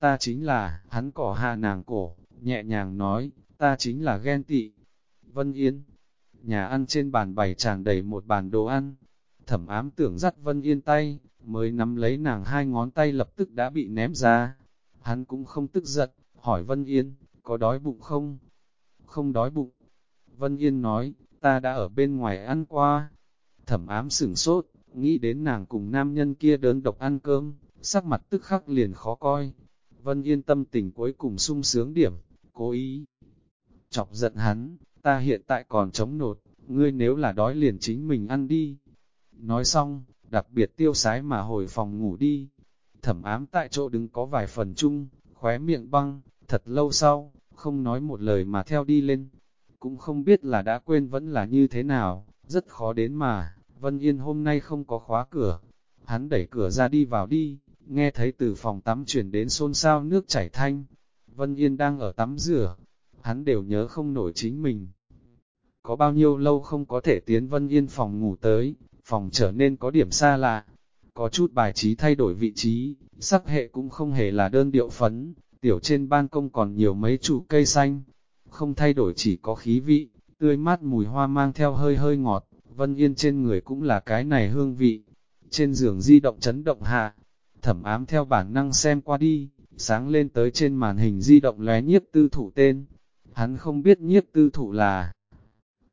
ta chính là, hắn cỏ hạ nàng cổ, nhẹ nhàng nói, ta chính là ghen tị. Vân Yên, nhà ăn trên bàn bày tràn đầy một bàn đồ ăn, thẩm ám tưởng dắt Vân Yên tay, mới nắm lấy nàng hai ngón tay lập tức đã bị ném ra. Hắn cũng không tức giận, hỏi Vân Yên, có đói bụng không? Không đói bụng. Vân Yên nói, ta đã ở bên ngoài ăn qua. Thẩm ám sửng sốt, nghĩ đến nàng cùng nam nhân kia đơn độc ăn cơm, sắc mặt tức khắc liền khó coi. Vân Yên tâm tình cuối cùng sung sướng điểm, cố ý. Chọc giận hắn, ta hiện tại còn chống nột, ngươi nếu là đói liền chính mình ăn đi. Nói xong, đặc biệt tiêu sái mà hồi phòng ngủ đi. Thẩm ám tại chỗ đứng có vài phần chung, khóe miệng băng, thật lâu sau, không nói một lời mà theo đi lên. Cũng không biết là đã quên vẫn là như thế nào, rất khó đến mà, Vân Yên hôm nay không có khóa cửa. Hắn đẩy cửa ra đi vào đi, nghe thấy từ phòng tắm chuyển đến xôn xao nước chảy thanh. Vân Yên đang ở tắm rửa, hắn đều nhớ không nổi chính mình. Có bao nhiêu lâu không có thể tiến Vân Yên phòng ngủ tới, phòng trở nên có điểm xa lạ. Có chút bài trí thay đổi vị trí, sắc hệ cũng không hề là đơn điệu phấn, tiểu trên ban công còn nhiều mấy trụ cây xanh. Không thay đổi chỉ có khí vị, tươi mát mùi hoa mang theo hơi hơi ngọt, Vân Yên trên người cũng là cái này hương vị. Trên giường di động chấn động hạ, thẩm ám theo bản năng xem qua đi, sáng lên tới trên màn hình di động lóe nhiếp tư thủ tên. Hắn không biết nhiếp tư thủ là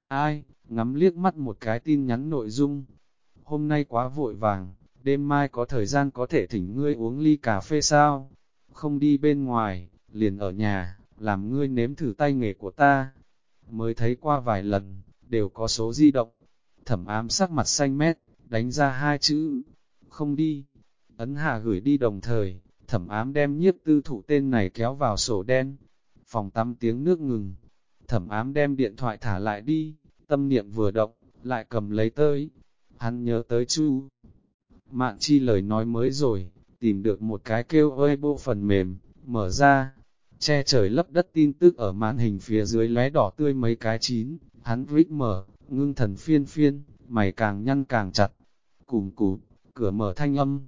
ai, ngắm liếc mắt một cái tin nhắn nội dung. Hôm nay quá vội vàng, đêm mai có thời gian có thể thỉnh ngươi uống ly cà phê sao? Không đi bên ngoài, liền ở nhà, làm ngươi nếm thử tay nghề của ta. Mới thấy qua vài lần, đều có số di động. Thẩm ám sắc mặt xanh mét, đánh ra hai chữ, không đi. Ấn hà gửi đi đồng thời, thẩm ám đem nhiếp tư thụ tên này kéo vào sổ đen. Phòng tắm tiếng nước ngừng, thẩm ám đem điện thoại thả lại đi, tâm niệm vừa động, lại cầm lấy tới. Hắn nhớ tới chu. Mạn chi lời nói mới rồi, tìm được một cái kêu ơi bộ phần mềm, mở ra, che trời lấp đất tin tức ở màn hình phía dưới lóe đỏ tươi mấy cái chín, hắn rít mở, ngưng thần phiên phiên, mày càng nhăn càng chặt, cùm cụp, cửa mở thanh âm,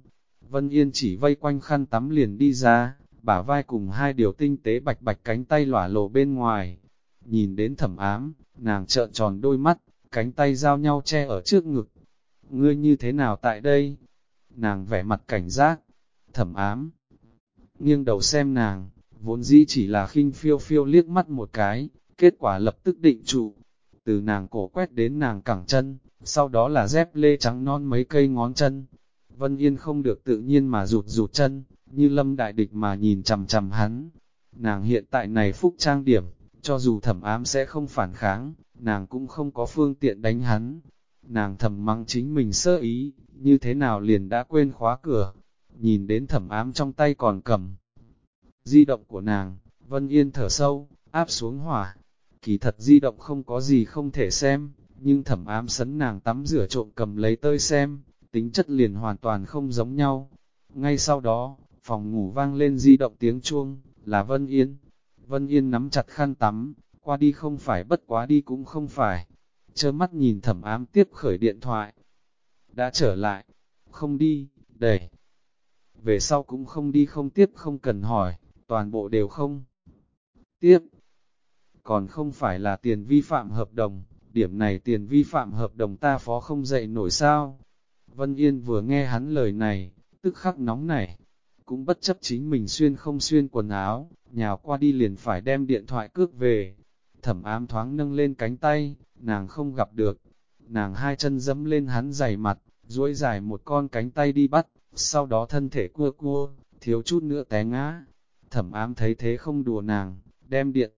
Vân Yên chỉ vây quanh khăn tắm liền đi ra, bả vai cùng hai điều tinh tế bạch bạch cánh tay lỏa lộ bên ngoài. Nhìn đến thẩm ám, nàng trợn tròn đôi mắt, cánh tay giao nhau che ở trước ngực. Ngươi như thế nào tại đây? Nàng vẻ mặt cảnh giác, thẩm ám. Nghiêng đầu xem nàng, vốn dĩ chỉ là khinh phiêu phiêu liếc mắt một cái, kết quả lập tức định trụ. Từ nàng cổ quét đến nàng cẳng chân, sau đó là dép lê trắng non mấy cây ngón chân, Vân Yên không được tự nhiên mà rụt rụt chân, như lâm đại địch mà nhìn chầm chầm hắn. Nàng hiện tại này phúc trang điểm, cho dù thẩm ám sẽ không phản kháng, nàng cũng không có phương tiện đánh hắn. Nàng thầm mắng chính mình sơ ý, như thế nào liền đã quên khóa cửa, nhìn đến thẩm ám trong tay còn cầm. Di động của nàng, Vân Yên thở sâu, áp xuống hỏa. Kỳ thật di động không có gì không thể xem, nhưng thẩm ám sấn nàng tắm rửa trộm cầm lấy tơi xem, tính chất liền hoàn toàn không giống nhau. Ngay sau đó, phòng ngủ vang lên di động tiếng chuông, là Vân Yên. Vân Yên nắm chặt khăn tắm, qua đi không phải bất quá đi cũng không phải. Chơ mắt nhìn thẩm ám tiếp khởi điện thoại. Đã trở lại, không đi, đẩy. Về sau cũng không đi không tiếp không cần hỏi, toàn bộ đều không. Tiếp, còn không phải là tiền vi phạm hợp đồng, điểm này tiền vi phạm hợp đồng ta phó không dậy nổi sao. Vân Yên vừa nghe hắn lời này, tức khắc nóng nảy, cũng bất chấp chính mình xuyên không xuyên quần áo, nhào qua đi liền phải đem điện thoại cướp về. Thẩm ám thoáng nâng lên cánh tay, nàng không gặp được, nàng hai chân dẫm lên hắn giày mặt, duỗi dài một con cánh tay đi bắt, sau đó thân thể cua cua, thiếu chút nữa té ngã. Thẩm ám thấy thế không đùa nàng, đem điện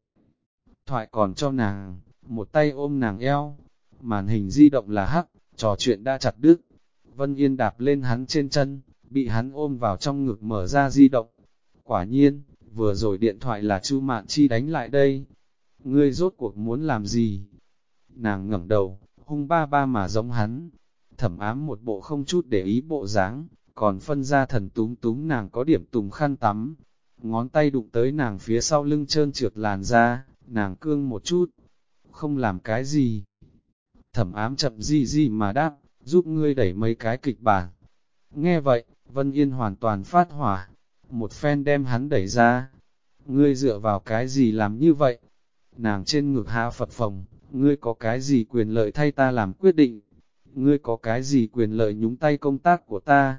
thoại còn cho nàng, một tay ôm nàng eo, màn hình di động là hắc, trò chuyện đã chặt đứt, Vân Yên đạp lên hắn trên chân, bị hắn ôm vào trong ngực mở ra di động. Quả nhiên, vừa rồi điện thoại là Chu Mạn Chi đánh lại đây. Ngươi rốt cuộc muốn làm gì? Nàng ngẩng đầu, hung ba ba mà giống hắn. Thẩm ám một bộ không chút để ý bộ dáng, còn phân ra thần túm túm nàng có điểm tùng khăn tắm. Ngón tay đụng tới nàng phía sau lưng trơn trượt làn ra, nàng cương một chút. Không làm cái gì. Thẩm ám chậm gì gì mà đáp, giúp ngươi đẩy mấy cái kịch bản. Nghe vậy, Vân Yên hoàn toàn phát hỏa. một phen đem hắn đẩy ra. Ngươi dựa vào cái gì làm như vậy? Nàng trên ngực hạ Phật Phòng, ngươi có cái gì quyền lợi thay ta làm quyết định? Ngươi có cái gì quyền lợi nhúng tay công tác của ta?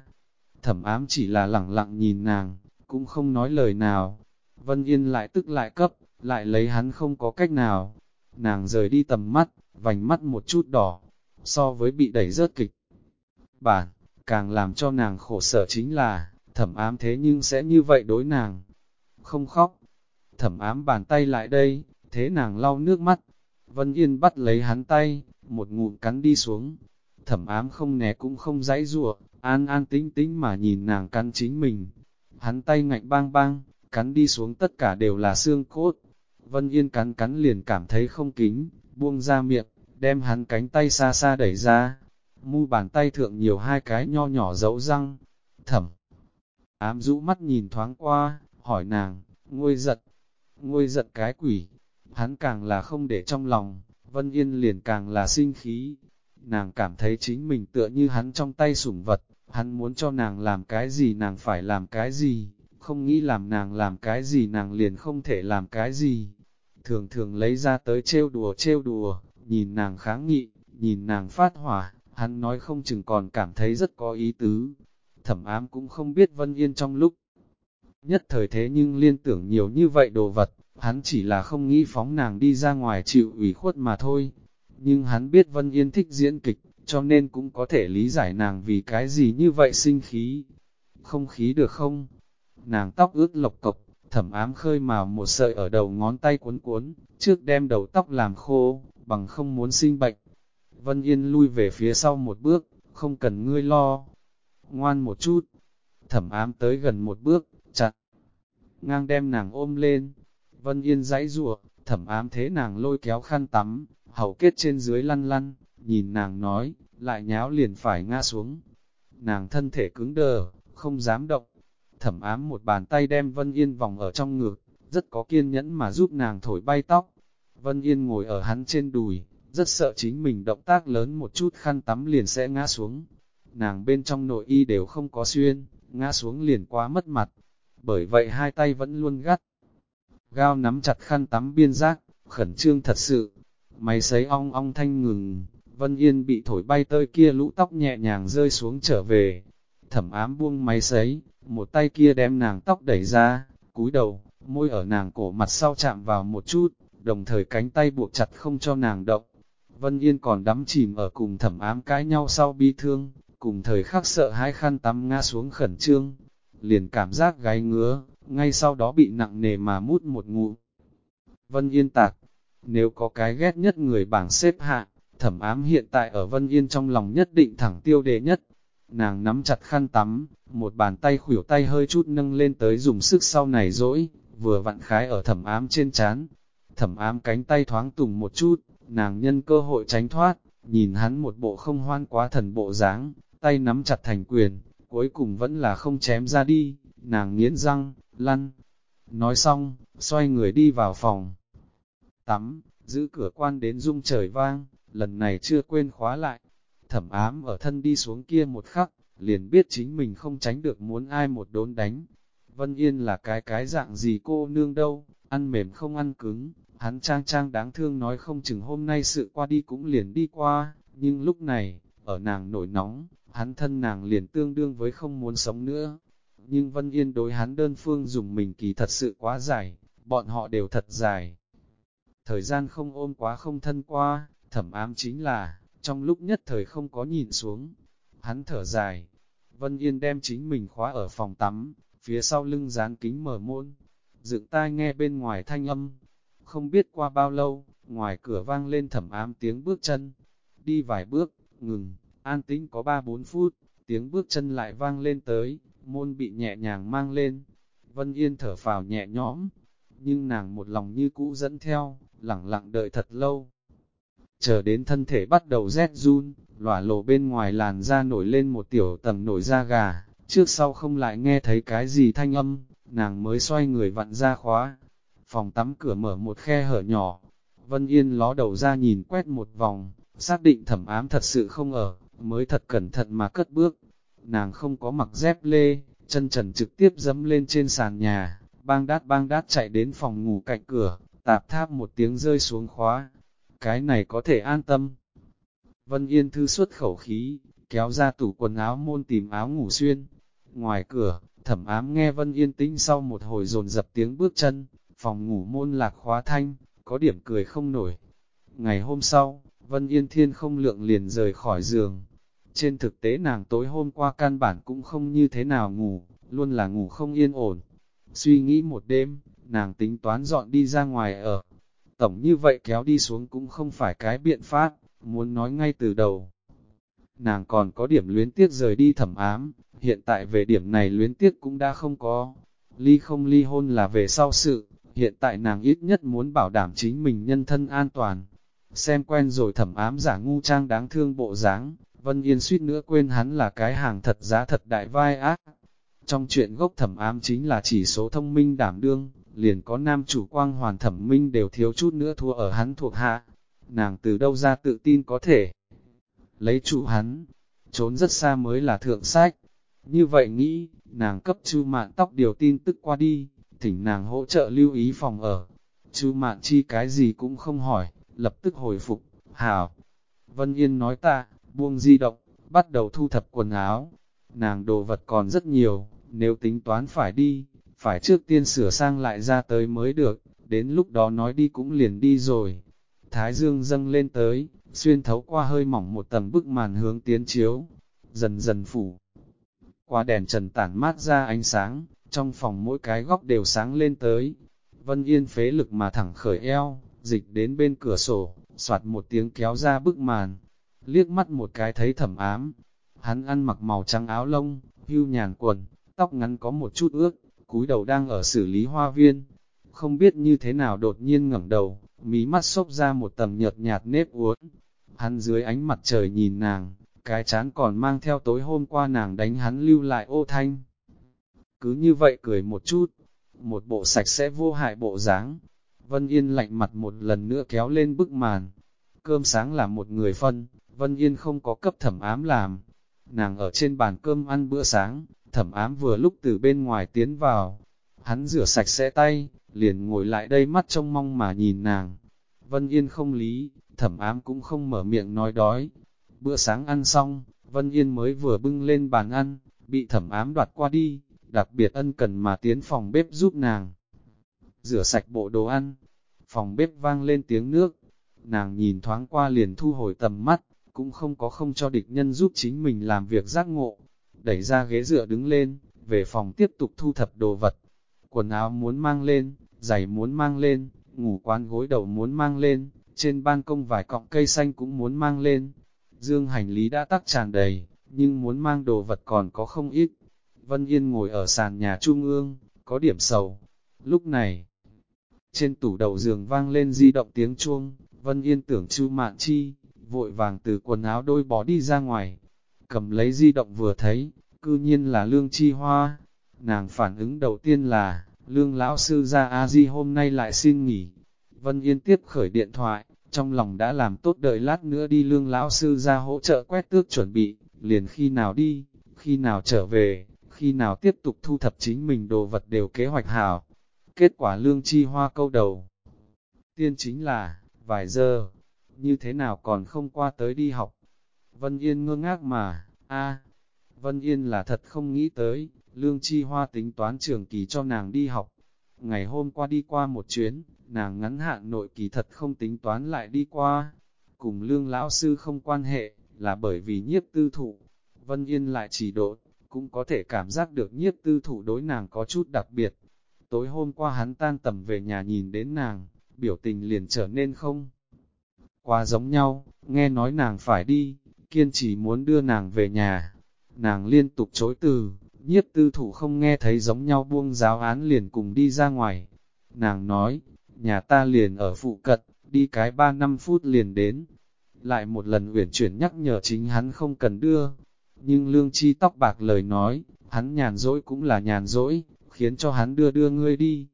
Thẩm ám chỉ là lẳng lặng nhìn nàng, cũng không nói lời nào. Vân Yên lại tức lại cấp, lại lấy hắn không có cách nào. Nàng rời đi tầm mắt, vành mắt một chút đỏ, so với bị đẩy rớt kịch. Bản, càng làm cho nàng khổ sở chính là, thẩm ám thế nhưng sẽ như vậy đối nàng. Không khóc, thẩm ám bàn tay lại đây, thế nàng lau nước mắt. Vân Yên bắt lấy hắn tay, một ngụm cắn đi xuống. Thẩm ám không né cũng không dãy rủa an an tĩnh tĩnh mà nhìn nàng cắn chính mình. Hắn tay ngạnh bang bang, cắn đi xuống tất cả đều là xương cốt. Vân Yên cắn cắn liền cảm thấy không kính, buông ra miệng, đem hắn cánh tay xa xa đẩy ra. Mu bàn tay thượng nhiều hai cái nho nhỏ dấu răng. Thẩm ám rũ mắt nhìn thoáng qua, hỏi nàng, ngôi giật, ngôi giật cái quỷ. Hắn càng là không để trong lòng, Vân Yên liền càng là sinh khí. Nàng cảm thấy chính mình tựa như hắn trong tay sủng vật, hắn muốn cho nàng làm cái gì nàng phải làm cái gì, không nghĩ làm nàng làm cái gì nàng liền không thể làm cái gì. Thường thường lấy ra tới trêu đùa trêu đùa, nhìn nàng kháng nghị, nhìn nàng phát hỏa, hắn nói không chừng còn cảm thấy rất có ý tứ. Thẩm ám cũng không biết Vân Yên trong lúc nhất thời thế nhưng liên tưởng nhiều như vậy đồ vật, hắn chỉ là không nghĩ phóng nàng đi ra ngoài chịu ủy khuất mà thôi. Nhưng hắn biết Vân Yên thích diễn kịch, cho nên cũng có thể lý giải nàng vì cái gì như vậy sinh khí. Không khí được không? Nàng tóc ướt lộc cộc, thẩm ám khơi màu một sợi ở đầu ngón tay cuốn cuốn, trước đem đầu tóc làm khô, bằng không muốn sinh bệnh. Vân Yên lui về phía sau một bước, không cần ngươi lo. Ngoan một chút. Thẩm ám tới gần một bước, chặt. Ngang đem nàng ôm lên. Vân Yên dãy rủa thẩm ám thế nàng lôi kéo khăn tắm, hầu kết trên dưới lăn lăn, nhìn nàng nói, lại nháo liền phải ngã xuống. Nàng thân thể cứng đờ, không dám động. Thẩm ám một bàn tay đem Vân Yên vòng ở trong ngực, rất có kiên nhẫn mà giúp nàng thổi bay tóc. Vân Yên ngồi ở hắn trên đùi, rất sợ chính mình động tác lớn một chút khăn tắm liền sẽ ngã xuống. Nàng bên trong nội y đều không có xuyên, ngã xuống liền quá mất mặt. Bởi vậy hai tay vẫn luôn gắt. Gao nắm chặt khăn tắm biên giác, khẩn trương thật sự. Máy sấy ong ong thanh ngừng, Vân Yên bị thổi bay tơi kia lũ tóc nhẹ nhàng rơi xuống trở về. Thẩm ám buông máy sấy, một tay kia đem nàng tóc đẩy ra, cúi đầu, môi ở nàng cổ mặt sau chạm vào một chút, đồng thời cánh tay buộc chặt không cho nàng động. Vân Yên còn đắm chìm ở cùng thẩm ám cãi nhau sau bi thương, cùng thời khắc sợ hai khăn tắm ngã xuống khẩn trương, liền cảm giác gáy ngứa, ngay sau đó bị nặng nề mà mút một ngụ. Vân Yên tạc, nếu có cái ghét nhất người bảng xếp hạng, thẩm ám hiện tại ở Vân Yên trong lòng nhất định thẳng tiêu đề nhất. Nàng nắm chặt khăn tắm, một bàn tay khuỷu tay hơi chút nâng lên tới dùng sức sau này dỗi, vừa vặn khái ở thẩm ám trên chán. Thẩm ám cánh tay thoáng tùng một chút, nàng nhân cơ hội tránh thoát, nhìn hắn một bộ không hoan quá thần bộ dáng, tay nắm chặt thành quyền, cuối cùng vẫn là không chém ra đi, nàng nghiến răng, lăn. Nói xong, xoay người đi vào phòng. Tắm, giữ cửa quan đến rung trời vang, lần này chưa quên khóa lại. Thẩm ám ở thân đi xuống kia một khắc, liền biết chính mình không tránh được muốn ai một đốn đánh. Vân Yên là cái cái dạng gì cô nương đâu, ăn mềm không ăn cứng, hắn trang trang đáng thương nói không chừng hôm nay sự qua đi cũng liền đi qua, nhưng lúc này, ở nàng nổi nóng, hắn thân nàng liền tương đương với không muốn sống nữa. Nhưng Vân Yên đối hắn đơn phương dùng mình kỳ thật sự quá dài, bọn họ đều thật dài. Thời gian không ôm quá không thân qua, thẩm ám chính là, trong lúc nhất thời không có nhìn xuống. Hắn thở dài, Vân Yên đem chính mình khóa ở phòng tắm, phía sau lưng dán kính mở môn, dựng tai nghe bên ngoài thanh âm. Không biết qua bao lâu, ngoài cửa vang lên thẩm ám tiếng bước chân. Đi vài bước, ngừng, an tĩnh có 3-4 phút, tiếng bước chân lại vang lên tới, môn bị nhẹ nhàng mang lên. Vân Yên thở phào nhẹ nhõm, nhưng nàng một lòng như cũ dẫn theo, lặng lặng đợi thật lâu. Chờ đến thân thể bắt đầu rét run, lỏa lộ bên ngoài làn da nổi lên một tiểu tầng nổi da gà, trước sau không lại nghe thấy cái gì thanh âm, nàng mới xoay người vặn ra khóa. Phòng tắm cửa mở một khe hở nhỏ, Vân Yên ló đầu ra nhìn quét một vòng, xác định thẩm ám thật sự không ở, mới thật cẩn thận mà cất bước. Nàng không có mặc dép lê, chân trần trực tiếp dẫm lên trên sàn nhà, bang đát bang đát chạy đến phòng ngủ cạnh cửa, tạp tháp một tiếng rơi xuống khóa. Cái này có thể an tâm. Vân Yên Thư xuất khẩu khí, kéo ra tủ quần áo môn tìm áo ngủ xuyên. Ngoài cửa, thẩm ám nghe Vân Yên tĩnh sau một hồi dồn dập tiếng bước chân, phòng ngủ môn lạc khóa thanh, có điểm cười không nổi. Ngày hôm sau, Vân Yên Thiên không lượng liền rời khỏi giường. Trên thực tế nàng tối hôm qua căn bản cũng không như thế nào ngủ, luôn là ngủ không yên ổn. Suy nghĩ một đêm, nàng tính toán dọn đi ra ngoài ở. Tổng như vậy kéo đi xuống cũng không phải cái biện pháp, muốn nói ngay từ đầu. Nàng còn có điểm luyến tiếc rời đi thẩm ám, hiện tại về điểm này luyến tiếc cũng đã không có. Ly không ly hôn là về sau sự, hiện tại nàng ít nhất muốn bảo đảm chính mình nhân thân an toàn. Xem quen rồi thẩm ám giả ngu trang đáng thương bộ dáng, Vân Yên suýt nữa quên hắn là cái hàng thật giá thật đại vai ác. Trong chuyện gốc thẩm ám chính là chỉ số thông minh đảm đương, liền có nam chủ quang hoàn thẩm minh đều thiếu chút nữa thua ở hắn thuộc hạ. Nàng từ đâu ra tự tin có thể lấy chủ hắn, trốn rất xa mới là thượng sách. Như vậy nghĩ, nàng cấp chu mạn tóc điều tin tức qua đi, thỉnh nàng hỗ trợ lưu ý phòng ở. chú mạn chi cái gì cũng không hỏi, lập tức hồi phục, hảo. Vân Yên nói ta, buông di động, bắt đầu thu thập quần áo. Nàng đồ vật còn rất nhiều, nếu tính toán phải đi, phải trước tiên sửa sang lại ra tới mới được, đến lúc đó nói đi cũng liền đi rồi. Thái dương dâng lên tới, xuyên thấu qua hơi mỏng một tầng bức màn hướng tiến chiếu, dần dần phủ. Qua đèn trần tản mát ra ánh sáng, trong phòng mỗi cái góc đều sáng lên tới. Vân Yên phế lực mà thẳng khởi eo, dịch đến bên cửa sổ, soạt một tiếng kéo ra bức màn. Liếc mắt một cái thấy thẩm ám, hắn ăn mặc màu trắng áo lông, hưu nhàn quần, tóc ngắn có một chút ướt, cúi đầu đang ở xử lý hoa viên. Không biết như thế nào đột nhiên ngẩng đầu, mí mắt xốc ra một tầng nhợt nhạt nếp uốn. Hắn dưới ánh mặt trời nhìn nàng, cái chán còn mang theo tối hôm qua nàng đánh hắn lưu lại ô thanh. Cứ như vậy cười một chút, một bộ sạch sẽ vô hại bộ dáng. Vân Yên lạnh mặt một lần nữa kéo lên bức màn. Cơm sáng là một người phân, Vân Yên không có cấp thẩm ám làm. Nàng ở trên bàn cơm ăn bữa sáng, thẩm ám vừa lúc từ bên ngoài tiến vào. Hắn rửa sạch sẽ tay, liền ngồi lại đây mắt trông mong mà nhìn nàng. Vân Yên không lý, thẩm ám cũng không mở miệng nói đói. Bữa sáng ăn xong, Vân Yên mới vừa bưng lên bàn ăn, bị thẩm ám đoạt qua đi, đặc biệt ân cần mà tiến phòng bếp giúp nàng. Rửa sạch bộ đồ ăn, phòng bếp vang lên tiếng nước, nàng nhìn thoáng qua liền thu hồi tầm mắt, cũng không có không cho địch nhân giúp chính mình làm việc giác ngộ. Đẩy ra ghế dựa đứng lên, về phòng tiếp tục thu thập đồ vật. Quần áo muốn mang lên, giày muốn mang lên, ngủ quán gối đầu muốn mang lên, trên ban công vài cọng cây xanh cũng muốn mang lên. Dương hành lý đã tắc tràn đầy, nhưng muốn mang đồ vật còn có không ít. Vân Yên ngồi ở sàn nhà trung ương, có điểm sầu. Lúc này, trên tủ đầu giường vang lên di động tiếng chuông, Vân Yên tưởng Chu Mạn Chi, vội vàng từ quần áo đôi bỏ đi ra ngoài. Cầm lấy di động vừa thấy, cư nhiên là Lương Chi Hoa. Nàng phản ứng đầu tiên là, Lương Lão Sư ra A-di hôm nay lại xin nghỉ. Vân Yên tiếp khởi điện thoại, trong lòng đã làm tốt đợi lát nữa đi Lương Lão Sư ra hỗ trợ quét tước chuẩn bị, liền khi nào đi, khi nào trở về, khi nào tiếp tục thu thập chính mình đồ vật đều kế hoạch hảo. Kết quả Lương Chi Hoa câu đầu. Tiên chính là, vài giờ, như thế nào còn không qua tới đi học. Vân Yên ngơ ngác mà, a Vân Yên là thật không nghĩ tới, Lương Chi Hoa tính toán trường kỳ cho nàng đi học. Ngày hôm qua đi qua một chuyến, nàng ngắn hạn nội kỳ thật không tính toán lại đi qua. Cùng Lương Lão Sư không quan hệ, là bởi vì nhiếp tư thủ. Vân Yên lại chỉ độ, cũng có thể cảm giác được nhiếp tư thủ đối nàng có chút đặc biệt. Tối hôm qua hắn tan tầm về nhà nhìn đến nàng, biểu tình liền trở nên không quá giống nhau, nghe nói nàng phải đi, kiên trì muốn đưa nàng về nhà. Nàng liên tục chối từ, nhiếp tư thủ không nghe thấy giống nhau buông giáo án liền cùng đi ra ngoài. Nàng nói, nhà ta liền ở phụ cận, đi cái 3 năm phút liền đến. Lại một lần uyển chuyển nhắc nhở chính hắn không cần đưa. Nhưng lương chi tóc bạc lời nói, hắn nhàn dỗi cũng là nhàn dỗi, khiến cho hắn đưa đưa ngươi đi.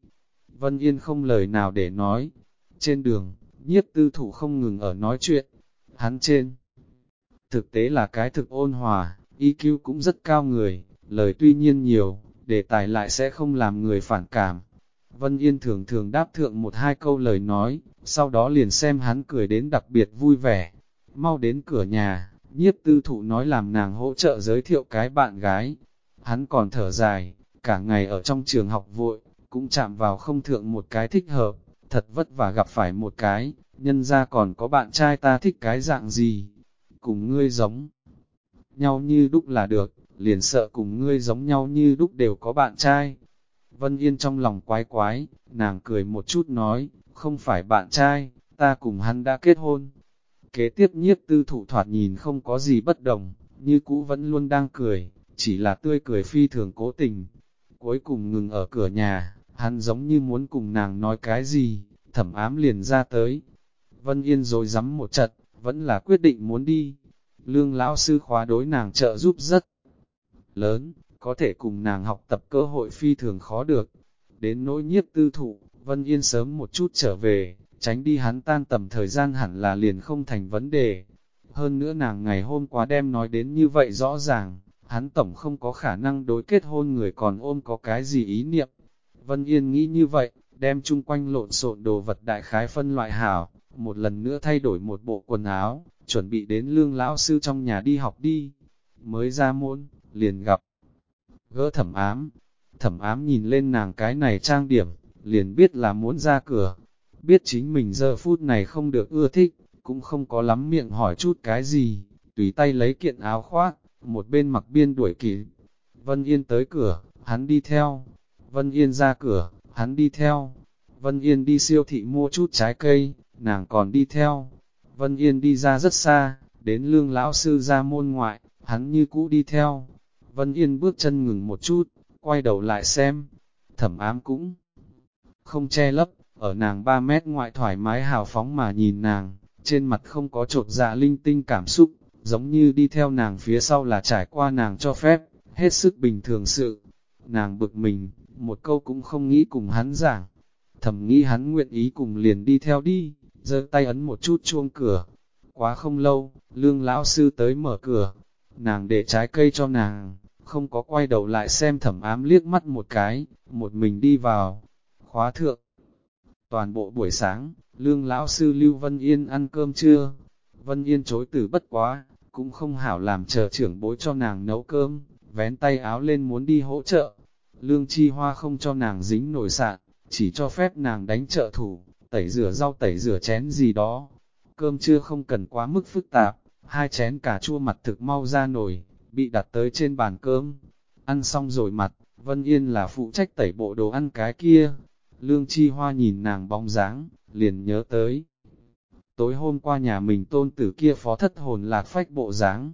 Vân Yên không lời nào để nói. Trên đường, nhiếp tư thủ không ngừng ở nói chuyện. Hắn trên. Thực tế là cái thực ôn hòa, EQ cũng rất cao người, lời tuy nhiên nhiều, đề tài lại sẽ không làm người phản cảm. Vân Yên thường thường đáp thượng một hai câu lời nói, sau đó liền xem hắn cười đến đặc biệt vui vẻ. Mau đến cửa nhà, nhiếp tư thụ nói làm nàng hỗ trợ giới thiệu cái bạn gái. Hắn còn thở dài, cả ngày ở trong trường học vội, cũng chạm vào không thượng một cái thích hợp, thật vất vả gặp phải một cái, nhân ra còn có bạn trai ta thích cái dạng gì, cùng ngươi giống nhau như đúc là được, liền sợ cùng ngươi giống nhau như đúc đều có bạn trai. Vân Yên trong lòng quái quái, nàng cười một chút nói, không phải bạn trai, ta cùng hắn đã kết hôn. Kế tiếp nhiếp tư thủ thoạt nhìn không có gì bất đồng, như cũ vẫn luôn đang cười, chỉ là tươi cười phi thường cố tình. Cuối cùng ngừng ở cửa nhà, hắn giống như muốn cùng nàng nói cái gì, thẩm ám liền ra tới. Vân Yên rồi rắm một trận, vẫn là quyết định muốn đi. Lương lão sư khóa đối nàng trợ giúp rất lớn, có thể cùng nàng học tập cơ hội phi thường khó được. Đến nỗi nhiếp tư thụ, Vân Yên sớm một chút trở về, tránh đi hắn tan tầm thời gian hẳn là liền không thành vấn đề. Hơn nữa nàng ngày hôm qua đem nói đến như vậy rõ ràng, hắn tổng không có khả năng đối kết hôn người còn ôm có cái gì ý niệm. Vân Yên nghĩ như vậy, đem chung quanh lộn xộn đồ vật đại khái phân loại hảo, một lần nữa thay đổi một bộ quần áo, chuẩn bị đến lương lão sư trong nhà đi học đi. Mới ra môn, liền gặp. Gỡ thẩm ám, thẩm ám nhìn lên nàng cái này trang điểm, liền biết là muốn ra cửa. Biết chính mình giờ phút này không được ưa thích, cũng không có lắm miệng hỏi chút cái gì, tùy tay lấy kiện áo khoác, một bên mặc biên đuổi kịp. Vân Yên tới cửa, hắn đi theo. Vân Yên ra cửa, hắn đi theo. Vân Yên đi siêu thị mua chút trái cây, nàng còn đi theo. Vân Yên đi ra rất xa, đến lương lão sư ra môn ngoại, hắn như cũ đi theo. Vân Yên bước chân ngừng một chút, quay đầu lại xem. Thẩm ám cũng không che lấp, ở nàng 3 mét ngoại thoải mái hào phóng mà nhìn nàng, trên mặt không có trột dạ linh tinh cảm xúc, giống như đi theo nàng phía sau là trải qua nàng cho phép, hết sức bình thường sự. Nàng bực mình, một câu cũng không nghĩ cùng hắn giảng. Thầm nghĩ hắn nguyện ý cùng liền đi theo đi, giơ tay ấn một chút chuông cửa. Quá không lâu, lương lão sư tới mở cửa. Nàng để trái cây cho nàng, không có quay đầu lại xem thẩm ám liếc mắt một cái, một mình đi vào. Khóa thượng. Toàn bộ buổi sáng, lương lão sư Lưu Vân Yên ăn cơm trưa. Vân Yên chối từ bất quá, cũng không hảo làm chờ trưởng bối cho nàng nấu cơm, vén tay áo lên muốn đi hỗ trợ. Lương chi hoa không cho nàng dính nổi sạn, chỉ cho phép nàng đánh trợ thủ, tẩy rửa rau tẩy rửa chén gì đó. Cơm trưa không cần quá mức phức tạp, hai chén cà chua mặt thực mau ra nồi, bị đặt tới trên bàn cơm. Ăn xong rồi mặt, Vân Yên là phụ trách tẩy bộ đồ ăn cái kia. Lương chi hoa nhìn nàng bóng dáng, liền nhớ tới. Tối hôm qua nhà mình tôn tử kia phó thất hồn lạc phách bộ dáng.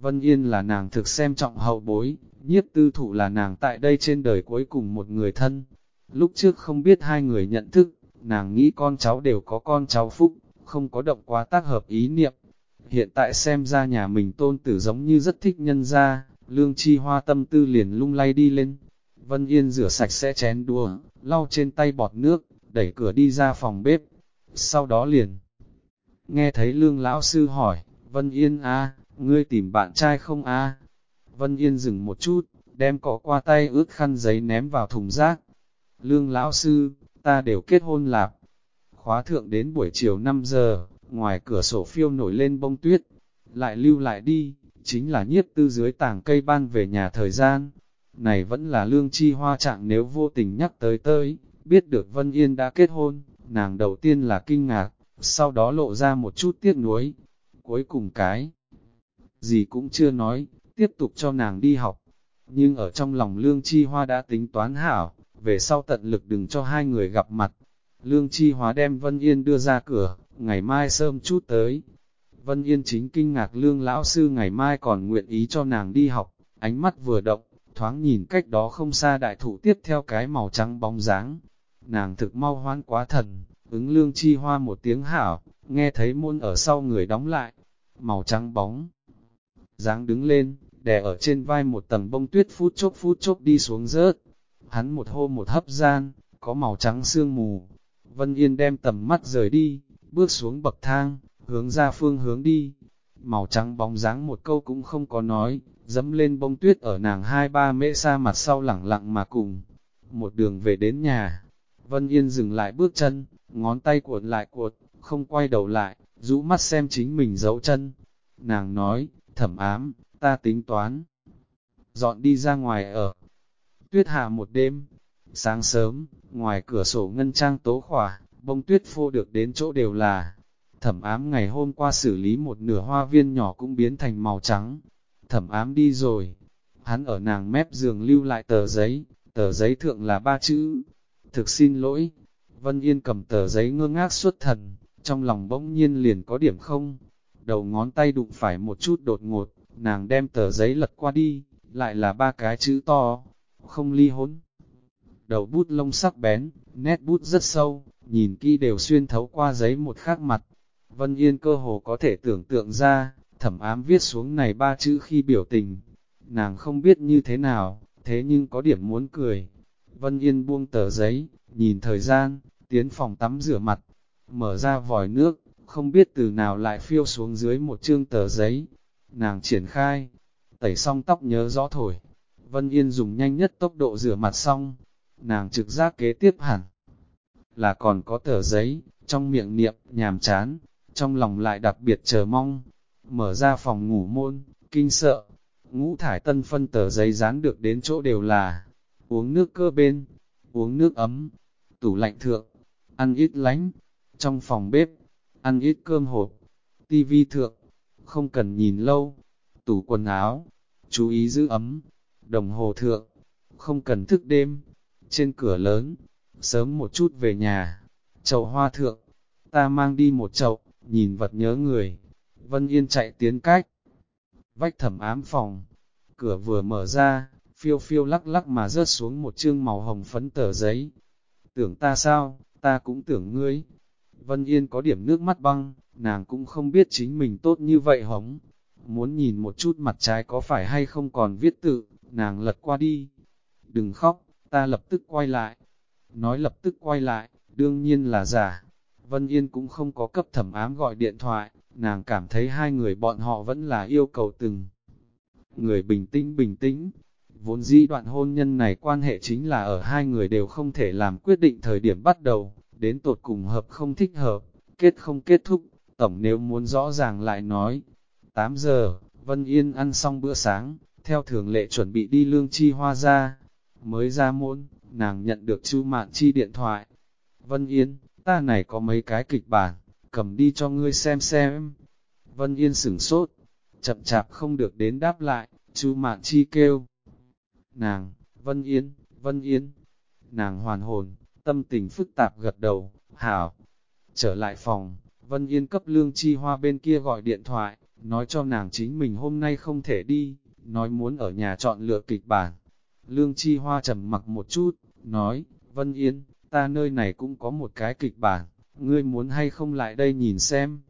Vân Yên là nàng thực xem trọng hậu bối, nhiếp tư thủ là nàng tại đây trên đời cuối cùng một người thân. Lúc trước không biết hai người nhận thức, nàng nghĩ con cháu đều có con cháu phúc, không có động quá tác hợp ý niệm. Hiện tại xem ra nhà mình tôn tử giống như rất thích nhân ra, lương chi hoa tâm tư liền lung lay đi lên. Vân Yên rửa sạch sẽ chén đua, lau trên tay bọt nước, đẩy cửa đi ra phòng bếp. Sau đó liền, nghe thấy lương lão sư hỏi, Vân Yên a ngươi tìm bạn trai không a Vân Yên dừng một chút, đem cỏ qua tay ướt khăn giấy ném vào thùng rác. Lương lão sư, ta đều kết hôn lạp. Khóa thượng đến buổi chiều 5 giờ, ngoài cửa sổ phiêu nổi lên bông tuyết. Lại lưu lại đi, chính là nhiếp tư dưới tảng cây ban về nhà thời gian. Này vẫn là lương chi hoa trạng nếu vô tình nhắc tới tới, biết được Vân Yên đã kết hôn, nàng đầu tiên là kinh ngạc, sau đó lộ ra một chút tiếc nuối. Cuối cùng cái, gì cũng chưa nói, tiếp tục cho nàng đi học. Nhưng ở trong lòng Lương Chi Hoa đã tính toán hảo, về sau tận lực đừng cho hai người gặp mặt. Lương Chi Hóa đem Vân Yên đưa ra cửa, ngày mai sớm chút tới. Vân Yên chính kinh ngạc Lương Lão Sư ngày mai còn nguyện ý cho nàng đi học, ánh mắt vừa động, thoáng nhìn cách đó không xa đại thụ tiếp theo cái màu trắng bóng dáng. Nàng thực mau hoan quá thần, ứng Lương Chi Hoa một tiếng hảo, nghe thấy môn ở sau người đóng lại, màu trắng bóng. dáng đứng lên, đè ở trên vai một tầng bông tuyết phút chốc phút chốc đi xuống rớt. Hắn một hô một hấp gian, có màu trắng sương mù. Vân Yên đem tầm mắt rời đi, bước xuống bậc thang, hướng ra phương hướng đi. Màu trắng bóng dáng một câu cũng không có nói, dẫm lên bông tuyết ở nàng hai ba mễ xa mặt sau lẳng lặng mà cùng. Một đường về đến nhà, Vân Yên dừng lại bước chân, ngón tay cuột lại cuột, không quay đầu lại, rũ mắt xem chính mình giấu chân. Nàng nói, thẩm ám, ta tính toán. Dọn đi ra ngoài ở. Tuyết hạ một đêm, sáng sớm, ngoài cửa sổ ngân trang tố khỏa, bông tuyết phô được đến chỗ đều là. Thẩm ám ngày hôm qua xử lý một nửa hoa viên nhỏ cũng biến thành màu trắng. Thẩm ám đi rồi. Hắn ở nàng mép giường lưu lại tờ giấy, tờ giấy thượng là ba chữ. Thực xin lỗi. Vân Yên cầm tờ giấy ngơ ngác suốt thần, trong lòng bỗng nhiên liền có điểm không. Đầu ngón tay đụng phải một chút đột ngột, nàng đem tờ giấy lật qua đi, lại là ba cái chữ to, không ly hốn. Đầu bút lông sắc bén, nét bút rất sâu, nhìn kỹ đều xuyên thấu qua giấy một khác mặt. Vân Yên cơ hồ có thể tưởng tượng ra, thẩm ám viết xuống này ba chữ khi biểu tình. Nàng không biết như thế nào, thế nhưng có điểm muốn cười. Vân Yên buông tờ giấy, nhìn thời gian, tiến phòng tắm rửa mặt, mở ra vòi nước, không biết từ nào lại phiêu xuống dưới một chương tờ giấy. Nàng triển khai, tẩy xong tóc nhớ rõ thổi. Vân Yên dùng nhanh nhất tốc độ rửa mặt xong, nàng trực giác kế tiếp hẳn. Là còn có tờ giấy, trong miệng niệm, nhàm chán, trong lòng lại đặc biệt chờ mong. Mở ra phòng ngủ môn, kinh sợ, ngũ thải tân phân tờ giấy dán được đến chỗ đều là uống nước cơ bên, uống nước ấm, tủ lạnh thượng, ăn ít lánh, trong phòng bếp, ăn ít cơm hộp, tivi thượng, không cần nhìn lâu, tủ quần áo, chú ý giữ ấm, đồng hồ thượng, không cần thức đêm, trên cửa lớn, sớm một chút về nhà, chậu hoa thượng, ta mang đi một chậu, nhìn vật nhớ người, Vân Yên chạy tiến cách, vách thẩm ám phòng, cửa vừa mở ra, phiêu phiêu lắc lắc mà rớt xuống một chương màu hồng phấn tờ giấy. Tưởng ta sao, ta cũng tưởng ngươi. Vân Yên có điểm nước mắt băng, nàng cũng không biết chính mình tốt như vậy hống. Muốn nhìn một chút mặt trái có phải hay không còn viết tự, nàng lật qua đi. Đừng khóc, ta lập tức quay lại. Nói lập tức quay lại, đương nhiên là giả. Vân Yên cũng không có cấp thẩm ám gọi điện thoại, nàng cảm thấy hai người bọn họ vẫn là yêu cầu từng. Người bình tĩnh bình tĩnh, vốn dĩ đoạn hôn nhân này quan hệ chính là ở hai người đều không thể làm quyết định thời điểm bắt đầu, đến tột cùng hợp không thích hợp, kết không kết thúc, tổng nếu muốn rõ ràng lại nói. 8 giờ, Vân Yên ăn xong bữa sáng, theo thường lệ chuẩn bị đi lương chi hoa ra, mới ra môn, nàng nhận được chu mạn chi điện thoại. Vân Yên, ta này có mấy cái kịch bản, cầm đi cho ngươi xem xem. Vân Yên sửng sốt, chậm chạp không được đến đáp lại, chu mạn chi kêu. Nàng, Vân Yên, Vân Yên, nàng hoàn hồn, tâm tình phức tạp gật đầu, hảo. Trở lại phòng, Vân Yên cấp lương chi hoa bên kia gọi điện thoại, nói cho nàng chính mình hôm nay không thể đi, nói muốn ở nhà chọn lựa kịch bản. Lương chi hoa trầm mặc một chút, nói, Vân Yên, ta nơi này cũng có một cái kịch bản, ngươi muốn hay không lại đây nhìn xem.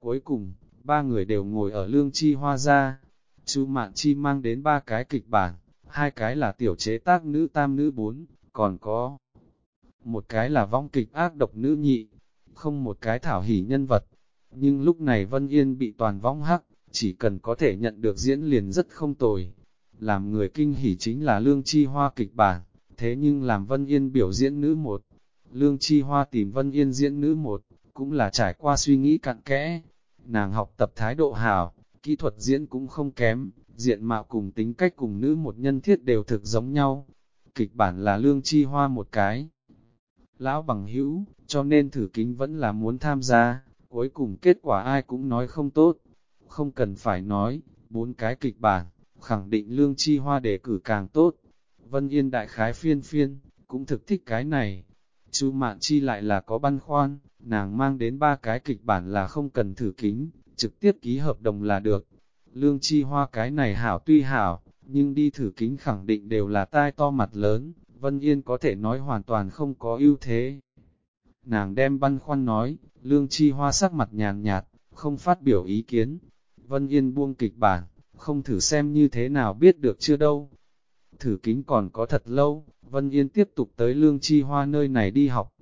Cuối cùng, ba người đều ngồi ở lương chi hoa ra, chú Mạn Chi mang đến ba cái kịch bản, hai cái là tiểu chế tác nữ tam nữ bốn, còn có một cái là vong kịch ác độc nữ nhị, không một cái thảo hỉ nhân vật. Nhưng lúc này Vân Yên bị toàn vong hắc, chỉ cần có thể nhận được diễn liền rất không tồi. Làm người kinh hỉ chính là Lương Chi Hoa kịch bản, thế nhưng làm Vân Yên biểu diễn nữ một. Lương Chi Hoa tìm Vân Yên diễn nữ một, cũng là trải qua suy nghĩ cặn kẽ. Nàng học tập thái độ hảo, kỹ thuật diễn cũng không kém, diện mạo cùng tính cách cùng nữ một nhân thiết đều thực giống nhau. Kịch bản là Lương Chi Hoa một cái. Lão bằng hữu, cho nên thử kính vẫn là muốn tham gia, cuối cùng kết quả ai cũng nói không tốt. Không cần phải nói, bốn cái kịch bản, khẳng định Lương Chi Hoa đề cử càng tốt. Vân Yên đại khái phiên phiên, cũng thực thích cái này. Chú Mạn Chi lại là có băn khoăn, nàng mang đến ba cái kịch bản là không cần thử kính, trực tiếp ký hợp đồng là được. Lương Chi Hoa cái này hảo tuy hảo, nhưng đi thử kính khẳng định đều là tai to mặt lớn, Vân Yên có thể nói hoàn toàn không có ưu thế. Nàng đem băn khoăn nói, Lương Chi Hoa sắc mặt nhàn nhạt, không phát biểu ý kiến. Vân Yên buông kịch bản, không thử xem như thế nào biết được chưa đâu. Thử kính còn có thật lâu, Vân Yên tiếp tục tới Lương Chi Hoa nơi này đi học.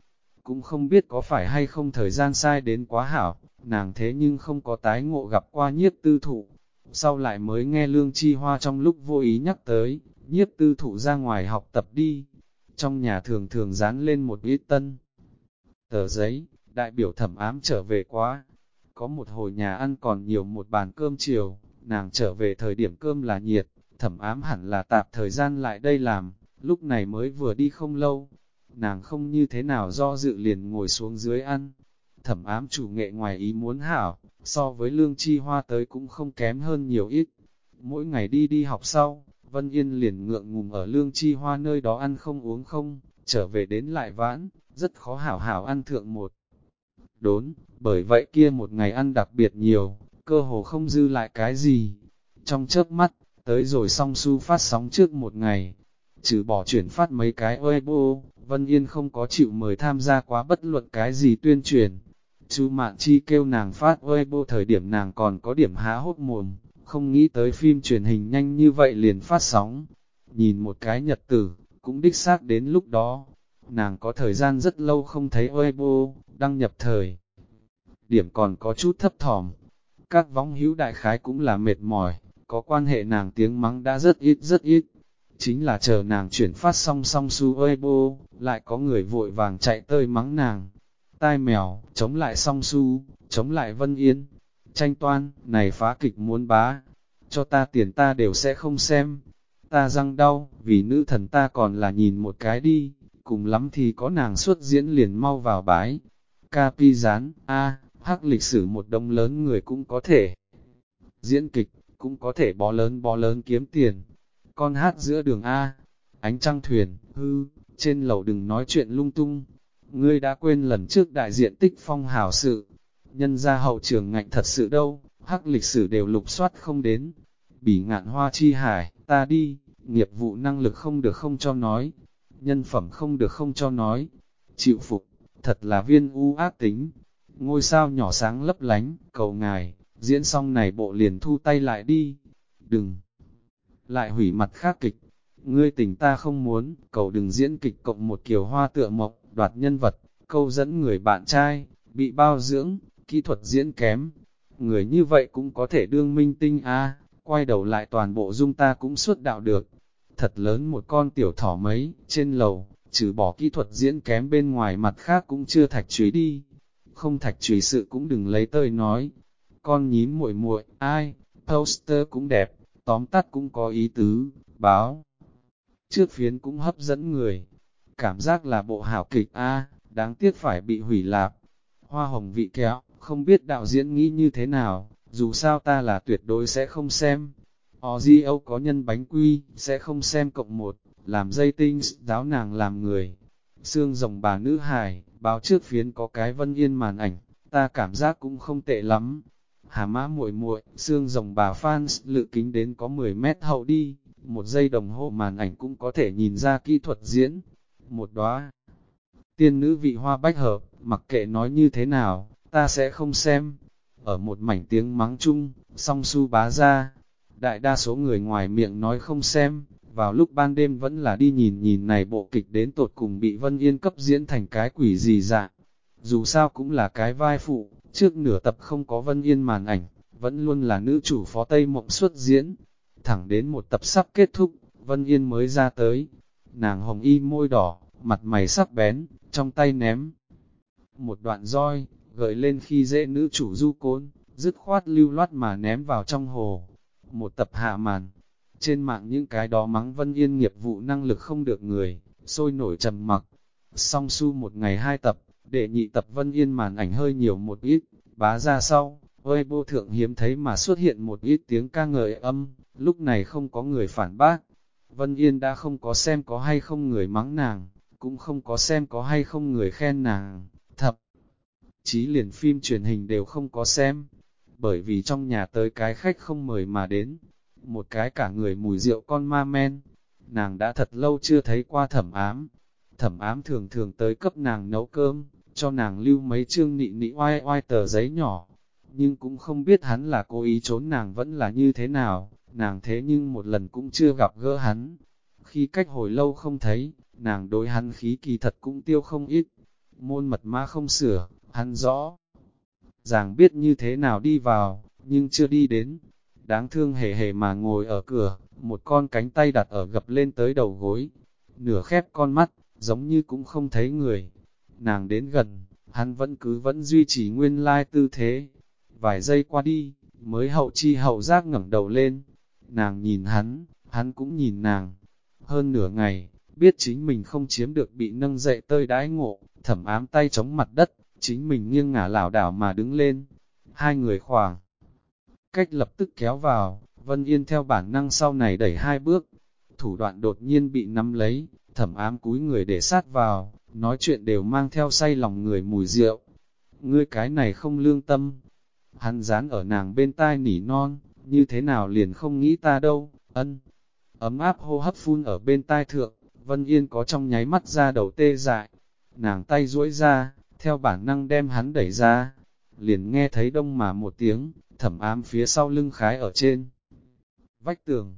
Cũng không biết có phải hay không thời gian sai đến quá hảo, nàng thế nhưng không có tái ngộ gặp qua nhiếp tư thụ. sau lại mới nghe Lương Chi Hoa trong lúc vô ý nhắc tới, nhiếp tư thụ ra ngoài học tập đi. Trong nhà thường thường dán lên một ít tân. Tờ giấy, đại biểu thẩm ám trở về quá. Có một hồi nhà ăn còn nhiều một bàn cơm chiều, nàng trở về thời điểm cơm là nhiệt, thẩm ám hẳn là tạp thời gian lại đây làm, lúc này mới vừa đi không lâu. Nàng không như thế nào do dự liền ngồi xuống dưới ăn. Thẩm ám chủ nghệ ngoài ý muốn hảo, so với lương chi hoa tới cũng không kém hơn nhiều ít. Mỗi ngày đi đi học sau, Vân Yên liền ngượng ngùng ở lương chi hoa nơi đó ăn không uống không, trở về đến lại vãn, rất khó hảo hảo ăn thượng một. Đốn, bởi vậy kia một ngày ăn đặc biệt nhiều, cơ hồ không dư lại cái gì. Trong chớp mắt, tới rồi song su phát sóng trước một ngày, trừ bỏ chuyển phát mấy cái Weibo, Vân Yên không có chịu mời tham gia quá bất luận cái gì tuyên truyền. Chú Mạn Chi kêu nàng phát Weibo thời điểm nàng còn có điểm há hốt mồm, không nghĩ tới phim truyền hình nhanh như vậy liền phát sóng. Nhìn một cái nhật tử, cũng đích xác đến lúc đó, nàng có thời gian rất lâu không thấy Weibo, đăng nhập thời. Điểm còn có chút thấp thỏm, các vong hữu đại khái cũng là mệt mỏi, có quan hệ nàng tiếng mắng đã rất ít rất ít. Chính là chờ nàng chuyển phát song song su Weibo, lại có người vội vàng chạy tơi mắng nàng. Tai mèo, chống lại song su, chống lại Vân Yên. Tranh toan, này phá kịch muốn bá, cho ta tiền ta đều sẽ không xem. Ta răng đau, vì nữ thần ta còn là nhìn một cái đi, cùng lắm thì có nàng xuất diễn liền mau vào bái. Capi rán, a hắc lịch sử một đông lớn người cũng có thể. Diễn kịch, cũng có thể bó lớn bó lớn kiếm tiền. Con hát giữa đường A, ánh trăng thuyền, hư, trên lầu đừng nói chuyện lung tung. Ngươi đã quên lần trước đại diện tích phong hào sự. Nhân gia hậu trường ngạnh thật sự đâu, hắc lịch sử đều lục soát không đến. Bỉ ngạn hoa chi hải, ta đi, nghiệp vụ năng lực không được không cho nói. Nhân phẩm không được không cho nói. Chịu phục, thật là viên u ác tính. Ngôi sao nhỏ sáng lấp lánh, cầu ngài, diễn xong này bộ liền thu tay lại đi. Đừng lại hủy mặt khác kịch. Ngươi tình ta không muốn, cầu đừng diễn kịch cộng một kiều hoa tựa mộc, đoạt nhân vật, câu dẫn người bạn trai, bị bao dưỡng, kỹ thuật diễn kém. Người như vậy cũng có thể đương minh tinh a quay đầu lại toàn bộ dung ta cũng xuất đạo được. Thật lớn một con tiểu thỏ mấy, trên lầu, trừ bỏ kỹ thuật diễn kém bên ngoài mặt khác cũng chưa thạch chuối đi. Không thạch chuối sự cũng đừng lấy tơi nói. Con nhím muội muội ai, poster cũng đẹp, tóm tắt cũng có ý tứ, báo. Trước phiến cũng hấp dẫn người. Cảm giác là bộ hảo kịch A, đáng tiếc phải bị hủy lạp. Hoa hồng vị kéo, không biết đạo diễn nghĩ như thế nào, dù sao ta là tuyệt đối sẽ không xem. Ozio có nhân bánh quy, sẽ không xem cộng một, làm dây tinh, giáo nàng làm người. Sương rồng bà nữ hài, báo trước phiến có cái vân yên màn ảnh, ta cảm giác cũng không tệ lắm. Hà mã muội muội, xương rồng bà fans lự kính đến có 10 mét hậu đi, một giây đồng hồ màn ảnh cũng có thể nhìn ra kỹ thuật diễn. Một đóa tiên nữ vị hoa bách hợp, mặc kệ nói như thế nào, ta sẽ không xem. Ở một mảnh tiếng mắng chung, song su bá ra. Đại đa số người ngoài miệng nói không xem, vào lúc ban đêm vẫn là đi nhìn nhìn này bộ kịch đến tột cùng bị Vân Yên cấp diễn thành cái quỷ gì dạng. Dù sao cũng là cái vai phụ, Trước nửa tập không có Vân Yên màn ảnh, vẫn luôn là nữ chủ phó Tây Mộng xuất diễn. Thẳng đến một tập sắp kết thúc, Vân Yên mới ra tới. Nàng hồng y môi đỏ, mặt mày sắc bén, trong tay ném. Một đoạn roi, gợi lên khi dễ nữ chủ du côn, dứt khoát lưu loát mà ném vào trong hồ. Một tập hạ màn, trên mạng những cái đó mắng Vân Yên nghiệp vụ năng lực không được người, sôi nổi trầm mặc. Song su một ngày hai tập, Đệ nhị tập Vân Yên màn ảnh hơi nhiều một ít, bá ra sau, Weibo thượng hiếm thấy mà xuất hiện một ít tiếng ca ngợi âm, lúc này không có người phản bác. Vân Yên đã không có xem có hay không người mắng nàng, cũng không có xem có hay không người khen nàng, thập. Chí liền phim truyền hình đều không có xem, bởi vì trong nhà tới cái khách không mời mà đến, một cái cả người mùi rượu con ma men. Nàng đã thật lâu chưa thấy qua thẩm ám, thẩm ám thường thường tới cấp nàng nấu cơm, cho nàng lưu mấy chương nị nị oai oai tờ giấy nhỏ, nhưng cũng không biết hắn là cố ý trốn nàng vẫn là như thế nào, nàng thế nhưng một lần cũng chưa gặp gỡ hắn. Khi cách hồi lâu không thấy, nàng đối hắn khí kỳ thật cũng tiêu không ít, môn mật ma không sửa, hắn rõ. Ràng biết như thế nào đi vào, nhưng chưa đi đến. đáng thương hề hề mà ngồi ở cửa, một con cánh tay đặt ở gập lên tới đầu gối, nửa khép con mắt, giống như cũng không thấy người. Nàng đến gần, hắn vẫn cứ vẫn duy trì nguyên lai tư thế. Vài giây qua đi, mới hậu chi hậu giác ngẩng đầu lên. Nàng nhìn hắn, hắn cũng nhìn nàng. Hơn nửa ngày, biết chính mình không chiếm được bị nâng dậy tơi đãi ngộ, thẩm ám tay chống mặt đất, chính mình nghiêng ngả lảo đảo mà đứng lên. Hai người khoảng cách lập tức kéo vào, Vân Yên theo bản năng sau này đẩy hai bước, thủ đoạn đột nhiên bị nắm lấy, thẩm ám cúi người để sát vào, nói chuyện đều mang theo say lòng người mùi rượu. Ngươi cái này không lương tâm. Hắn dán ở nàng bên tai nỉ non, như thế nào liền không nghĩ ta đâu, ân. Ấm áp hô hấp phun ở bên tai thượng, Vân Yên có trong nháy mắt ra đầu tê dại. Nàng tay duỗi ra, theo bản năng đem hắn đẩy ra. Liền nghe thấy đông mà một tiếng, thẩm ám phía sau lưng khái ở trên. Vách tường,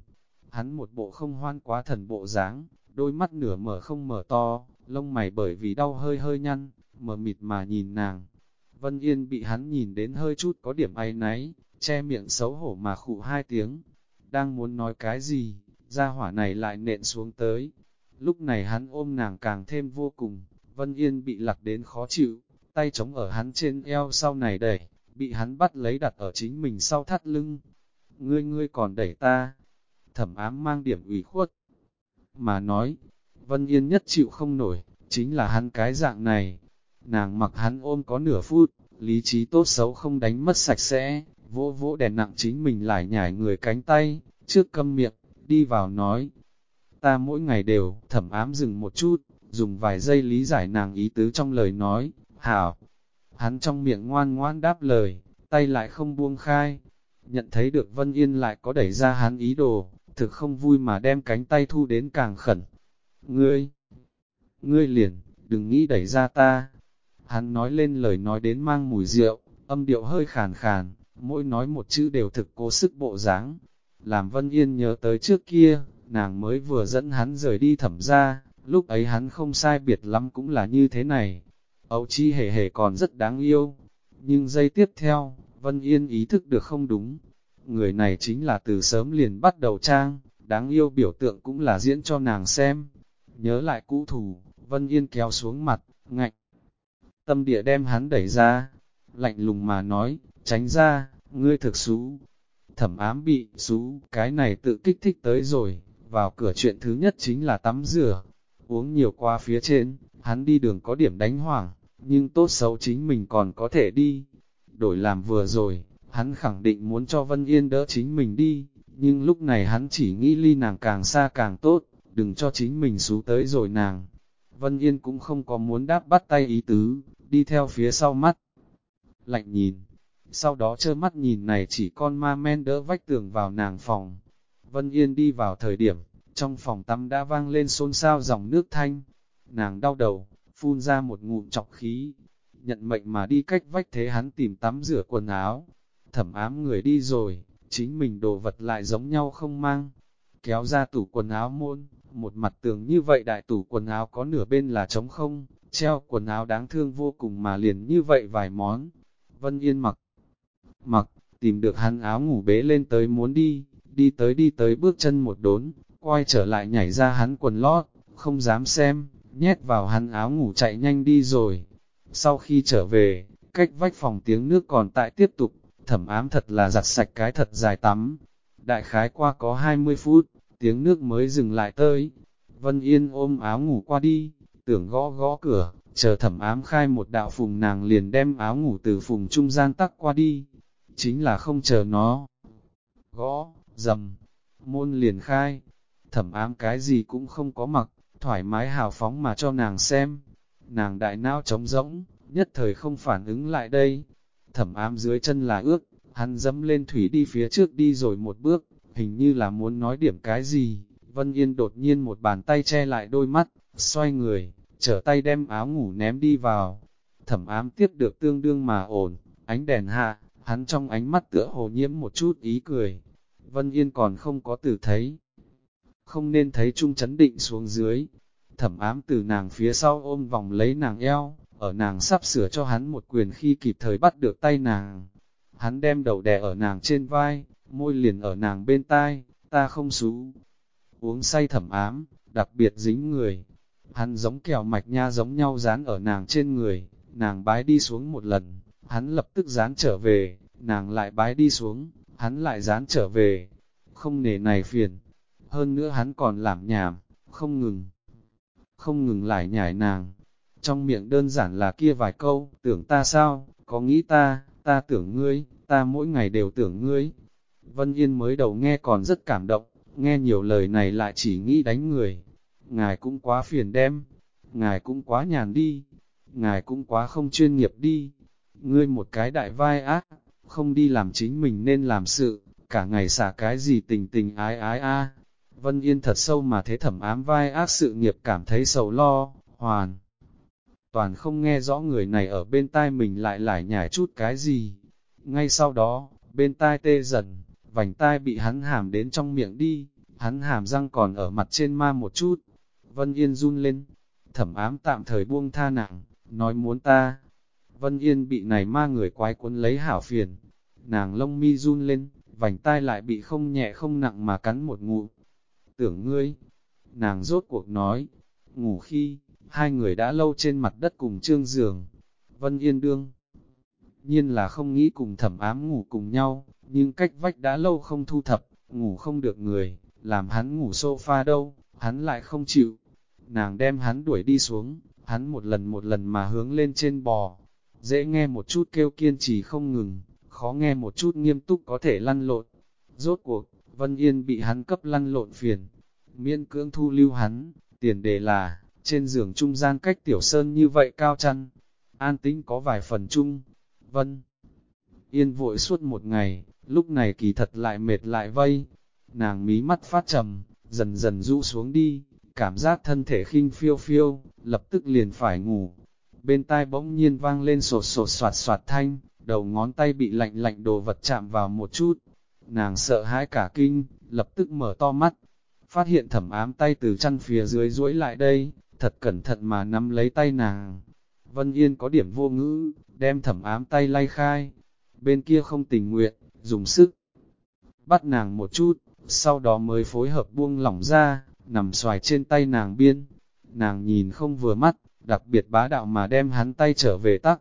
hắn một bộ không hoan quá thần bộ dáng, đôi mắt nửa mở không mở to, lông mày bởi vì đau hơi hơi nhăn, mờ mịt mà nhìn nàng. Vân Yên bị hắn nhìn đến hơi chút có điểm ai náy, che miệng xấu hổ mà khụ hai tiếng. Đang muốn nói cái gì, ra hỏa này lại nện xuống tới. Lúc này hắn ôm nàng càng thêm vô cùng, Vân Yên bị lặc đến khó chịu, tay chống ở hắn trên eo sau này đẩy, bị hắn bắt lấy đặt ở chính mình sau thắt lưng. Ngươi ngươi còn đẩy ta. Thẩm ám mang điểm ủy khuất, mà nói, Vân Yên nhất chịu không nổi, chính là hắn cái dạng này. Nàng mặc hắn ôm có nửa phút, lý trí tốt xấu không đánh mất sạch sẽ, vỗ vỗ đèn nặng chính mình lại nhảy người cánh tay, trước câm miệng, đi vào nói. Ta mỗi ngày đều thẩm ám dừng một chút, dùng vài giây lý giải nàng ý tứ trong lời nói, hảo. Hắn trong miệng ngoan ngoan đáp lời, tay lại không buông khai. Nhận thấy được Vân Yên lại có đẩy ra hắn ý đồ, thực không vui mà đem cánh tay thu đến càng khẩn. Ngươi, ngươi liền, đừng nghĩ đẩy ra ta. Hắn nói lên lời nói đến mang mùi rượu, âm điệu hơi khàn khàn, mỗi nói một chữ đều thực cố sức bộ dáng. Làm Vân Yên nhớ tới trước kia, nàng mới vừa dẫn hắn rời đi thẩm ra, lúc ấy hắn không sai biệt lắm cũng là như thế này. Âu chi hề hề còn rất đáng yêu, nhưng giây tiếp theo, Vân Yên ý thức được không đúng, Người này chính là từ sớm liền bắt đầu trang, đáng yêu biểu tượng cũng là diễn cho nàng xem. Nhớ lại cũ thủ, Vân Yên kéo xuống mặt, ngạnh. Tâm địa đem hắn đẩy ra, lạnh lùng mà nói, tránh ra, ngươi thực xú. Thẩm ám bị xú, cái này tự kích thích tới rồi, vào cửa chuyện thứ nhất chính là tắm rửa. Uống nhiều qua phía trên, hắn đi đường có điểm đánh hoảng, nhưng tốt xấu chính mình còn có thể đi. Đổi làm vừa rồi, Hắn khẳng định muốn cho Vân Yên đỡ chính mình đi, nhưng lúc này hắn chỉ nghĩ ly nàng càng xa càng tốt, đừng cho chính mình xú tới rồi nàng. Vân Yên cũng không có muốn đáp bắt tay ý tứ, đi theo phía sau mắt. Lạnh nhìn, sau đó trơ mắt nhìn này chỉ con ma men đỡ vách tường vào nàng phòng. Vân Yên đi vào thời điểm, trong phòng tắm đã vang lên xôn xao dòng nước thanh. Nàng đau đầu, phun ra một ngụm chọc khí, nhận mệnh mà đi cách vách thế hắn tìm tắm rửa quần áo, thẩm ám người đi rồi, chính mình đồ vật lại giống nhau không mang. Kéo ra tủ quần áo môn, một mặt tường như vậy đại tủ quần áo có nửa bên là trống không, treo quần áo đáng thương vô cùng mà liền như vậy vài món. Vân Yên mặc, mặc, tìm được hắn áo ngủ bế lên tới muốn đi, đi tới đi tới bước chân một đốn, quay trở lại nhảy ra hắn quần lót, không dám xem, nhét vào hắn áo ngủ chạy nhanh đi rồi. Sau khi trở về, cách vách phòng tiếng nước còn tại tiếp tục, thẩm ám thật là giặt sạch cái thật dài tắm. Đại khái qua có 20 phút, tiếng nước mới dừng lại tới. Vân Yên ôm áo ngủ qua đi, tưởng gõ gõ cửa, chờ thẩm ám khai một đạo phùng nàng liền đem áo ngủ từ phùng trung gian tắc qua đi. Chính là không chờ nó. Gõ, dầm, môn liền khai. Thẩm ám cái gì cũng không có mặc, thoải mái hào phóng mà cho nàng xem. Nàng đại não trống rỗng, nhất thời không phản ứng lại đây, thẩm ám dưới chân là ước, hắn dẫm lên thủy đi phía trước đi rồi một bước, hình như là muốn nói điểm cái gì, Vân Yên đột nhiên một bàn tay che lại đôi mắt, xoay người, trở tay đem áo ngủ ném đi vào, thẩm ám tiếp được tương đương mà ổn, ánh đèn hạ, hắn trong ánh mắt tựa hồ nhiễm một chút ý cười, Vân Yên còn không có từ thấy, không nên thấy trung chấn định xuống dưới, thẩm ám từ nàng phía sau ôm vòng lấy nàng eo, ở nàng sắp sửa cho hắn một quyền khi kịp thời bắt được tay nàng. Hắn đem đầu đè ở nàng trên vai, môi liền ở nàng bên tai, ta không xú. Uống say thẩm ám, đặc biệt dính người. Hắn giống kẹo mạch nha giống nhau dán ở nàng trên người, nàng bái đi xuống một lần, hắn lập tức dán trở về, nàng lại bái đi xuống, hắn lại dán trở về. Không nề này phiền, hơn nữa hắn còn làm nhảm, không ngừng. Không ngừng lại nhảy nàng, trong miệng đơn giản là kia vài câu, tưởng ta sao, có nghĩ ta, ta tưởng ngươi, ta mỗi ngày đều tưởng ngươi. Vân Yên mới đầu nghe còn rất cảm động, nghe nhiều lời này lại chỉ nghĩ đánh người. Ngài cũng quá phiền đem, ngài cũng quá nhàn đi, ngài cũng quá không chuyên nghiệp đi. Ngươi một cái đại vai ác, không đi làm chính mình nên làm sự, cả ngày xả cái gì tình tình ái ái a. Vân Yên thật sâu mà thế thẩm ám vai ác sự nghiệp cảm thấy sầu lo, hoàn. Toàn không nghe rõ người này ở bên tai mình lại lại nhảy chút cái gì. Ngay sau đó, bên tai tê dần, vành tai bị hắn hàm đến trong miệng đi, hắn hàm răng còn ở mặt trên ma một chút. Vân Yên run lên, thẩm ám tạm thời buông tha nặng, nói muốn ta. Vân Yên bị này ma người quái cuốn lấy hảo phiền, nàng lông mi run lên, vành tai lại bị không nhẹ không nặng mà cắn một ngụ. Tưởng ngươi, nàng rốt cuộc nói, ngủ khi, hai người đã lâu trên mặt đất cùng trương giường. Vân Yên đương, nhiên là không nghĩ cùng thẩm ám ngủ cùng nhau, nhưng cách vách đã lâu không thu thập, ngủ không được người, làm hắn ngủ sofa đâu, hắn lại không chịu. Nàng đem hắn đuổi đi xuống, hắn một lần một lần mà hướng lên trên bò, dễ nghe một chút kêu kiên trì không ngừng, khó nghe một chút nghiêm túc có thể lăn lộn. Rốt cuộc, Vân Yên bị hắn cấp lăn lộn phiền, miễn cưỡng thu lưu hắn, tiền đề là, trên giường trung gian cách tiểu sơn như vậy cao chăn, an tĩnh có vài phần chung, Vân. Yên vội suốt một ngày, lúc này kỳ thật lại mệt lại vây, nàng mí mắt phát trầm, dần dần rũ xuống đi, cảm giác thân thể khinh phiêu phiêu, lập tức liền phải ngủ. Bên tai bỗng nhiên vang lên sột sột soạt soạt thanh, đầu ngón tay bị lạnh lạnh đồ vật chạm vào một chút. Nàng sợ hãi cả kinh, lập tức mở to mắt, phát hiện thẩm ám tay từ chăn phía dưới duỗi lại đây, thật cẩn thận mà nắm lấy tay nàng. Vân Yên có điểm vô ngữ, đem thẩm ám tay lay khai, bên kia không tình nguyện, dùng sức. Bắt nàng một chút, sau đó mới phối hợp buông lỏng ra, nằm xoài trên tay nàng biên. Nàng nhìn không vừa mắt, đặc biệt bá đạo mà đem hắn tay trở về tắc.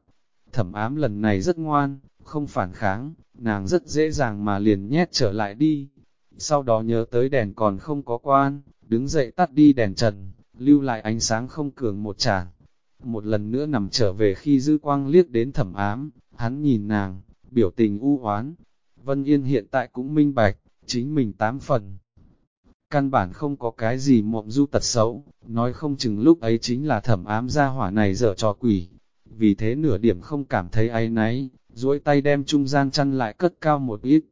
Thẩm ám lần này rất ngoan, không phản kháng, nàng rất dễ dàng mà liền nhét trở lại đi. Sau đó nhớ tới đèn còn không có quan, đứng dậy tắt đi đèn trần, lưu lại ánh sáng không cường một chản. Một lần nữa nằm trở về khi dư quang liếc đến thẩm ám, hắn nhìn nàng, biểu tình u oán. Vân Yên hiện tại cũng minh bạch, chính mình tám phần. Căn bản không có cái gì mộng du tật xấu, nói không chừng lúc ấy chính là thẩm ám gia hỏa này dở trò quỷ. Vì thế nửa điểm không cảm thấy ai náy, duỗi tay đem trung gian chăn lại cất cao một ít.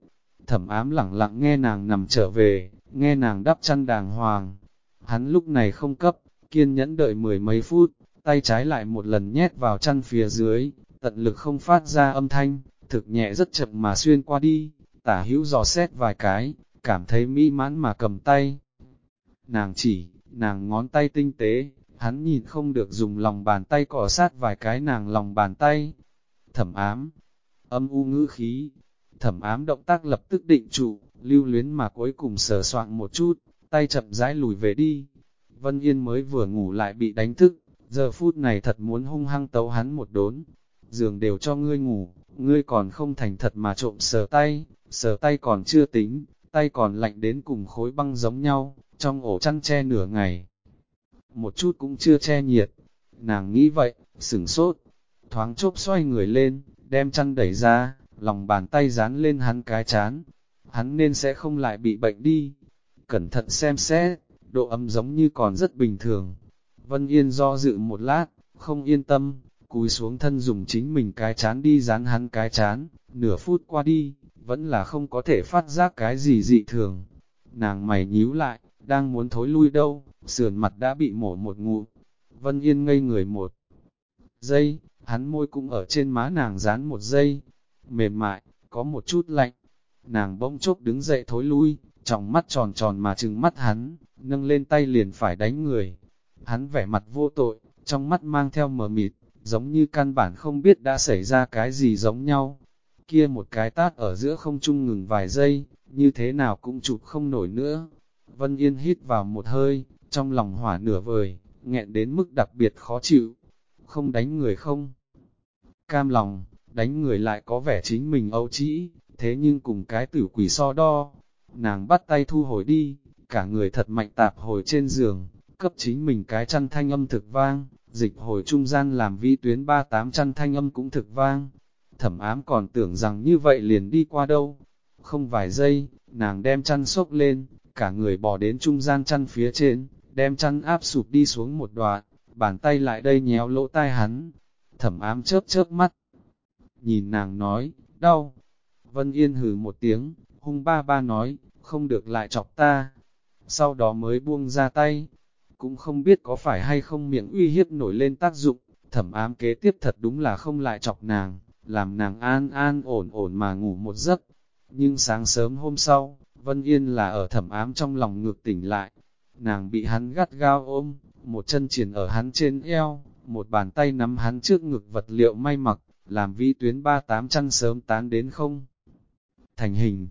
Thẩm ám lẳng lặng nghe nàng nằm trở về, nghe nàng đắp chăn đàng hoàng. Hắn lúc này không cấp, kiên nhẫn đợi mười mấy phút, tay trái lại một lần nhét vào chăn phía dưới, tận lực không phát ra âm thanh, thực nhẹ rất chậm mà xuyên qua đi, tả hữu dò xét vài cái, cảm thấy mỹ mãn mà cầm tay. Nàng chỉ, nàng ngón tay tinh tế, hắn nhìn không được dùng lòng bàn tay cỏ sát vài cái nàng lòng bàn tay. Thẩm ám, âm u ngữ khí, thẩm ám động tác lập tức định trụ, lưu luyến mà cuối cùng sờ soạn một chút, tay chậm rãi lùi về đi. Vân Yên mới vừa ngủ lại bị đánh thức, giờ phút này thật muốn hung hăng tấu hắn một đốn. Giường đều cho ngươi ngủ, ngươi còn không thành thật mà trộm sờ tay, sờ tay còn chưa tính, tay còn lạnh đến cùng khối băng giống nhau, trong ổ chăn che nửa ngày. Một chút cũng chưa che nhiệt, nàng nghĩ vậy, sửng sốt, thoáng chốc xoay người lên, đem chăn đẩy ra, lòng bàn tay dán lên hắn cái chán, hắn nên sẽ không lại bị bệnh đi. Cẩn thận xem xét, độ ấm giống như còn rất bình thường. Vân Yên do dự một lát, không yên tâm, cúi xuống thân dùng chính mình cái chán đi dán hắn cái chán, nửa phút qua đi, vẫn là không có thể phát giác cái gì dị thường. Nàng mày nhíu lại, đang muốn thối lui đâu, sườn mặt đã bị mổ một ngụ. Vân Yên ngây người một giây, hắn môi cũng ở trên má nàng dán một giây, mềm mại, có một chút lạnh. Nàng bỗng chốc đứng dậy thối lui, trong mắt tròn tròn mà trừng mắt hắn, nâng lên tay liền phải đánh người. Hắn vẻ mặt vô tội, trong mắt mang theo mờ mịt, giống như căn bản không biết đã xảy ra cái gì giống nhau. Kia một cái tát ở giữa không trung ngừng vài giây, như thế nào cũng chụp không nổi nữa. Vân Yên hít vào một hơi, trong lòng hỏa nửa vời, nghẹn đến mức đặc biệt khó chịu. Không đánh người không? Cam lòng, đánh người lại có vẻ chính mình âu trĩ, thế nhưng cùng cái tử quỷ so đo. Nàng bắt tay thu hồi đi, cả người thật mạnh tạp hồi trên giường, cấp chính mình cái chăn thanh âm thực vang, dịch hồi trung gian làm vi tuyến 38 chăn thanh âm cũng thực vang. Thẩm ám còn tưởng rằng như vậy liền đi qua đâu. Không vài giây, nàng đem chăn xốc lên, cả người bò đến trung gian chăn phía trên, đem chăn áp sụp đi xuống một đoạn, bàn tay lại đây nhéo lỗ tai hắn. Thẩm ám chớp chớp mắt, nhìn nàng nói, đau. Vân Yên hừ một tiếng, hung ba ba nói, không được lại chọc ta. Sau đó mới buông ra tay, cũng không biết có phải hay không miệng uy hiếp nổi lên tác dụng, thẩm ám kế tiếp thật đúng là không lại chọc nàng, làm nàng an an ổn ổn mà ngủ một giấc. Nhưng sáng sớm hôm sau, Vân Yên là ở thẩm ám trong lòng ngược tỉnh lại, nàng bị hắn gắt gao ôm, một chân triển ở hắn trên eo, một bàn tay nắm hắn trước ngực vật liệu may mặc, làm vi tuyến ba tám chăn sớm tán đến không. Thành hình,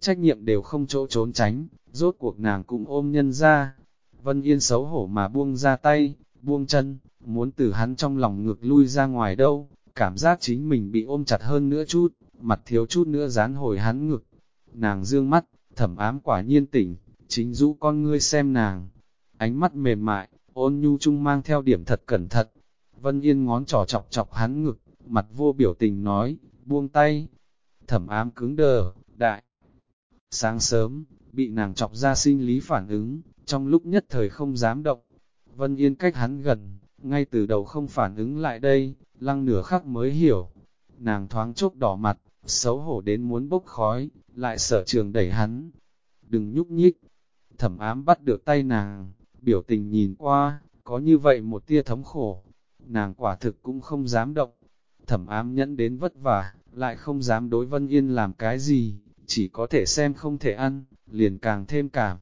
trách nhiệm đều không chỗ trốn tránh, rốt cuộc nàng cũng ôm nhân ra. Vân Yên xấu hổ mà buông ra tay, buông chân, muốn từ hắn trong lòng ngược lui ra ngoài đâu, cảm giác chính mình bị ôm chặt hơn nữa chút, mặt thiếu chút nữa dán hồi hắn ngực. Nàng dương mắt, thẩm ám quả nhiên tỉnh, chính rũ con ngươi xem nàng. Ánh mắt mềm mại, ôn nhu chung mang theo điểm thật cẩn thận. Vân Yên ngón trỏ chọc chọc hắn ngực, mặt vô biểu tình nói, buông tay. Thẩm ám cứng đờ, đại. Sáng sớm, bị nàng chọc ra sinh lý phản ứng, trong lúc nhất thời không dám động. Vân Yên cách hắn gần, ngay từ đầu không phản ứng lại đây, lăng nửa khắc mới hiểu. Nàng thoáng chốc đỏ mặt, xấu hổ đến muốn bốc khói, lại sợ trường đẩy hắn. Đừng nhúc nhích. Thẩm ám bắt được tay nàng, biểu tình nhìn qua, có như vậy một tia thống khổ. Nàng quả thực cũng không dám động. Thẩm ám nhẫn đến vất vả, lại không dám đối Vân Yên làm cái gì, chỉ có thể xem không thể ăn, liền càng thêm cảm.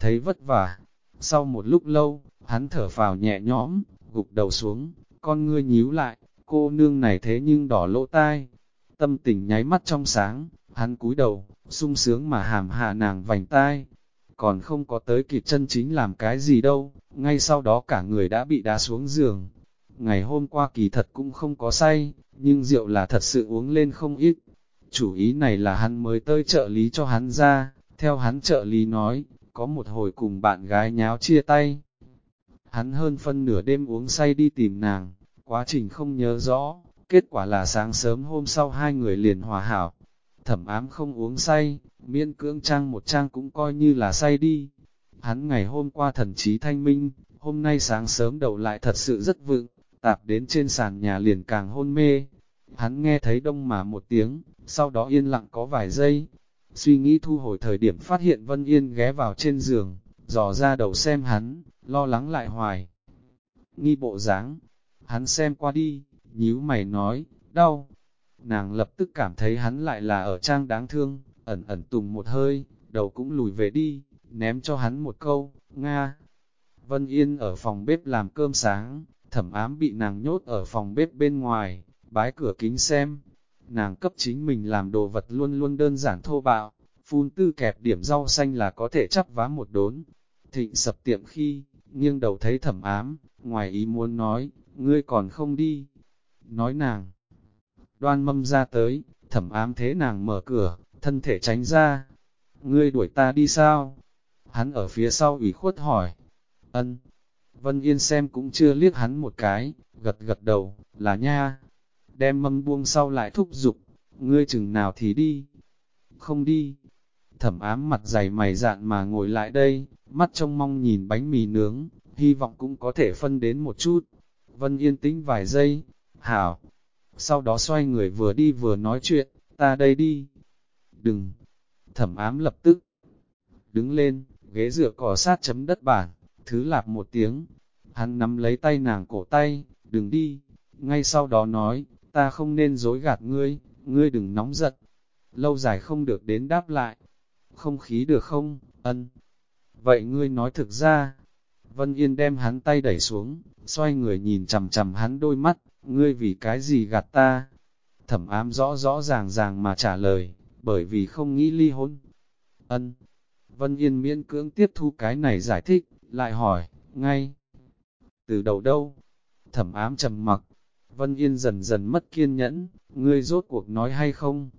Thấy vất vả, sau một lúc lâu, hắn thở phào nhẹ nhõm, gục đầu xuống, con ngươi nhíu lại, cô nương này thế nhưng đỏ lỗ tai. Tâm tình nháy mắt trong sáng, hắn cúi đầu, sung sướng mà hàm hạ nàng vành tai. Còn không có tới kịp chân chính làm cái gì đâu, ngay sau đó cả người đã bị đá xuống giường. Ngày hôm qua kỳ thật cũng không có say, nhưng rượu là thật sự uống lên không ít. Chủ ý này là hắn mới tới trợ lý cho hắn ra, theo hắn trợ lý nói, có một hồi cùng bạn gái nháo chia tay. Hắn hơn phân nửa đêm uống say đi tìm nàng, quá trình không nhớ rõ, kết quả là sáng sớm hôm sau hai người liền hòa hảo. Thẩm ám không uống say, miễn cưỡng trang một trang cũng coi như là say đi. Hắn ngày hôm qua thần trí thanh minh, hôm nay sáng sớm đầu lại thật sự rất vựng, tạp đến trên sàn nhà liền càng hôn mê. Hắn nghe thấy đông mà một tiếng, sau đó yên lặng có vài giây. Suy nghĩ thu hồi thời điểm phát hiện Vân Yên ghé vào trên giường, dò ra đầu xem hắn, lo lắng lại hoài. Nghi bộ dáng hắn xem qua đi, nhíu mày nói, đau. Nàng lập tức cảm thấy hắn lại là ở trang đáng thương, ẩn ẩn tùng một hơi, đầu cũng lùi về đi, ném cho hắn một câu, Nga. Vân Yên ở phòng bếp làm cơm sáng, thẩm ám bị nàng nhốt ở phòng bếp bên ngoài, bái cửa kính xem. Nàng cấp chính mình làm đồ vật luôn luôn đơn giản thô bạo, phun tư kẹp điểm rau xanh là có thể chắp vá một đốn. Thịnh sập tiệm khi, nghiêng đầu thấy thẩm ám, ngoài ý muốn nói, ngươi còn không đi. Nói nàng, đoan mâm ra tới, thẩm ám thế nàng mở cửa, thân thể tránh ra. Ngươi đuổi ta đi sao? Hắn ở phía sau ủy khuất hỏi. Ân. Vân Yên xem cũng chưa liếc hắn một cái, gật gật đầu, là nha. Đem mâm buông sau lại thúc giục, ngươi chừng nào thì đi. Không đi. Thẩm ám mặt dày mày dạn mà ngồi lại đây, mắt trông mong nhìn bánh mì nướng, hy vọng cũng có thể phân đến một chút. Vân yên tĩnh vài giây, hảo. Sau đó xoay người vừa đi vừa nói chuyện, ta đây đi. Đừng. Thẩm ám lập tức. Đứng lên, ghế dựa cỏ sát chấm đất bản, thứ lạp một tiếng. Hắn nắm lấy tay nàng cổ tay, đừng đi. Ngay sau đó nói, ta không nên dối gạt ngươi, ngươi đừng nóng giận. Lâu dài không được đến đáp lại. Không khí được không, ân. Vậy ngươi nói thực ra, Vân Yên đem hắn tay đẩy xuống, xoay người nhìn chầm chầm hắn đôi mắt, ngươi vì cái gì gạt ta? Thẩm ám rõ rõ ràng ràng mà trả lời, bởi vì không nghĩ ly hôn, ân. Vân Yên miễn cưỡng tiếp thu cái này giải thích, lại hỏi, ngay. Từ đầu đâu? Thẩm ám trầm mặc. Vân Yên dần dần mất kiên nhẫn, ngươi rốt cuộc nói hay không?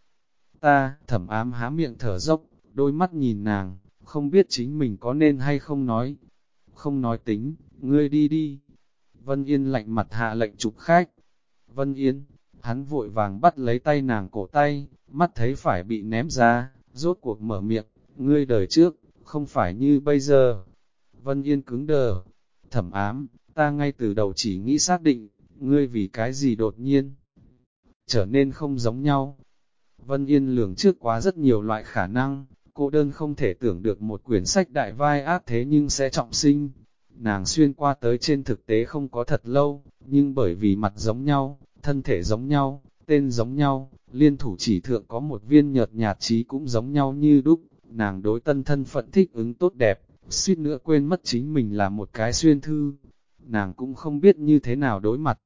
Ta, thẩm ám há miệng thở dốc, đôi mắt nhìn nàng, không biết chính mình có nên hay không nói. Không nói tính, ngươi đi đi. Vân Yên lạnh mặt hạ lệnh chụp khách. Vân Yên, hắn vội vàng bắt lấy tay nàng cổ tay, mắt thấy phải bị ném ra, rốt cuộc mở miệng, ngươi đời trước, không phải như bây giờ. Vân Yên cứng đờ, thẩm ám, ta ngay từ đầu chỉ nghĩ xác định, ngươi vì cái gì đột nhiên, trở nên không giống nhau. Vân Yên lường trước quá rất nhiều loại khả năng, cô đơn không thể tưởng được một quyển sách đại vai ác thế nhưng sẽ trọng sinh. Nàng xuyên qua tới trên thực tế không có thật lâu, nhưng bởi vì mặt giống nhau, thân thể giống nhau, tên giống nhau, liên thủ chỉ thượng có một viên nhợt nhạt trí cũng giống nhau như đúc, nàng đối tân thân phận thích ứng tốt đẹp, suýt nữa quên mất chính mình là một cái xuyên thư. Nàng cũng không biết như thế nào đối mặt.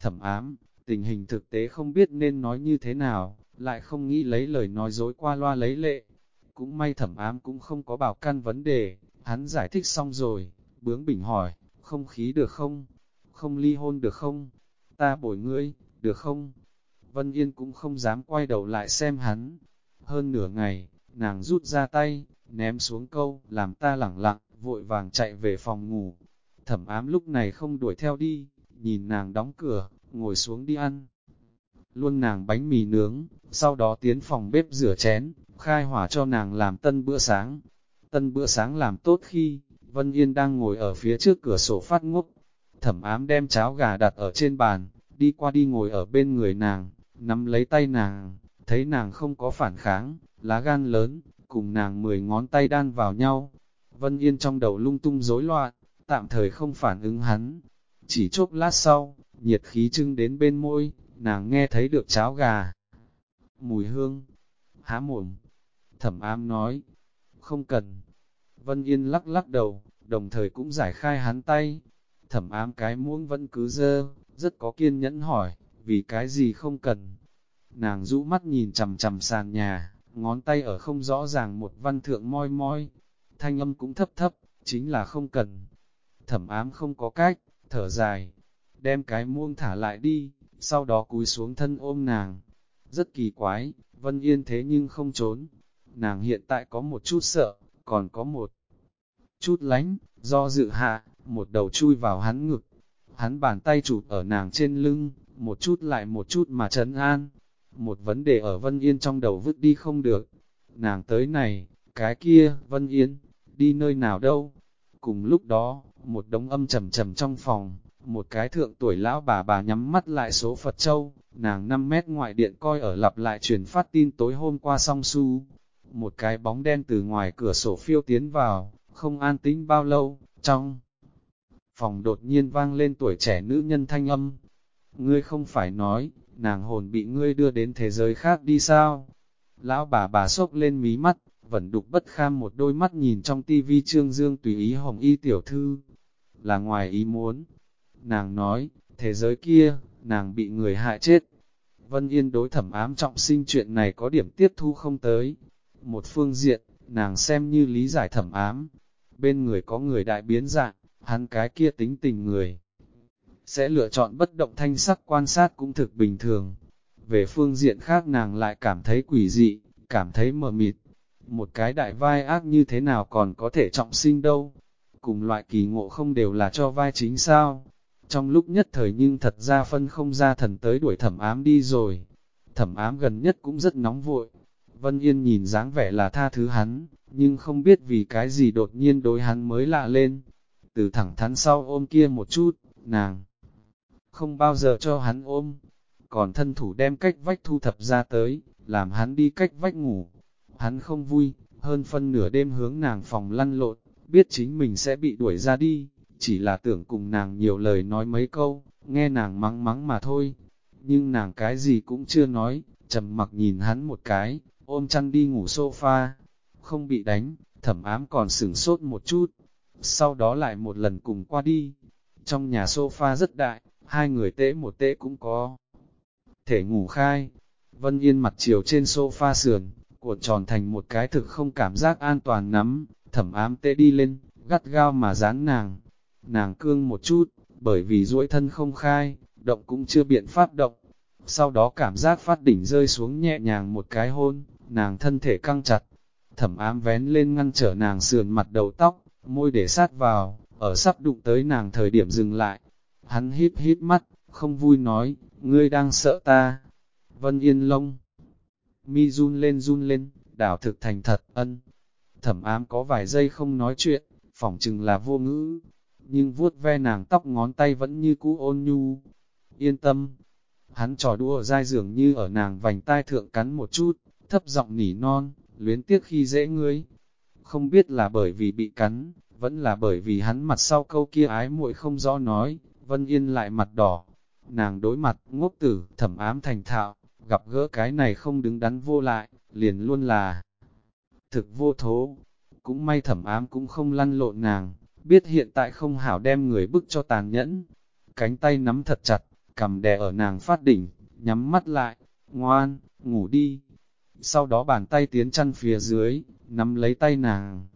Thẩm ám, tình hình thực tế không biết nên nói như thế nào, lại không nghĩ lấy lời nói dối qua loa lấy lệ. Cũng may thẩm ám cũng không có bảo căn vấn đề, hắn giải thích xong rồi, bướng bỉnh hỏi, không khí được không? Không ly hôn được không? Ta bồi ngươi, được không? Vân Yên cũng không dám quay đầu lại xem hắn. Hơn nửa ngày, nàng rút ra tay, ném xuống câu, làm ta lẳng lặng, vội vàng chạy về phòng ngủ. Thẩm ám lúc này không đuổi theo đi, nhìn nàng đóng cửa, ngồi xuống đi ăn. Luôn nàng bánh mì nướng, sau đó tiến phòng bếp rửa chén, khai hỏa cho nàng làm tân bữa sáng. Tân bữa sáng làm tốt khi, Vân Yên đang ngồi ở phía trước cửa sổ phát ngốc. Thẩm ám đem cháo gà đặt ở trên bàn, đi qua đi ngồi ở bên người nàng, nắm lấy tay nàng, thấy nàng không có phản kháng, lá gan lớn, cùng nàng mười ngón tay đan vào nhau. Vân Yên trong đầu lung tung rối loạn, tạm thời không phản ứng hắn. Chỉ chốc lát sau, nhiệt khí trưng đến bên môi, nàng nghe thấy được cháo gà. Mùi hương, há mồm, thẩm ám nói, không cần. Vân Yên lắc lắc đầu, đồng thời cũng giải khai hắn tay. Thẩm ám cái muỗng vẫn cứ dơ, rất có kiên nhẫn hỏi, vì cái gì không cần. Nàng rũ mắt nhìn chầm chầm sàn nhà, ngón tay ở không rõ ràng một văn thượng moi moi, thanh âm cũng thấp thấp, chính là không cần. Thẩm ám không có cách, thở dài, đem cái muông thả lại đi, sau đó cúi xuống thân ôm nàng. Rất kỳ quái, Vân Yên thế nhưng không trốn. Nàng hiện tại có một chút sợ, còn có một chút lánh, do dự hạ, một đầu chui vào hắn ngực. Hắn bàn tay chụp ở nàng trên lưng, một chút lại một chút mà trấn an. Một vấn đề ở Vân Yên trong đầu vứt đi không được. Nàng tới này, cái kia, Vân Yên, đi nơi nào đâu? Cùng lúc đó, một đống âm trầm trầm trong phòng, một cái thượng tuổi lão bà bà nhắm mắt lại số Phật Châu, nàng 5 mét ngoài điện coi ở lặp lại truyền phát tin tối hôm qua song su. Một cái bóng đen từ ngoài cửa sổ phiêu tiến vào, không an tĩnh bao lâu, trong phòng đột nhiên vang lên tuổi trẻ nữ nhân thanh âm. Ngươi không phải nói, nàng hồn bị ngươi đưa đến thế giới khác đi sao? Lão bà bà sốc lên mí mắt, vẫn đục bất kham một đôi mắt nhìn trong tivi trương dương tùy ý hồng y tiểu thư. Là ngoài ý muốn. Nàng nói, thế giới kia, nàng bị người hại chết. Vân Yên đối thẩm ám trọng sinh chuyện này có điểm tiếp thu không tới. Một phương diện, nàng xem như lý giải thẩm ám. Bên người có người đại biến dạng, hắn cái kia tính tình người. Sẽ lựa chọn bất động thanh sắc quan sát cũng thực bình thường. Về phương diện khác nàng lại cảm thấy quỷ dị, cảm thấy mờ mịt. Một cái đại vai ác như thế nào còn có thể trọng sinh đâu. Cùng loại kỳ ngộ không đều là cho vai chính sao. Trong lúc nhất thời nhưng thật ra phân không ra thần tới đuổi thẩm ám đi rồi. Thẩm ám gần nhất cũng rất nóng vội. Vân Yên nhìn dáng vẻ là tha thứ hắn, nhưng không biết vì cái gì đột nhiên đối hắn mới lạ lên. Từ thẳng thắn sau ôm kia một chút, nàng không bao giờ cho hắn ôm, còn thân thủ đem cách vách thu thập ra tới, làm hắn đi cách vách ngủ. Hắn không vui, hơn phân nửa đêm hướng nàng phòng lăn lộn, biết chính mình sẽ bị đuổi ra đi, chỉ là tưởng cùng nàng nhiều lời nói mấy câu, nghe nàng mắng mắng mà thôi. Nhưng nàng cái gì cũng chưa nói, trầm mặc nhìn hắn một cái, ôm chăn đi ngủ sofa, không bị đánh, thẩm ám còn sửng sốt một chút, sau đó lại một lần cùng qua đi. Trong nhà sofa rất đại, hai người tễ một tễ cũng có. Thể ngủ khai, Vân Yên mặt chiều trên sofa sườn, cuộn tròn thành một cái thực không cảm giác an toàn nắm, thẩm ám tê đi lên, gắt gao mà dán nàng. Nàng cương một chút, bởi vì duỗi thân không khai, động cũng chưa biện pháp động. Sau đó cảm giác phát đỉnh rơi xuống nhẹ nhàng một cái hôn, nàng thân thể căng chặt. Thẩm ám vén lên ngăn trở nàng sườn mặt đầu tóc, môi để sát vào, ở sắp đụng tới nàng thời điểm dừng lại. Hắn híp híp mắt, không vui nói, ngươi đang sợ ta. Vân Yên Lông Mi run lên run lên, đảo thực thành thật, ân. Thẩm ám có vài giây không nói chuyện, phỏng chừng là vô ngữ, nhưng vuốt ve nàng tóc ngón tay vẫn như cũ ôn nhu. Yên tâm, hắn trò đua dai dường như ở nàng vành tai thượng cắn một chút, thấp giọng nỉ non, luyến tiếc khi dễ ngươi. Không biết là bởi vì bị cắn, vẫn là bởi vì hắn mặt sau câu kia ái muội không rõ nói, Vân Yên lại mặt đỏ. Nàng đối mặt, ngốc tử, thẩm ám thành thạo, gặp gỡ cái này không đứng đắn vô lại, liền luôn là thực vô thố. Cũng may thẩm ám cũng không lăn lộn nàng, biết hiện tại không hảo đem người bức cho tàn nhẫn. Cánh tay nắm thật chặt, cầm đè ở nàng phát đỉnh, nhắm mắt lại, ngoan, ngủ đi. Sau đó bàn tay tiến chăn phía dưới, nắm lấy tay nàng.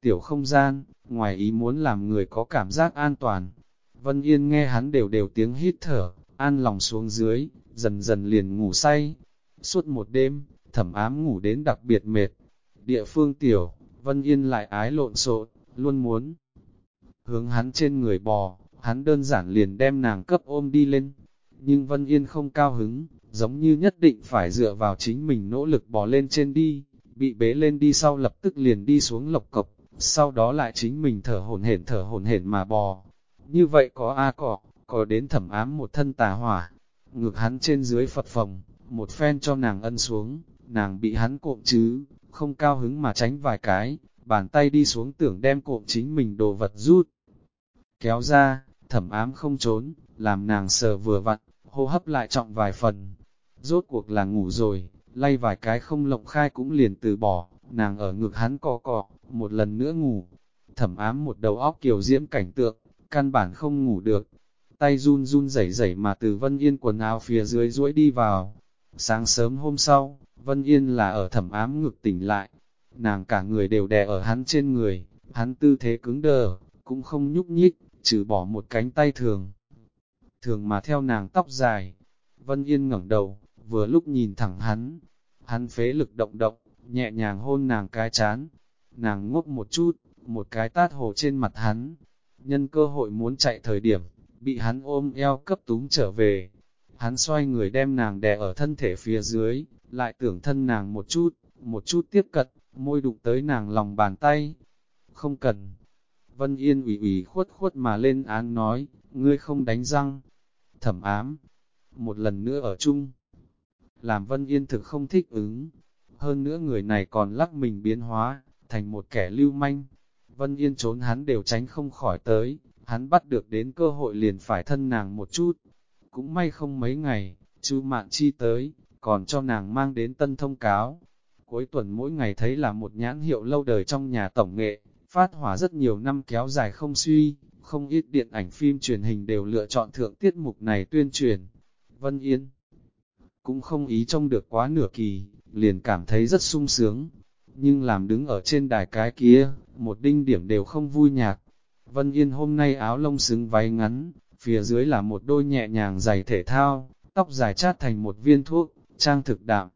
Tiểu không gian, ngoài ý muốn làm người có cảm giác an toàn. Vân Yên nghe hắn đều đều tiếng hít thở, an lòng xuống dưới, dần dần liền ngủ say. Suốt một đêm, thẩm ám ngủ đến đặc biệt mệt. Địa phương tiểu, Vân Yên lại ái lộn xộn, luôn muốn hướng hắn trên người bò, hắn đơn giản liền đem nàng cấp ôm đi lên. Nhưng Vân Yên không cao hứng, giống như nhất định phải dựa vào chính mình nỗ lực bò lên trên đi, bị bế lên đi sau lập tức liền đi xuống lộc cộc, sau đó lại chính mình thở hổn hển thở hổn hển mà bò. Như vậy có a cỏ, có đến thẩm ám một thân tà hỏa, ngược hắn trên dưới phật phòng, một phen cho nàng ân xuống, nàng bị hắn cộm chứ, không cao hứng mà tránh vài cái, bàn tay đi xuống tưởng đem cộm chính mình đồ vật rút. Kéo ra, thẩm ám không trốn, làm nàng sờ vừa vặn, hô hấp lại trọng vài phần. Rốt cuộc là ngủ rồi, lay vài cái không lộng khai cũng liền từ bỏ, nàng ở ngực hắn co cọ, một lần nữa ngủ. Thẩm ám một đầu óc kiều diễm cảnh tượng, căn bản không ngủ được. Tay run run rẩy rẩy mà từ Vân Yên quần áo phía dưới duỗi đi vào. Sáng sớm hôm sau, Vân Yên là ở thẩm ám ngực tỉnh lại. Nàng cả người đều đè ở hắn trên người, hắn tư thế cứng đờ, cũng không nhúc nhích, trừ bỏ một cánh tay thường. Thường mà theo nàng tóc dài, Vân Yên ngẩng đầu, vừa lúc nhìn thẳng hắn, hắn phế lực động động, nhẹ nhàng hôn nàng cái chán, nàng ngốc một chút, một cái tát hồ trên mặt hắn, nhân cơ hội muốn chạy thời điểm, bị hắn ôm eo cấp túng trở về. Hắn xoay người đem nàng đè ở thân thể phía dưới, lại tưởng thân nàng một chút, một chút tiếp cận, môi đụng tới nàng lòng bàn tay. Không cần. Vân Yên ủy ủy khuất khuất mà lên án nói, ngươi không đánh răng. Thẩm ám. Một lần nữa ở chung. Làm Vân Yên thực không thích ứng. Hơn nữa người này còn lắc mình biến hóa, thành một kẻ lưu manh. Vân Yên trốn hắn đều tránh không khỏi tới, hắn bắt được đến cơ hội liền phải thân nàng một chút. Cũng may không mấy ngày, chú Mạn Chi tới, còn cho nàng mang đến tân thông cáo. Cuối tuần mỗi ngày thấy là một nhãn hiệu lâu đời trong nhà tổng nghệ, phát hỏa rất nhiều năm kéo dài không suy, không ít điện ảnh phim truyền hình đều lựa chọn thượng tiết mục này tuyên truyền. Vân Yên cũng không ý trông được quá nửa kỳ, liền cảm thấy rất sung sướng. Nhưng làm đứng ở trên đài cái kia, một đinh điểm đều không vui nhạc. Vân Yên hôm nay áo lông xứng váy ngắn, phía dưới là một đôi nhẹ nhàng giày thể thao, tóc dài chát thành một viên thuốc, trang thực đạm.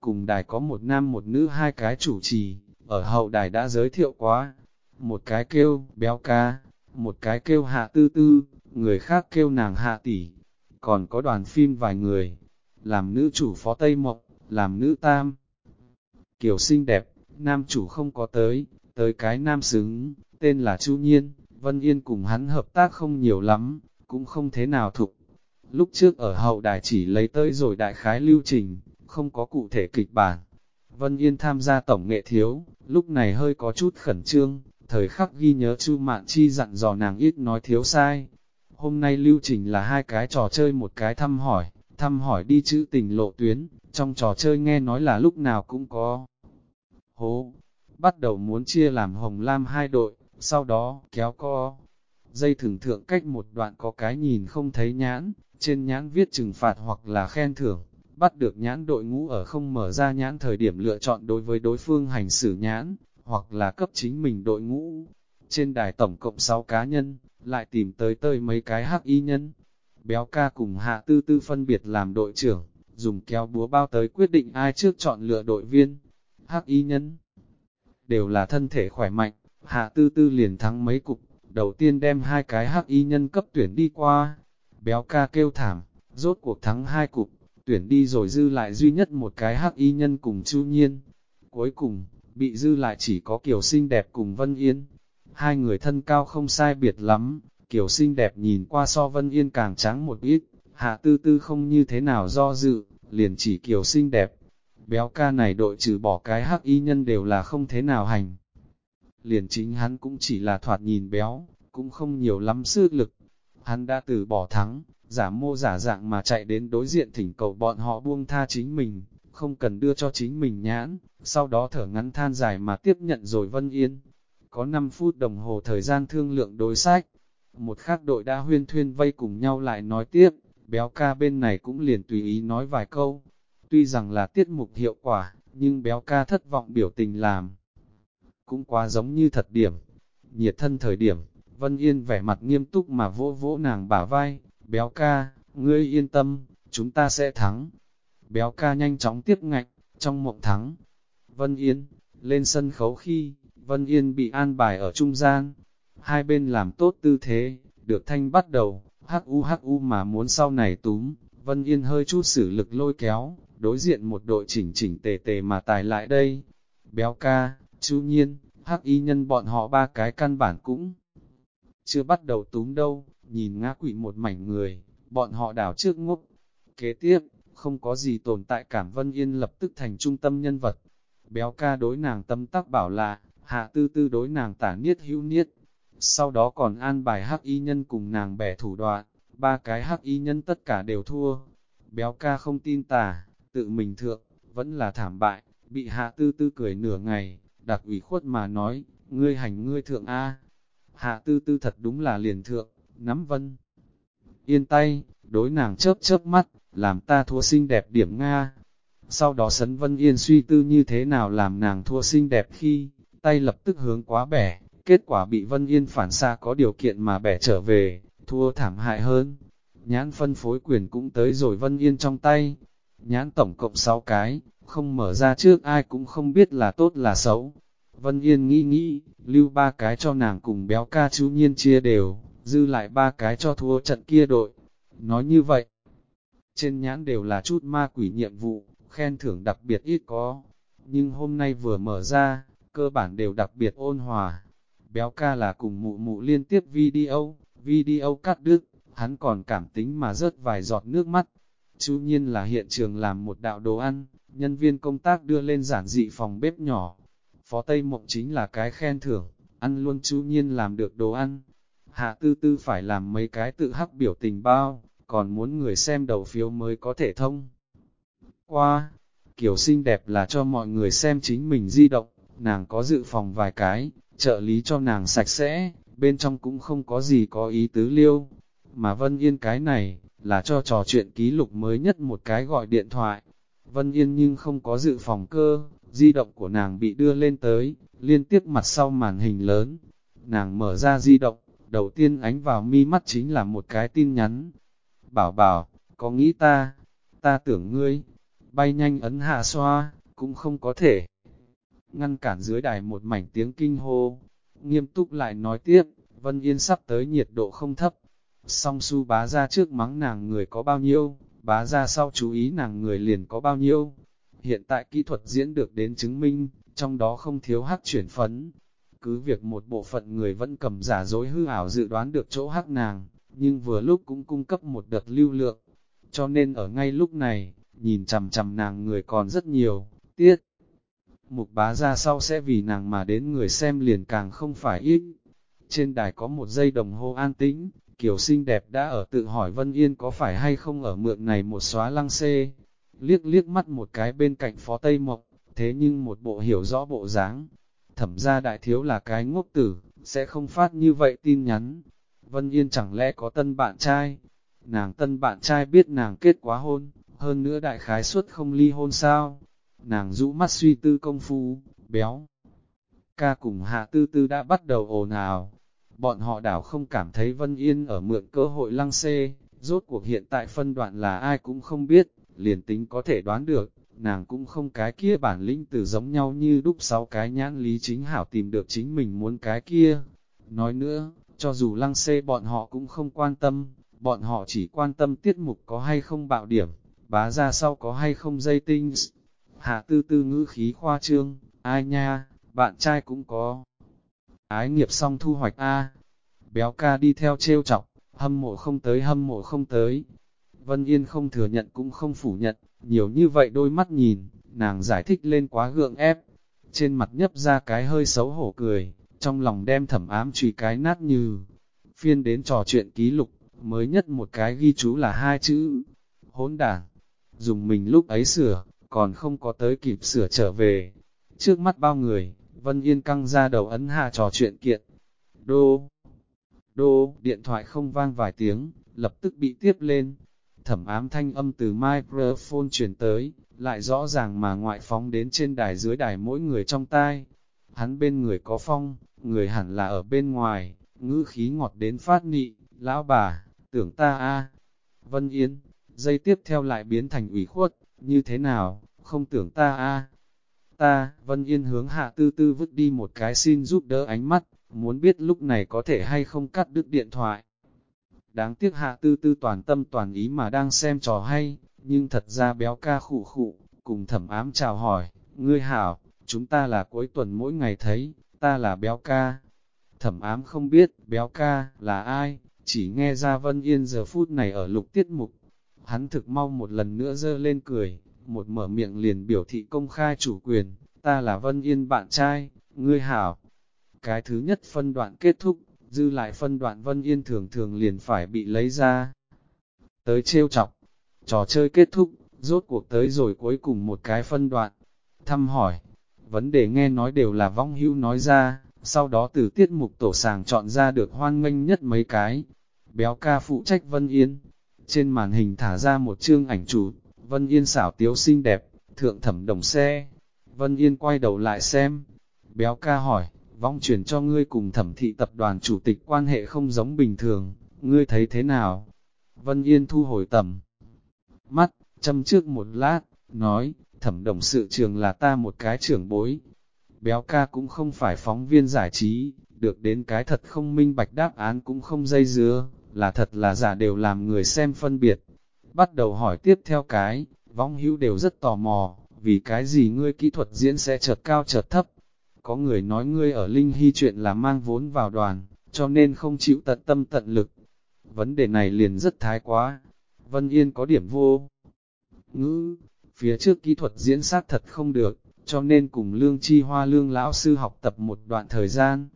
Cùng đài có một nam một nữ hai cái chủ trì, ở hậu đài đã giới thiệu quá. Một cái kêu, béo ca, một cái kêu hạ tư tư, người khác kêu nàng hạ tỷ. Còn có đoàn phim vài người, làm nữ chủ phó Tây mộc làm nữ tam. Kiểu xinh đẹp, nam chủ không có tới, tới cái nam xứng, tên là Chu Nhiên, Vân Yên cùng hắn hợp tác không nhiều lắm, cũng không thế nào thục. Lúc trước ở hậu đài chỉ lấy tới rồi đại khái lưu trình, không có cụ thể kịch bản. Vân Yên tham gia tổng nghệ thiếu, lúc này hơi có chút khẩn trương, thời khắc ghi nhớ Chu Mạn Chi dặn dò nàng ít nói thiếu sai. Hôm nay lưu trình là hai cái trò chơi một cái thăm hỏi, thăm hỏi đi chữ tình lộ tuyến, trong trò chơi nghe nói là lúc nào cũng có. Hố, bắt đầu muốn chia làm hồng lam hai đội, sau đó kéo co. Dây thường thượng cách một đoạn có cái nhìn không thấy nhãn, trên nhãn viết trừng phạt hoặc là khen thưởng, bắt được nhãn đội ngũ ở không mở ra nhãn thời điểm lựa chọn đối với đối phương hành xử nhãn, hoặc là cấp chính mình đội ngũ. Trên đài tổng cộng 6 cá nhân, lại tìm tới tơi mấy cái hắc y nhân. Béo ca cùng hạ tư tư phân biệt làm đội trưởng, dùng kéo búa bao tới quyết định ai trước chọn lựa đội viên. Hắc y nhân đều là thân thể khỏe mạnh, hạ tư tư liền thắng mấy cục, đầu tiên đem hai cái hắc y nhân cấp tuyển đi qua. Béo ca kêu thảm, rốt cuộc thắng hai cục, tuyển đi rồi dư lại duy nhất một cái hắc y nhân cùng chu nhiên. Cuối cùng, bị dư lại chỉ có kiểu xinh đẹp cùng Vân Yên. Hai người thân cao không sai biệt lắm, kiểu xinh đẹp nhìn qua so Vân Yên càng trắng một ít, hạ tư tư không như thế nào do dự, liền chỉ kiểu xinh đẹp. Béo ca này đội trừ bỏ cái hắc y nhân đều là không thế nào hành. Liền chính hắn cũng chỉ là thoạt nhìn béo, cũng không nhiều lắm sức lực. Hắn đã từ bỏ thắng, giả mô giả dạng mà chạy đến đối diện thỉnh cầu bọn họ buông tha chính mình, không cần đưa cho chính mình nhãn, sau đó thở ngắn than dài mà tiếp nhận rồi Vân Yên. Có 5 phút đồng hồ thời gian thương lượng đối sách, một khác đội đã huyên thuyên vây cùng nhau lại nói tiếp, béo ca bên này cũng liền tùy ý nói vài câu. Tuy rằng là tiết mục hiệu quả, nhưng béo ca thất vọng biểu tình làm. Cũng quá giống như thật điểm. Nhiệt thân thời điểm, Vân Yên vẻ mặt nghiêm túc mà vỗ vỗ nàng bả vai, béo ca, ngươi yên tâm, chúng ta sẽ thắng. Béo ca nhanh chóng tiếp ngạch, trong mộng thắng. Vân Yên, lên sân khấu khi, Vân Yên bị an bài ở trung gian. Hai bên làm tốt tư thế, được thanh bắt đầu, hắc u hắc u mà muốn sau này túm. Vân Yên hơi chút sử lực lôi kéo, đối diện một đội chỉnh chỉnh tề tề mà tài lại đây. Béo ca, chú nhiên, hắc y nhân bọn họ ba cái căn bản cũng chưa bắt đầu túm đâu, nhìn ngã quỷ một mảnh người, bọn họ đảo trước ngốc. Kế tiếp, không có gì tồn tại cảm Vân Yên lập tức thành trung tâm nhân vật. Béo ca đối nàng tâm tắc bảo là, hạ tư tư đối nàng tả niết hữu niết. Sau đó còn an bài hắc y nhân cùng nàng bẻ thủ đoạn, ba cái hắc y nhân tất cả đều thua. Béo ca không tin tả, tự mình thượng, vẫn là thảm bại, bị hạ tư tư cười nửa ngày, đặc ủy khuất mà nói, ngươi hành ngươi thượng A. Hạ tư tư thật đúng là liền thượng, nắm vân. Yên tay, đối nàng chớp chớp mắt, làm ta thua xinh đẹp điểm Nga. Sau đó sấn vân yên suy tư như thế nào làm nàng thua xinh đẹp khi, tay lập tức hướng quá bẻ, kết quả bị vân yên phản xa có điều kiện mà bẻ trở về, thua thảm hại hơn. Nhãn phân phối quyền cũng tới rồi vân yên trong tay. Nhãn tổng cộng 6 cái, không mở ra trước ai cũng không biết là tốt là xấu. Vân Yên nghĩ nghĩ, lưu ba cái cho nàng cùng béo ca chú nhiên chia đều, dư lại ba cái cho thua trận kia đội. Nói như vậy, trên nhãn đều là chút ma quỷ nhiệm vụ, khen thưởng đặc biệt ít có. Nhưng hôm nay vừa mở ra, cơ bản đều đặc biệt ôn hòa. Béo ca là cùng mụ mụ liên tiếp video, video cắt đứt, hắn còn cảm tính mà rớt vài giọt nước mắt. Chú nhiên là hiện trường làm một đạo đồ ăn, nhân viên công tác đưa lên giản dị phòng bếp nhỏ. Phó Tây Mộng chính là cái khen thưởng, ăn luôn chú nhiên làm được đồ ăn. Hạ tư tư phải làm mấy cái tự hắc biểu tình bao, còn muốn người xem đầu phiếu mới có thể thông. Qua, kiểu xinh đẹp là cho mọi người xem chính mình di động, nàng có dự phòng vài cái, trợ lý cho nàng sạch sẽ, bên trong cũng không có gì có ý tứ liêu. Mà Vân Yên cái này, là cho trò chuyện ký lục mới nhất một cái gọi điện thoại. Vân Yên nhưng không có dự phòng cơ, di động của nàng bị đưa lên tới, liên tiếp mặt sau màn hình lớn. Nàng mở ra di động, đầu tiên ánh vào mi mắt chính là một cái tin nhắn. Bảo bảo, có nghĩ ta, ta tưởng ngươi, bay nhanh ấn hạ xoa, cũng không có thể. Ngăn cản dưới đài một mảnh tiếng kinh hô, nghiêm túc lại nói tiếp, Vân Yên sắp tới nhiệt độ không thấp. Song su bá ra trước mắng nàng người có bao nhiêu, bá ra sau chú ý nàng người liền có bao nhiêu. Hiện tại kỹ thuật diễn được đến chứng minh, trong đó không thiếu hắc chuyển phấn. Cứ việc một bộ phận người vẫn cầm giả dối hư ảo dự đoán được chỗ hắc nàng, nhưng vừa lúc cũng cung cấp một đợt lưu lượng. Cho nên ở ngay lúc này, nhìn chằm chằm nàng người còn rất nhiều, tiết. Mục bá ra sau sẽ vì nàng mà đến người xem liền càng không phải ít. Trên đài có một giây đồng hồ an tĩnh, kiểu xinh đẹp đã ở tự hỏi Vân Yên có phải hay không ở mượn này một xóa lăng xê. Liếc liếc mắt một cái bên cạnh phó Tây Mộc, thế nhưng một bộ hiểu rõ bộ dáng. Thẩm ra đại thiếu là cái ngốc tử, sẽ không phát như vậy tin nhắn. Vân Yên chẳng lẽ có tân bạn trai? Nàng tân bạn trai biết nàng kết quá hôn, hơn nữa đại khái suất không ly hôn sao. Nàng rũ mắt suy tư công phu, béo. Ca cùng hạ tư tư đã bắt đầu ồn ào. Bọn họ đảo không cảm thấy Vân Yên ở mượn cơ hội lăng xê, rốt cuộc hiện tại phân đoạn là ai cũng không biết, liền tính có thể đoán được, nàng cũng không cái kia bản lĩnh từ giống nhau như đúc sáu cái nhãn lý chính hảo tìm được chính mình muốn cái kia. Nói nữa, cho dù lăng xê bọn họ cũng không quan tâm, bọn họ chỉ quan tâm tiết mục có hay không bạo điểm, bá ra sau có hay không dây tinh. Hạ tư tư ngữ khí khoa trương, ai nha, bạn trai cũng có. Ái nghiệp xong thu hoạch A. Béo ca đi theo trêu chọc, hâm mộ không tới hâm mộ không tới. Vân Yên không thừa nhận cũng không phủ nhận, nhiều như vậy đôi mắt nhìn, nàng giải thích lên quá gượng ép. Trên mặt nhấp ra cái hơi xấu hổ cười, trong lòng đem thẩm ám trùy cái nát như. Phiên đến trò chuyện ký lục, mới nhất một cái ghi chú là hai chữ, hỗn đảng. Dùng mình lúc ấy sửa, còn không có tới kịp sửa trở về. Trước mắt bao người, Vân Yên căng ra đầu ấn hạ trò chuyện kiện. Đô! Đô! Điện thoại không vang vài tiếng, lập tức bị tiếp lên. Thẩm ám thanh âm từ microphone truyền tới, lại rõ ràng mà ngoại phóng đến trên đài dưới đài mỗi người trong tai. Hắn bên người có phong, người hẳn là ở bên ngoài, ngữ khí ngọt đến phát nị, lão bà, tưởng ta a Vân Yên, dây tiếp theo lại biến thành ủy khuất, như thế nào, không tưởng ta a Ta, Vân Yên hướng hạ tư tư vứt đi một cái xin giúp đỡ ánh mắt, muốn biết lúc này có thể hay không cắt đứt điện thoại. Đáng tiếc hạ tư tư toàn tâm toàn ý mà đang xem trò hay, nhưng thật ra béo ca khụ khụ, cùng thẩm ám chào hỏi, ngươi hảo, chúng ta là cuối tuần mỗi ngày thấy, ta là béo ca. Thẩm ám không biết, béo ca, là ai, chỉ nghe ra Vân Yên giờ phút này ở lục tiết mục. Hắn thực mau một lần nữa dơ lên cười, một mở miệng liền biểu thị công khai chủ quyền, ta là Vân Yên bạn trai, ngươi hảo. Cái thứ nhất phân đoạn kết thúc, dư lại phân đoạn Vân Yên thường thường liền phải bị lấy ra. Tới trêu chọc, trò chơi kết thúc, rốt cuộc tới rồi cuối cùng một cái phân đoạn. Thăm hỏi, vấn đề nghe nói đều là vong hữu nói ra, sau đó từ tiết mục tổ sàng chọn ra được hoan nghênh nhất mấy cái. Béo ca phụ trách Vân Yên, trên màn hình thả ra một chương ảnh chụp, Vân Yên xảo tiếu xinh đẹp, thượng thẩm đồng xe. Vân Yên quay đầu lại xem. Béo ca hỏi, vong truyền cho ngươi cùng thẩm thị tập đoàn chủ tịch quan hệ không giống bình thường, ngươi thấy thế nào? Vân Yên thu hồi tầm. Mắt, châm trước một lát, nói, thẩm đồng sự trường là ta một cái trưởng bối. Béo ca cũng không phải phóng viên giải trí, được đến cái thật không minh bạch đáp án cũng không dây dưa, là thật là giả đều làm người xem phân biệt bắt đầu hỏi tiếp theo cái, vong hữu đều rất tò mò, vì cái gì ngươi kỹ thuật diễn sẽ chợt cao chợt thấp. Có người nói ngươi ở Linh Hy chuyện là mang vốn vào đoàn, cho nên không chịu tận tâm tận lực. Vấn đề này liền rất thái quá. Vân Yên có điểm vô. Ngữ, phía trước kỹ thuật diễn sát thật không được, cho nên cùng Lương Chi Hoa Lương Lão Sư học tập một đoạn thời gian.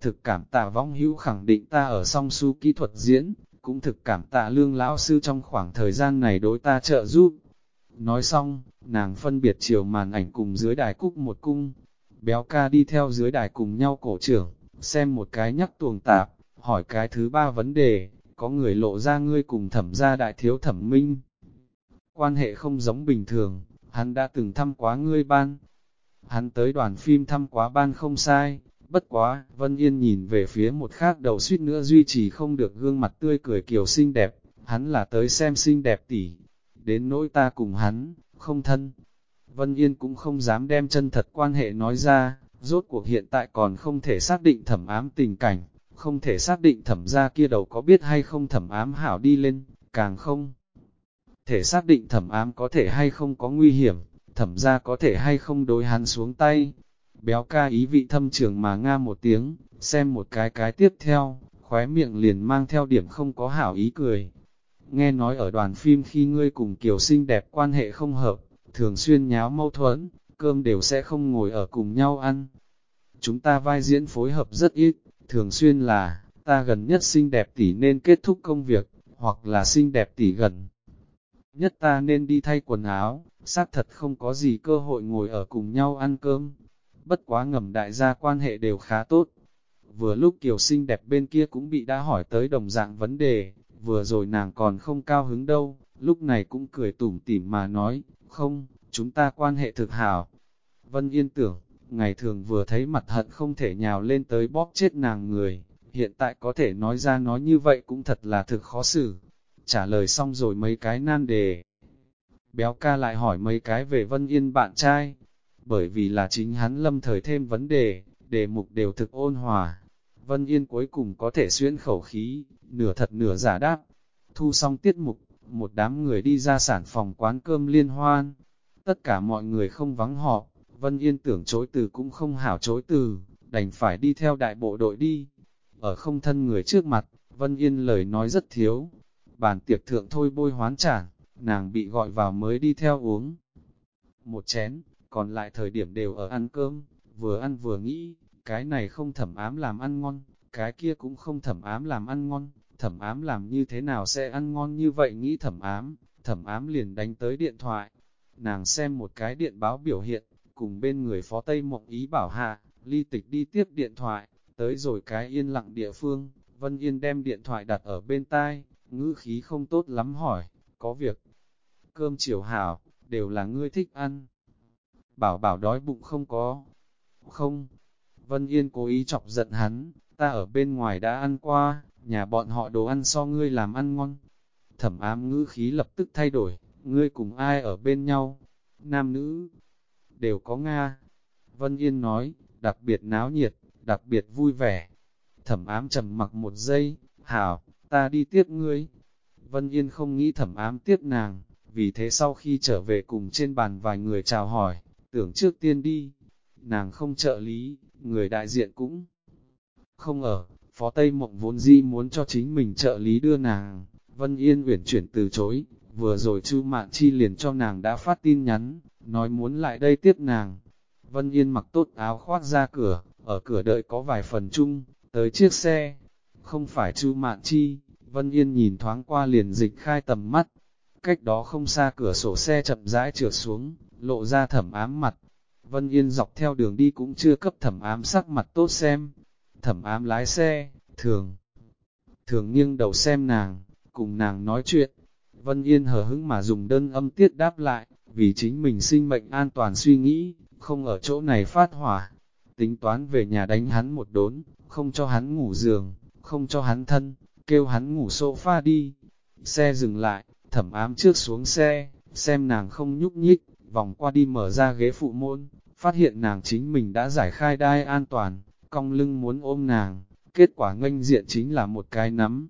Thực cảm tạ vong hữu khẳng định ta ở song su kỹ thuật diễn, cũng thực cảm tạ lương lão sư trong khoảng thời gian này đối ta trợ giúp. Nói xong, nàng phân biệt chiều màn ảnh cùng dưới đài cúc một cung, béo ca đi theo dưới đài cùng nhau cổ trưởng, xem một cái nhắc tuồng tạp, hỏi cái thứ ba vấn đề, có người lộ ra ngươi cùng thẩm gia đại thiếu thẩm minh. Quan hệ không giống bình thường, hắn đã từng thăm quá ngươi ban. Hắn tới đoàn phim thăm quá ban không sai, Bất quá, Vân Yên nhìn về phía một khác đầu suýt nữa duy trì không được gương mặt tươi cười kiều xinh đẹp, hắn là tới xem xinh đẹp tỷ. Đến nỗi ta cùng hắn, không thân. Vân Yên cũng không dám đem chân thật quan hệ nói ra, rốt cuộc hiện tại còn không thể xác định thẩm ám tình cảnh, không thể xác định thẩm ra kia đầu có biết hay không thẩm ám hảo đi lên, càng không thể xác định thẩm ám có thể hay không có nguy hiểm, thẩm ra có thể hay không đối hắn xuống tay, Béo ca ý vị thâm trường mà nga một tiếng, xem một cái cái tiếp theo, khóe miệng liền mang theo điểm không có hảo ý cười. Nghe nói ở đoàn phim khi ngươi cùng Kiều xinh đẹp quan hệ không hợp, thường xuyên nháo mâu thuẫn, cơm đều sẽ không ngồi ở cùng nhau ăn. Chúng ta vai diễn phối hợp rất ít, thường xuyên là, ta gần nhất xinh đẹp tỷ nên kết thúc công việc, hoặc là xinh đẹp tỷ gần. Nhất ta nên đi thay quần áo, xác thật không có gì cơ hội ngồi ở cùng nhau ăn cơm, bất quá ngầm đại gia quan hệ đều khá tốt. Vừa lúc Kiều xinh đẹp bên kia cũng bị đã hỏi tới đồng dạng vấn đề, vừa rồi nàng còn không cao hứng đâu, lúc này cũng cười tủm tỉm mà nói, không, chúng ta quan hệ thực hảo. Vân Yên tưởng, ngày thường vừa thấy mặt hận không thể nhào lên tới bóp chết nàng người, hiện tại có thể nói ra nói như vậy cũng thật là thực khó xử. Trả lời xong rồi mấy cái nan đề. Béo ca lại hỏi mấy cái về Vân Yên bạn trai, bởi vì là chính hắn lâm thời thêm vấn đề, đề mục đều thực ôn hòa. Vân Yên cuối cùng có thể xuyên khẩu khí, nửa thật nửa giả đáp. Thu xong tiết mục, một đám người đi ra sản phòng quán cơm liên hoan. Tất cả mọi người không vắng họ, Vân Yên tưởng chối từ cũng không hảo chối từ, đành phải đi theo đại bộ đội đi. Ở không thân người trước mặt, Vân Yên lời nói rất thiếu. Bàn tiệc thượng thôi bôi hoán trả, nàng bị gọi vào mới đi theo uống. Một chén, còn lại thời điểm đều ở ăn cơm, vừa ăn vừa nghĩ, cái này không thẩm ám làm ăn ngon, cái kia cũng không thẩm ám làm ăn ngon, thẩm ám làm như thế nào sẽ ăn ngon như vậy nghĩ thẩm ám, thẩm ám liền đánh tới điện thoại. Nàng xem một cái điện báo biểu hiện, cùng bên người phó Tây Mộng ý bảo hạ, ly tịch đi tiếp điện thoại, tới rồi cái yên lặng địa phương, Vân Yên đem điện thoại đặt ở bên tai, ngữ khí không tốt lắm hỏi, có việc. Cơm chiều hảo, đều là ngươi thích ăn. Bảo bảo đói bụng không có. Không. Vân Yên cố ý chọc giận hắn, ta ở bên ngoài đã ăn qua, nhà bọn họ đồ ăn so ngươi làm ăn ngon. Thẩm ám ngữ khí lập tức thay đổi, ngươi cùng ai ở bên nhau? Nam nữ, đều có Nga. Vân Yên nói, đặc biệt náo nhiệt, đặc biệt vui vẻ. Thẩm ám trầm mặc một giây, hảo, ta đi tiếp ngươi. Vân Yên không nghĩ thẩm ám tiếp nàng, vì thế sau khi trở về cùng trên bàn vài người chào hỏi, tưởng trước tiên đi. Nàng không trợ lý, người đại diện cũng không ở, Phó Tây Mộng vốn di muốn cho chính mình trợ lý đưa nàng, Vân Yên uyển chuyển từ chối, vừa rồi Chu Mạn Chi liền cho nàng đã phát tin nhắn, nói muốn lại đây tiếp nàng. Vân Yên mặc tốt áo khoác ra cửa, ở cửa đợi có vài phần chung, tới chiếc xe. Không phải Chu Mạn Chi, Vân Yên nhìn thoáng qua liền dịch khai tầm mắt. Cách đó không xa cửa sổ xe chậm rãi trượt xuống, lộ ra thẩm ám mặt. Vân Yên dọc theo đường đi cũng chưa cấp thẩm ám sắc mặt tốt xem. Thẩm ám lái xe, thường, thường nghiêng đầu xem nàng, cùng nàng nói chuyện. Vân Yên hờ hững mà dùng đơn âm tiết đáp lại, vì chính mình sinh mệnh an toàn suy nghĩ, không ở chỗ này phát hỏa. Tính toán về nhà đánh hắn một đốn, không cho hắn ngủ giường, không cho hắn thân, kêu hắn ngủ sofa đi. Xe dừng lại, thẩm ám trước xuống xe, xem nàng không nhúc nhích, vòng qua đi mở ra ghế phụ môn, phát hiện nàng chính mình đã giải khai đai an toàn, cong lưng muốn ôm nàng, kết quả nghênh diện chính là một cái nắm.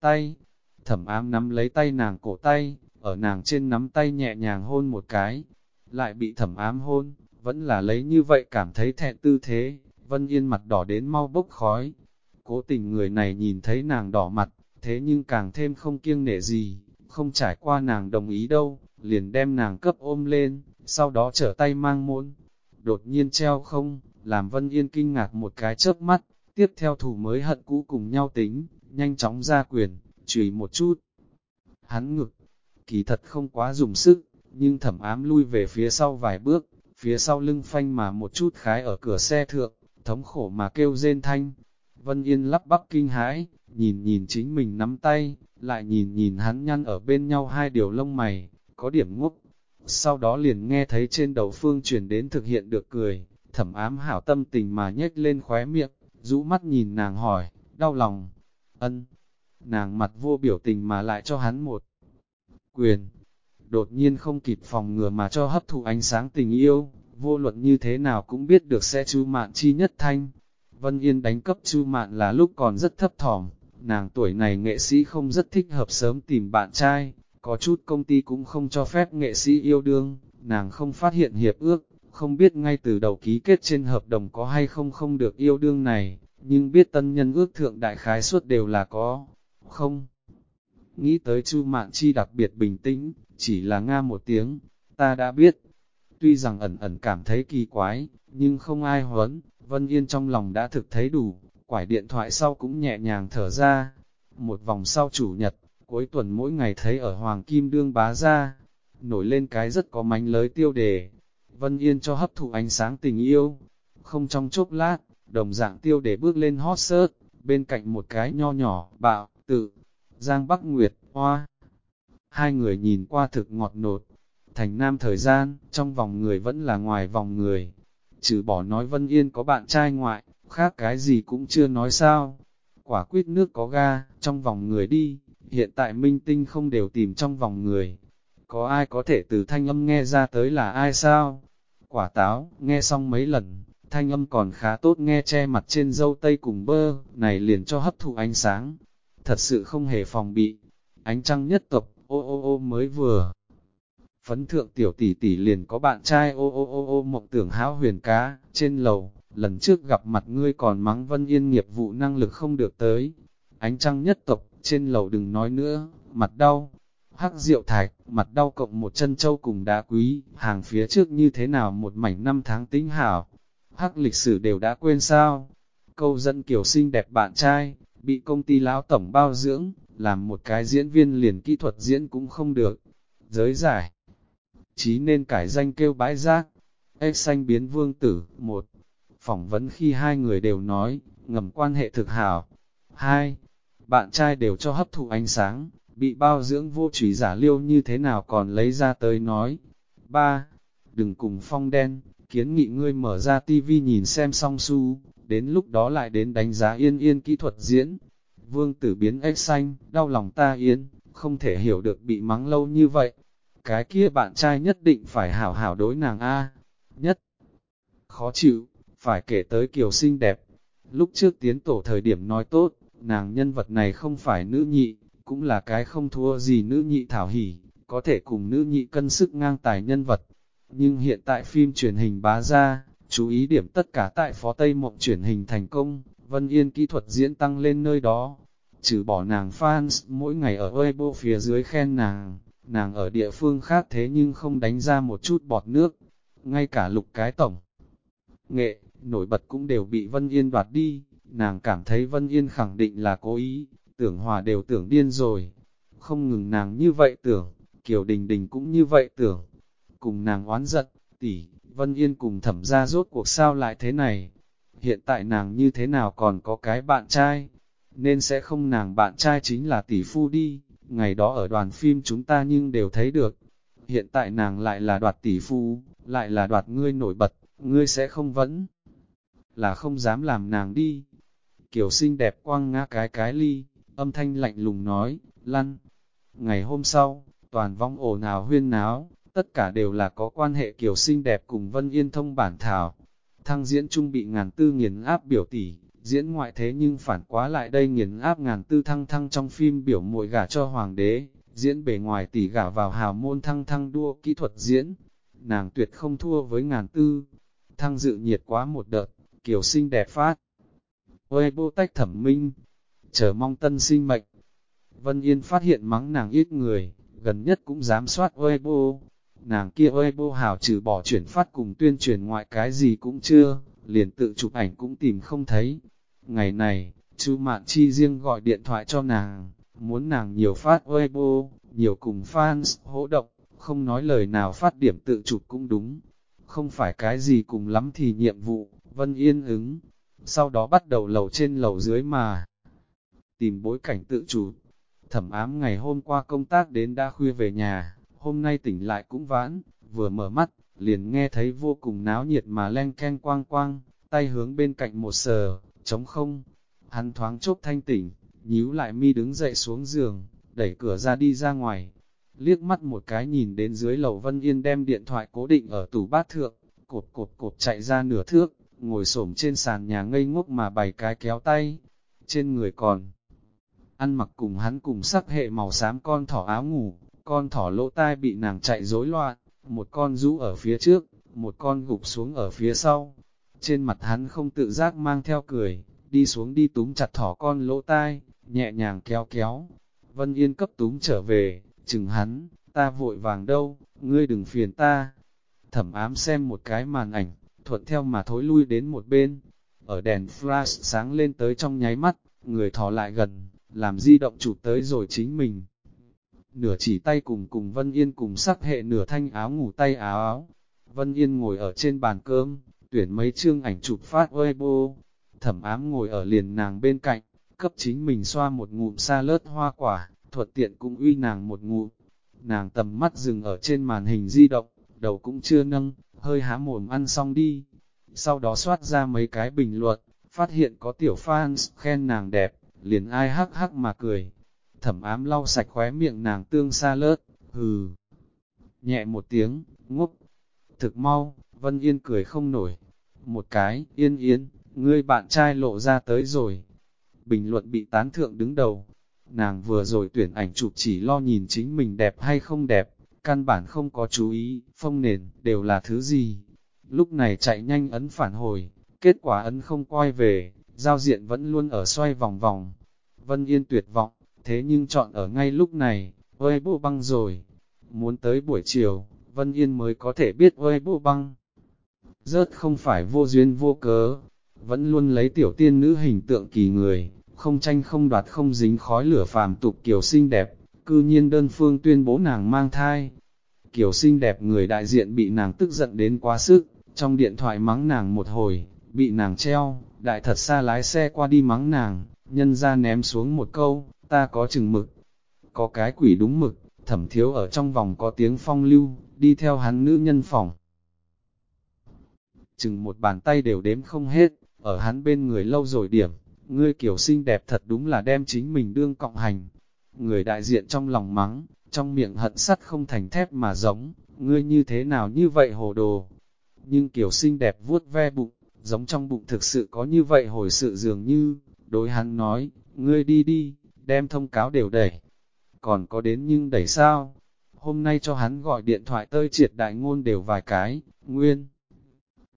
Tay, thẩm ám nắm lấy tay nàng cổ tay, ở nàng trên nắm tay nhẹ nhàng hôn một cái, lại bị thẩm ám hôn, vẫn là lấy như vậy cảm thấy thẹn tư thế, Vân Yên mặt đỏ đến mau bốc khói. Cố tình người này nhìn thấy nàng đỏ mặt, thế nhưng càng thêm không kiêng nể gì, không trải qua nàng đồng ý đâu, liền đem nàng cấp ôm lên, sau đó trở tay mang môn. Đột nhiên treo không, làm Vân Yên kinh ngạc một cái chớp mắt, tiếp theo thủ mới hận cũ cùng nhau tính, nhanh chóng ra quyền, chửi một chút. Hắn ngực, kỳ thật không quá dùng sức, nhưng thẩm ám lui về phía sau vài bước, phía sau lưng phanh mà một chút khái ở cửa xe thượng, thống khổ mà kêu rên thanh. Vân Yên lắp bắp kinh hãi, nhìn nhìn chính mình nắm tay, lại nhìn nhìn hắn nhăn ở bên nhau hai điều lông mày, có điểm ngốc. Sau đó liền nghe thấy trên đầu phương chuyển đến thực hiện được cười, thẩm ám hảo tâm tình mà nhếch lên khóe miệng, rũ mắt nhìn nàng hỏi, đau lòng, ân. Nàng mặt vô biểu tình mà lại cho hắn một quyền. Đột nhiên không kịp phòng ngừa mà cho hấp thụ ánh sáng tình yêu, vô luận như thế nào cũng biết được sẽ chu mạn chi nhất thanh. Vân Yên đánh cấp chu mạn là lúc còn rất thấp thỏm, nàng tuổi này nghệ sĩ không rất thích hợp sớm tìm bạn trai, có chút công ty cũng không cho phép nghệ sĩ yêu đương, nàng không phát hiện hiệp ước, không biết ngay từ đầu ký kết trên hợp đồng có hay không không được yêu đương này, nhưng biết tân nhân ước thượng đại khái suất đều là có, không. Nghĩ tới Chu Mạn Chi đặc biệt bình tĩnh, chỉ là nga một tiếng, ta đã biết. Tuy rằng ẩn ẩn cảm thấy kỳ quái, nhưng không ai huấn, Vân Yên trong lòng đã thực thấy đủ, quải điện thoại sau cũng nhẹ nhàng thở ra. Một vòng sau chủ nhật, cuối tuần mỗi ngày thấy ở Hoàng Kim Đương bá ra, nổi lên cái rất có mánh lới tiêu đề. Vân Yên cho hấp thụ ánh sáng tình yêu, không trong chốc lát, đồng dạng tiêu để bước lên hot search, bên cạnh một cái nho nhỏ, bạo, tự, Giang Bắc Nguyệt, Hoa. Hai người nhìn qua thực ngọt nột. Thành nam thời gian, trong vòng người vẫn là ngoài vòng người. Trừ bỏ nói Vân Yên có bạn trai ngoại, khác cái gì cũng chưa nói sao. Quả quyết nước có ga, trong vòng người đi, hiện tại minh tinh không đều tìm trong vòng người. Có ai có thể từ thanh âm nghe ra tới là ai sao? Quả táo, nghe xong mấy lần, thanh âm còn khá tốt nghe che mặt trên dâu tây cùng bơ, này liền cho hấp thụ ánh sáng. Thật sự không hề phòng bị. Ánh trăng nhất tộc, ô ô ô mới vừa. Phấn thượng tiểu tỷ tỷ liền có bạn trai ô ô ô ô mộng tưởng hão huyền cá, trên lầu, lần trước gặp mặt ngươi còn mắng Vân Yên nghiệp vụ năng lực không được tới. Ánh trăng nhất tộc, trên lầu đừng nói nữa, mặt đau. Hắc rượu thạch, mặt đau cộng một chân châu cùng đá quý, hàng phía trước như thế nào một mảnh năm tháng tính hảo. Hắc lịch sử đều đã quên sao. Câu dẫn kiểu xinh đẹp bạn trai, bị công ty lão tổng bao dưỡng, làm một cái diễn viên liền kỹ thuật diễn cũng không được. Giới giải, chí nên cải danh kêu bãi rác. Ếch xanh biến vương tử, một Phỏng vấn khi hai người đều nói, ngầm quan hệ thực hảo. Hai, bạn trai đều cho hấp thụ ánh sáng, bị bao dưỡng vô trùy giả liêu như thế nào còn lấy ra tới nói. Ba, đừng cùng phong đen, kiến nghị ngươi mở ra tivi nhìn xem song su, đến lúc đó lại đến đánh giá yên yên kỹ thuật diễn. Vương tử biến ếch xanh, đau lòng ta yên, không thể hiểu được bị mắng lâu như vậy. Cái kia bạn trai nhất định phải hảo hảo đối nàng A. Nhất, khó chịu, phải kể tới kiều xinh đẹp. Lúc trước tiến tổ thời điểm nói tốt, nàng nhân vật này không phải nữ nhị, cũng là cái không thua gì nữ nhị thảo hỉ, có thể cùng nữ nhị cân sức ngang tài nhân vật. Nhưng hiện tại phim truyền hình bá ra, chú ý điểm tất cả tại phó Tây Mộng truyền hình thành công, Vân Yên kỹ thuật diễn tăng lên nơi đó. Trừ bỏ nàng fans mỗi ngày ở Weibo phía dưới khen nàng, nàng ở địa phương khác thế nhưng không đánh ra một chút bọt nước. Ngay cả lục cái tổng nghệ, nổi bật cũng đều bị Vân Yên đoạt đi, nàng cảm thấy Vân Yên khẳng định là cố ý, tưởng hòa đều tưởng điên rồi. Không ngừng nàng như vậy tưởng, Kiều Đình Đình cũng như vậy tưởng. Cùng nàng oán giận, tỷ, Vân Yên cùng thẩm ra rốt cuộc sao lại thế này. Hiện tại nàng như thế nào còn có cái bạn trai, nên sẽ không nàng bạn trai chính là tỷ phu đi, ngày đó ở đoàn phim chúng ta nhưng đều thấy được. Hiện tại nàng lại là đoạt tỷ phu, lại là đoạt ngươi nổi bật, ngươi sẽ không vẫn là không dám làm nàng đi. Kiều xinh đẹp quăng ngã cái cái ly, âm thanh lạnh lùng nói, lăn. Ngày hôm sau, toàn vong ổ nào huyên náo, tất cả đều là có quan hệ Kiều xinh đẹp cùng Vân Yên thông bản thảo. Thăng diễn trung bị ngàn tư nghiền áp biểu tỷ, diễn ngoại thế nhưng phản quá lại đây nghiền áp ngàn tư thăng thăng trong phim biểu muội gả cho hoàng đế, diễn bề ngoài tỷ gả vào hào môn thăng thăng đua kỹ thuật diễn. Nàng tuyệt không thua với ngàn tư, thăng dự nhiệt quá một đợt, kiều sinh đẹp phát. ôi bô tách thẩm minh, chờ mong tân sinh mệnh. Vân Yên phát hiện mắng nàng ít người, gần nhất cũng dám soát Weibo. Nàng kia Weibo hào trừ bỏ chuyển phát cùng tuyên truyền ngoại cái gì cũng chưa, liền tự chụp ảnh cũng tìm không thấy. Ngày này, chú Mạn Chi riêng gọi điện thoại cho nàng, muốn nàng nhiều phát Weibo, nhiều cùng fans hỗ động, không nói lời nào phát điểm tự chụp cũng đúng. Không phải cái gì cùng lắm thì nhiệm vụ, Vân Yên ứng, sau đó bắt đầu lầu trên lầu dưới mà tìm bối cảnh tự chủ. Thẩm ám ngày hôm qua công tác đến đã khuya về nhà, hôm nay tỉnh lại cũng vãn, vừa mở mắt, liền nghe thấy vô cùng náo nhiệt mà len ken quang quang, tay hướng bên cạnh một sờ, trống không. Hắn thoáng chốc thanh tỉnh, nhíu lại mi đứng dậy xuống giường, đẩy cửa ra đi ra ngoài. Liếc mắt một cái nhìn đến dưới lầu Vân Yên đem điện thoại cố định ở tủ bát thượng, cột cột cột chạy ra nửa thước, ngồi xổm trên sàn nhà ngây ngốc mà bày cái kéo tay, trên người còn ăn mặc cùng hắn cùng sắc hệ màu xám con thỏ áo ngủ, con thỏ lỗ tai bị nàng chạy rối loạn, một con rũ ở phía trước, một con gục xuống ở phía sau. Trên mặt hắn không tự giác mang theo cười, đi xuống đi túm chặt thỏ con lỗ tai, nhẹ nhàng kéo kéo. Vân Yên cấp túm trở về, chừng hắn, ta vội vàng đâu, ngươi đừng phiền ta. Thẩm ám xem một cái màn ảnh, thuận theo mà thối lui đến một bên. Ở đèn flash sáng lên tới trong nháy mắt, người thỏ lại gần, làm di động chụp tới rồi chính mình. Nửa chỉ tay cùng cùng Vân Yên cùng sắc hệ nửa thanh áo ngủ tay áo áo. Vân Yên ngồi ở trên bàn cơm, tuyển mấy chương ảnh chụp phát Weibo. Thẩm ám ngồi ở liền nàng bên cạnh, cấp chính mình xoa một ngụm sa lớt hoa quả, thuật tiện cũng uy nàng một ngụm. nàng tầm mắt dừng ở trên màn hình di động, đầu cũng chưa nâng, hơi há mồm ăn xong đi. Sau đó soát ra mấy cái bình luận, phát hiện có tiểu fans khen nàng đẹp, liền ai hắc hắc mà cười. Thẩm ám lau sạch khóe miệng nàng tương xa lớt, hừ. Nhẹ một tiếng, ngốc. Thực mau, Vân Yên cười không nổi. Một cái, yên yên, ngươi bạn trai lộ ra tới rồi. Bình luận bị tán thượng đứng đầu. Nàng vừa rồi tuyển ảnh chụp chỉ lo nhìn chính mình đẹp hay không đẹp, căn bản không có chú ý, phong nền, đều là thứ gì. Lúc này chạy nhanh ấn phản hồi, kết quả ấn không quay về, giao diện vẫn luôn ở xoay vòng vòng. Vân Yên tuyệt vọng, thế nhưng chọn ở ngay lúc này, ơi bộ băng rồi. Muốn tới buổi chiều, Vân Yên mới có thể biết ơi bộ băng. Rớt không phải vô duyên vô cớ, vẫn luôn lấy tiểu tiên nữ hình tượng kỳ người, không tranh không đoạt không dính khói lửa phàm tục kiểu xinh đẹp, cư nhiên đơn phương tuyên bố nàng mang thai. Kiểu xinh đẹp người đại diện bị nàng tức giận đến quá sức, trong điện thoại mắng nàng một hồi, bị nàng treo, đại thật xa lái xe qua đi mắng nàng, nhân ra ném xuống một câu, ta có chừng mực, có cái quỷ đúng mực, thẩm thiếu ở trong vòng có tiếng phong lưu, đi theo hắn nữ nhân phòng. Chừng một bàn tay đều đếm không hết, ở hắn bên người lâu rồi điểm, ngươi kiểu xinh đẹp thật đúng là đem chính mình đương cộng hành. Người đại diện trong lòng mắng, trong miệng hận sắt không thành thép mà giống, ngươi như thế nào như vậy hồ đồ. Nhưng kiểu xinh đẹp vuốt ve bụng, giống trong bụng thực sự có như vậy hồi sự dường như, đối hắn nói, ngươi đi đi, đem thông cáo đều đẩy. Còn có đến nhưng đẩy sao? Hôm nay cho hắn gọi điện thoại tơi triệt đại ngôn đều vài cái, nguyên.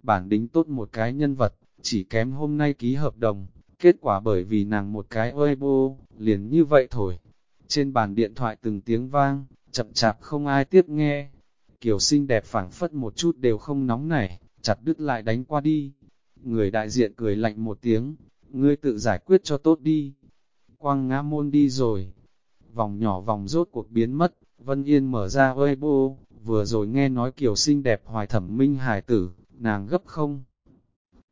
Bản đính tốt một cái nhân vật, chỉ kém hôm nay ký hợp đồng, kết quả bởi vì nàng một cái ơi bô, liền như vậy thôi. Trên bàn điện thoại từng tiếng vang, chậm chạp không ai tiếp nghe. Kiều xinh đẹp phảng phất một chút đều không nóng nảy, chặt đứt lại đánh qua đi. Người đại diện cười lạnh một tiếng, ngươi tự giải quyết cho tốt đi. Quang ngã môn đi rồi. Vòng nhỏ vòng rốt cuộc biến mất, Vân Yên mở ra Weibo, vừa rồi nghe nói kiểu xinh đẹp hoài thẩm minh hài tử, nàng gấp không.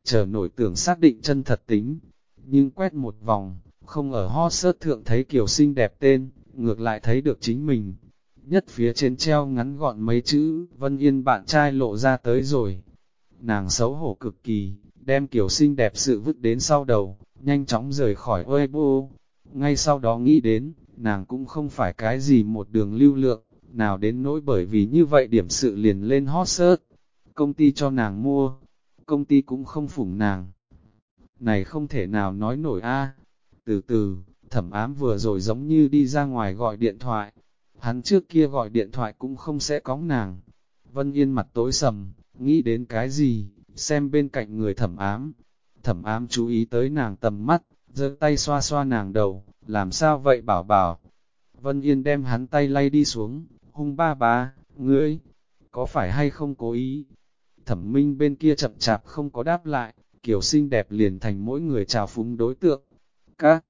Chờ nổi tưởng xác định chân thật tính, nhưng quét một vòng, không ở ho sớt thượng thấy kiểu xinh đẹp tên, ngược lại thấy được chính mình. Nhất phía trên treo ngắn gọn mấy chữ, Vân Yên bạn trai lộ ra tới rồi. Nàng xấu hổ cực kỳ, đem kiểu xinh đẹp sự vứt đến sau đầu, nhanh chóng rời khỏi Weibo. Ngay sau đó nghĩ đến, nàng cũng không phải cái gì một đường lưu lượng, nào đến nỗi bởi vì như vậy điểm sự liền lên hot search. Công ty cho nàng mua, công ty cũng không phủng nàng. Này không thể nào nói nổi a. Từ từ, thẩm ám vừa rồi giống như đi ra ngoài gọi điện thoại. Hắn trước kia gọi điện thoại cũng không sẽ cóng nàng. Vân Yên mặt tối sầm, nghĩ đến cái gì, xem bên cạnh người thẩm ám. Thẩm ám chú ý tới nàng tầm mắt, giơ tay xoa xoa nàng đầu, làm sao vậy bảo bảo. Vân Yên đem hắn tay lay đi xuống, hung ba ba, ngươi, có phải hay không cố ý? Thẩm minh bên kia chậm chạp không có đáp lại, kiểu xinh đẹp liền thành mỗi người trào phúng đối tượng. Các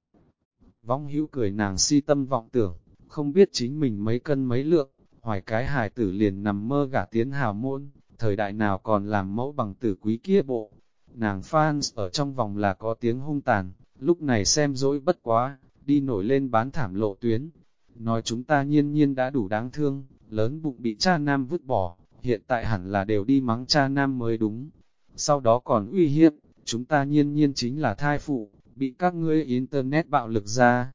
vong hữu cười nàng si tâm vọng tưởng, không biết chính mình mấy cân mấy lượng, hoài cái hài tử liền nằm mơ gả tiến hào môn, thời đại nào còn làm mẫu bằng tử quý kia bộ. Nàng fans ở trong vòng là có tiếng hung tàn, lúc này xem dỗi bất quá, đi nổi lên bán thảm lộ tuyến. Nói chúng ta nhiên nhiên đã đủ đáng thương, lớn bụng bị cha nam vứt bỏ, hiện tại hẳn là đều đi mắng cha nam mới đúng. Sau đó còn uy hiếp, chúng ta nhiên nhiên chính là thai phụ, bị các ngươi internet bạo lực ra.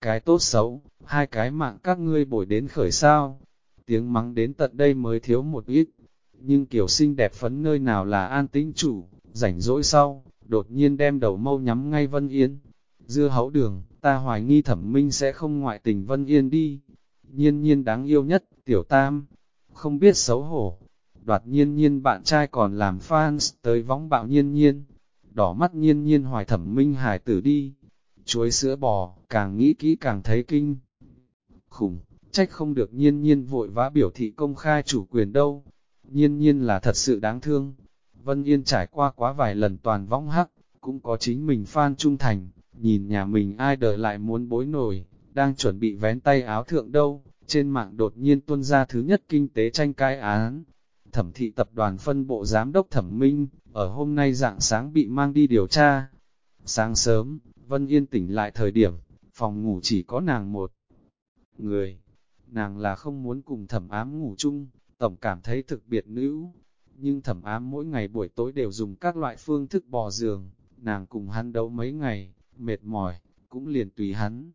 Cái tốt xấu, hai cái mạng các ngươi bổi đến khởi sao. Tiếng mắng đến tận đây mới thiếu một ít, nhưng kiểu xinh đẹp phấn nơi nào là an tĩnh chủ, rảnh rỗi sau, đột nhiên đem đầu mâu nhắm ngay Vân Yên. Dưa hấu đường, ta hoài nghi thẩm minh sẽ không ngoại tình Vân Yên đi. Nhiên nhiên đáng yêu nhất, tiểu tam, không biết xấu hổ. Đoạt nhiên nhiên bạn trai còn làm fans tới vóng bạo nhiên nhiên. Đỏ mắt nhiên nhiên hoài thẩm minh hải tử đi. Chuối sữa bò, càng nghĩ kỹ càng thấy kinh. Khủng, trách không được nhiên nhiên vội vã biểu thị công khai chủ quyền đâu. Nhiên nhiên là thật sự đáng thương. Vân Yên trải qua quá vài lần toàn võng hắc, cũng có chính mình fan trung thành, nhìn nhà mình ai đợi lại muốn bối nổi, đang chuẩn bị vén tay áo thượng đâu, trên mạng đột nhiên tuôn ra thứ nhất kinh tế tranh cãi án. Thẩm thị tập đoàn phân bộ giám đốc thẩm minh, ở hôm nay dạng sáng bị mang đi điều tra. Sáng sớm, Vân Yên tỉnh lại thời điểm, phòng ngủ chỉ có nàng một người. nàng là không muốn cùng thẩm ám ngủ chung, tổng cảm thấy thực biệt nữ. Nhưng thẩm ám mỗi ngày buổi tối đều dùng các loại phương thức bò giường, nàng cùng hắn đấu mấy ngày, mệt mỏi, cũng liền tùy hắn.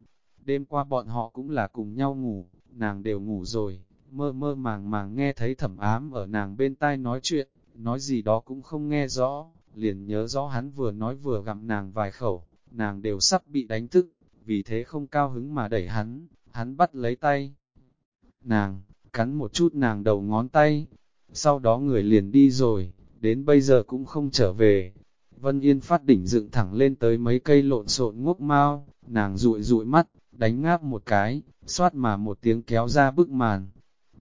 Đêm qua bọn họ cũng là cùng nhau ngủ, nàng đều ngủ rồi, mơ mơ màng màng nghe thấy thẩm ám ở nàng bên tai nói chuyện, nói gì đó cũng không nghe rõ, liền nhớ rõ hắn vừa nói vừa gặm nàng vài khẩu, nàng đều sắp bị đánh thức, vì thế không cao hứng mà đẩy hắn, hắn bắt lấy tay. Nàng, cắn một chút nàng đầu ngón tay, sau đó người liền đi rồi, đến bây giờ cũng không trở về. Vân Yên phát đỉnh dựng thẳng lên tới mấy cây lộn xộn ngốc mau, nàng rụi rụi mắt, đánh ngáp một cái, xoát mà một tiếng kéo ra bức màn.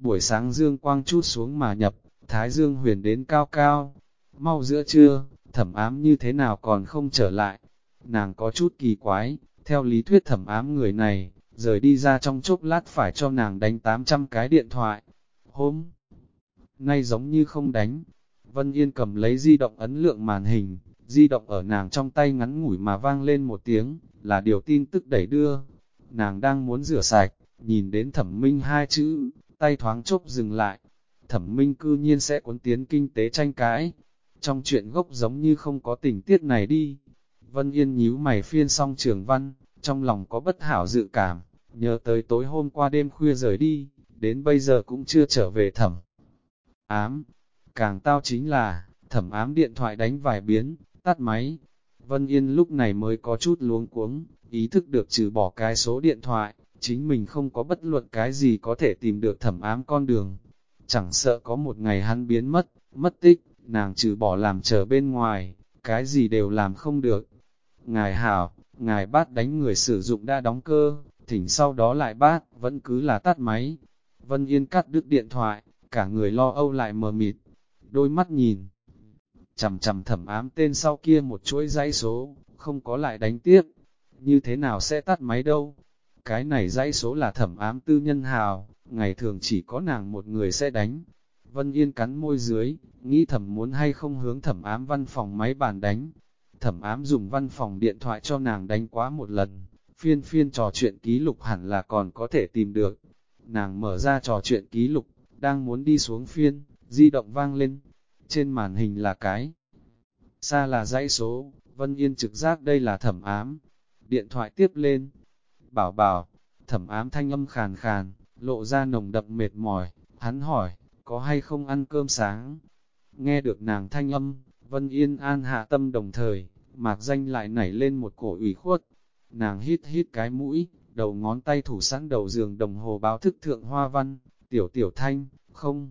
Buổi sáng dương quang chút xuống mà nhập, thái dương huyền đến cao cao. Mau giữa trưa, thẩm ám như thế nào còn không trở lại. Nàng có chút kỳ quái, theo lý thuyết thẩm ám người này, rời đi ra trong chốc lát phải cho nàng đánh 800 cái điện thoại. Hôm nay giống như không đánh. Vân Yên cầm lấy di động ấn lượng màn hình, di động ở nàng trong tay ngắn ngủi mà vang lên một tiếng, là điều tin tức đẩy đưa. Nàng đang muốn rửa sạch, nhìn đến thẩm minh hai chữ, tay thoáng chốc dừng lại. Thẩm minh cư nhiên sẽ cuốn tiến kinh tế tranh cãi. Trong chuyện gốc giống như không có tình tiết này đi. Vân Yên nhíu mày phiên xong trường văn, trong lòng có bất hảo dự cảm, nhớ tới tối hôm qua đêm khuya rời đi, đến bây giờ cũng chưa trở về thẩm. Ám, càng tao chính là, thẩm ám điện thoại đánh vài biến, tắt máy. Vân Yên lúc này mới có chút luống cuống, ý thức được trừ bỏ cái số điện thoại, chính mình không có bất luận cái gì có thể tìm được thẩm ám con đường. Chẳng sợ có một ngày hắn biến mất, mất tích, nàng trừ bỏ làm chờ bên ngoài, cái gì đều làm không được. Ngài hảo, ngài bát đánh người sử dụng đã đóng cơ, thỉnh sau đó lại bát, vẫn cứ là tắt máy. Vân Yên cắt đứt điện thoại, cả người lo âu lại mờ mịt, đôi mắt nhìn. Chầm chầm thẩm ám tên sau kia một chuỗi dãy số, không có lại đánh tiếp. Như thế nào sẽ tắt máy đâu? Cái này dãy số là thẩm ám tư nhân hào, ngày thường chỉ có nàng một người sẽ đánh. Vân Yên cắn môi dưới, nghĩ thẩm muốn hay không hướng thẩm ám văn phòng máy bàn đánh. Thẩm ám dùng văn phòng điện thoại cho nàng đánh quá một lần, phiên phiên trò chuyện ký lục hẳn là còn có thể tìm được. Nàng mở ra trò chuyện ký lục, đang muốn đi xuống phiên, di động vang lên. Trên màn hình là cái. Xa là dãy số, Vân Yên trực giác đây là thẩm ám. Điện thoại tiếp lên. Bảo bảo, thẩm ám thanh âm khàn khàn, lộ ra nồng đậm mệt mỏi. Hắn hỏi, có hay không ăn cơm sáng? Nghe được nàng thanh âm, Vân Yên an hạ tâm đồng thời, mạc danh lại nảy lên một cổ ủy khuất. Nàng hít hít cái mũi, đầu ngón tay thủ sẵn đầu giường đồng hồ báo thức thượng hoa văn, tiểu tiểu thanh, không.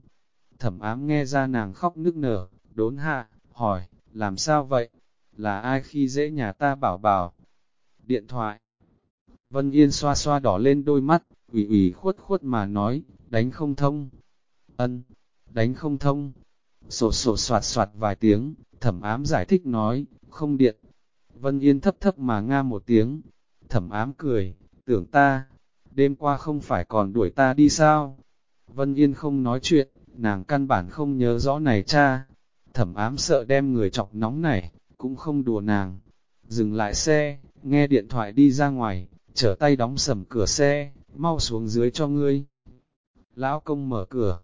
Thẩm ám nghe ra nàng khóc nức nở, đốn hạ, hỏi, làm sao vậy? Là ai khi dễ nhà ta bảo bảo? Điện thoại. Vân Yên xoa xoa đỏ lên đôi mắt, ủy ủy khuất khuất mà nói, đánh không thông. Ân, đánh không thông. Sổ sổ soạt soạt vài tiếng, thẩm ám giải thích nói, không điện. Vân Yên thấp thấp mà nga một tiếng. Thẩm ám cười, tưởng ta, đêm qua không phải còn đuổi ta đi sao? Vân Yên không nói chuyện, nàng căn bản không nhớ rõ này cha. Thẩm ám sợ đem người chọc nóng này, cũng không đùa nàng. Dừng lại xe, nghe điện thoại đi ra ngoài, trở tay đóng sầm cửa xe, mau xuống dưới cho ngươi. Lão công mở cửa,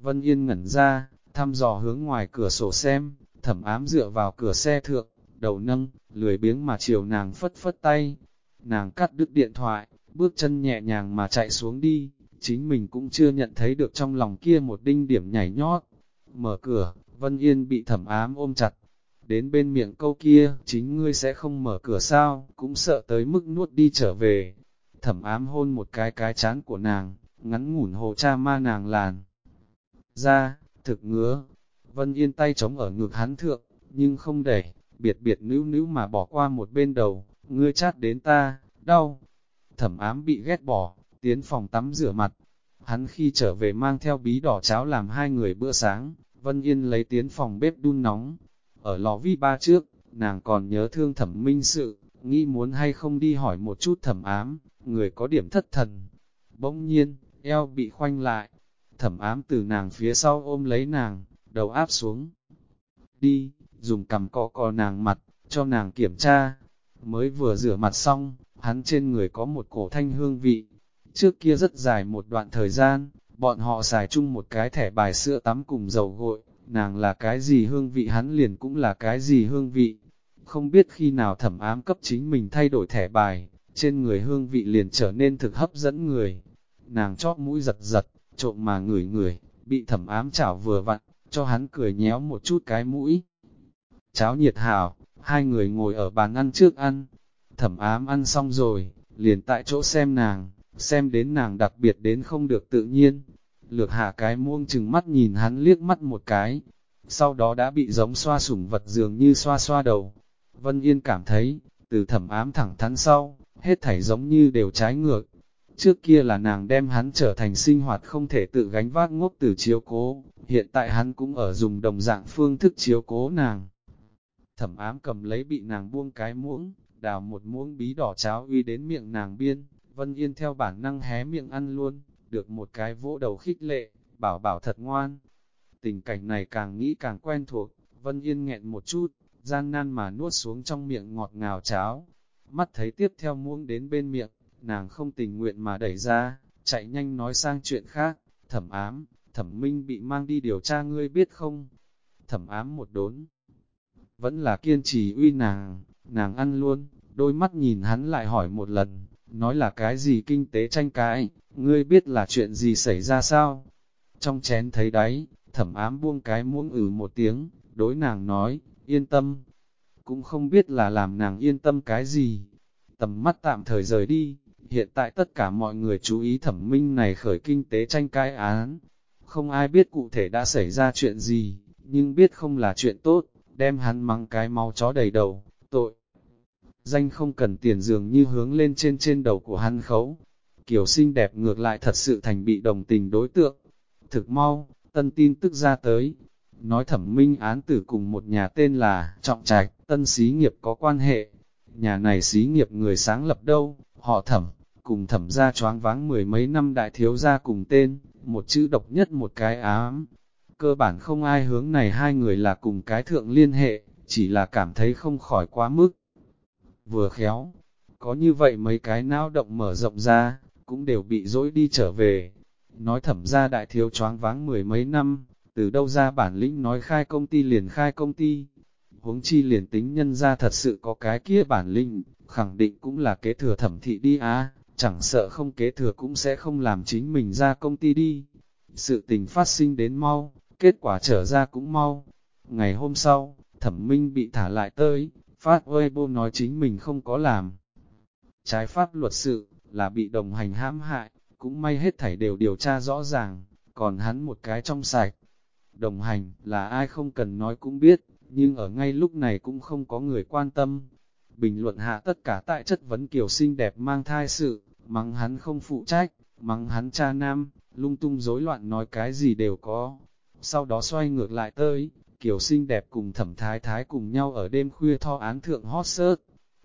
Vân Yên ngẩn ra, thăm dò hướng ngoài cửa sổ xem, thẩm ám dựa vào cửa xe thượng, đầu nâng, lười biếng mà chiều nàng phất phất tay. Nàng cắt đứt điện thoại, bước chân nhẹ nhàng mà chạy xuống đi, chính mình cũng chưa nhận thấy được trong lòng kia một đinh điểm nhảy nhót. Mở cửa, Vân Yên bị thẩm ám ôm chặt. Đến bên miệng câu kia, chính ngươi sẽ không mở cửa sao, cũng sợ tới mức nuốt đi trở về. Thẩm ám hôn một cái cái chán của nàng, ngắn ngủn hồ cha ma nàng làn. Ra, thực ngứa, Vân Yên tay chống ở ngực hắn thượng, nhưng không đẩy, biệt biệt nữ nữ mà bỏ qua một bên đầu, ngươi chát đến ta, đau. Thẩm ám bị ghét bỏ, tiến phòng tắm rửa mặt. Hắn khi trở về mang theo bí đỏ cháo làm hai người bữa sáng, Vân Yên lấy tiến phòng bếp đun nóng. Ở lò vi ba trước, nàng còn nhớ thương thẩm minh sự, nghĩ muốn hay không đi hỏi một chút thẩm ám, người có điểm thất thần. Bỗng nhiên, eo bị khoanh lại, thẩm ám từ nàng phía sau ôm lấy nàng, đầu áp xuống. Đi, dùng cầm co co nàng mặt, cho nàng kiểm tra. Mới vừa rửa mặt xong, hắn trên người có một cổ thanh hương vị. Trước kia rất dài một đoạn thời gian, bọn họ xài chung một cái thẻ bài sữa tắm cùng dầu gội, nàng là cái gì hương vị hắn liền cũng là cái gì hương vị. Không biết khi nào thẩm ám cấp chính mình thay đổi thẻ bài, trên người hương vị liền trở nên thực hấp dẫn người. Nàng chóp mũi giật giật, trộm mà ngửi người, bị thẩm ám chảo vừa vặn, cho hắn cười nhéo một chút cái mũi. Cháo nhiệt hào, hai người ngồi ở bàn ăn trước ăn. Thẩm ám ăn xong rồi, liền tại chỗ xem nàng, xem đến nàng đặc biệt đến không được tự nhiên. Lược hạ cái muông chừng mắt nhìn hắn liếc mắt một cái, sau đó đã bị giống xoa sủng vật dường như xoa xoa đầu. Vân Yên cảm thấy, từ thẩm ám thẳng thắn sau, hết thảy giống như đều trái ngược. Trước kia là nàng đem hắn trở thành sinh hoạt không thể tự gánh vác ngốc từ chiếu cố, hiện tại hắn cũng ở dùng đồng dạng phương thức chiếu cố nàng. Thẩm ám cầm lấy bị nàng buông cái muỗng, đào một muỗng bí đỏ cháo uy đến miệng nàng biên, Vân Yên theo bản năng hé miệng ăn luôn, được một cái vỗ đầu khích lệ, bảo bảo thật ngoan. Tình cảnh này càng nghĩ càng quen thuộc, Vân Yên nghẹn một chút, gian nan mà nuốt xuống trong miệng ngọt ngào cháo. Mắt thấy tiếp theo muỗng đến bên miệng, nàng không tình nguyện mà đẩy ra, chạy nhanh nói sang chuyện khác, thẩm ám, thẩm minh bị mang đi điều tra ngươi biết không? Thẩm ám một đốn, vẫn là kiên trì uy nàng, nàng ăn luôn, đôi mắt nhìn hắn lại hỏi một lần, nói là cái gì kinh tế tranh cãi, ngươi biết là chuyện gì xảy ra sao? Trong chén thấy đáy, thẩm ám buông cái muỗng ử một tiếng, đối nàng nói, yên tâm, cũng không biết là làm nàng yên tâm cái gì. Tầm mắt tạm thời rời đi, hiện tại tất cả mọi người chú ý thẩm minh này khởi kinh tế tranh cãi án. Không ai biết cụ thể đã xảy ra chuyện gì, nhưng biết không là chuyện tốt, đem hắn mắng cái máu chó đầy đầu, tội. Danh không cần tiền dường như hướng lên trên trên đầu của hắn khấu. Kiểu xinh đẹp ngược lại thật sự thành bị đồng tình đối tượng. Thực mau, tân tin tức ra tới. Nói thẩm minh án tử cùng một nhà tên là Trọng Trạch, tân xí nghiệp có quan hệ. Nhà này xí nghiệp người sáng lập đâu, họ thẩm, cùng thẩm ra choáng váng mười mấy năm đại thiếu gia cùng tên, một chữ độc nhất một cái ám, Cơ bản không ai hướng này hai người là cùng cái thượng liên hệ, chỉ là cảm thấy không khỏi quá mức. Vừa khéo, có như vậy mấy cái não động mở rộng ra, cũng đều bị dối đi trở về. Nói thẩm ra đại thiếu choáng váng mười mấy năm, từ đâu ra bản lĩnh nói khai công ty liền khai công ty. Huống chi liền tính nhân ra thật sự có cái kia bản lĩnh, khẳng định cũng là kế thừa thẩm thị đi á, chẳng sợ không kế thừa cũng sẽ không làm chính mình ra công ty đi. Sự tình phát sinh đến mau, kết quả trở ra cũng mau. Ngày hôm sau, thẩm minh bị thả lại tới, phát Weibo nói chính mình không có làm. Trái pháp luật sự, là bị đồng hành hãm hại, cũng may hết thảy đều điều tra rõ ràng, còn hắn một cái trong sạch. Đồng hành, là ai không cần nói cũng biết, nhưng ở ngay lúc này cũng không có người quan tâm. Bình luận hạ tất cả tại chất vấn kiểu xinh đẹp mang thai sự, mắng hắn không phụ trách, mắng hắn cha nam, lung tung rối loạn nói cái gì đều có, sau đó xoay ngược lại tới, kiểu xinh đẹp cùng thẩm thái thái cùng nhau ở đêm khuya tho án thượng hot search,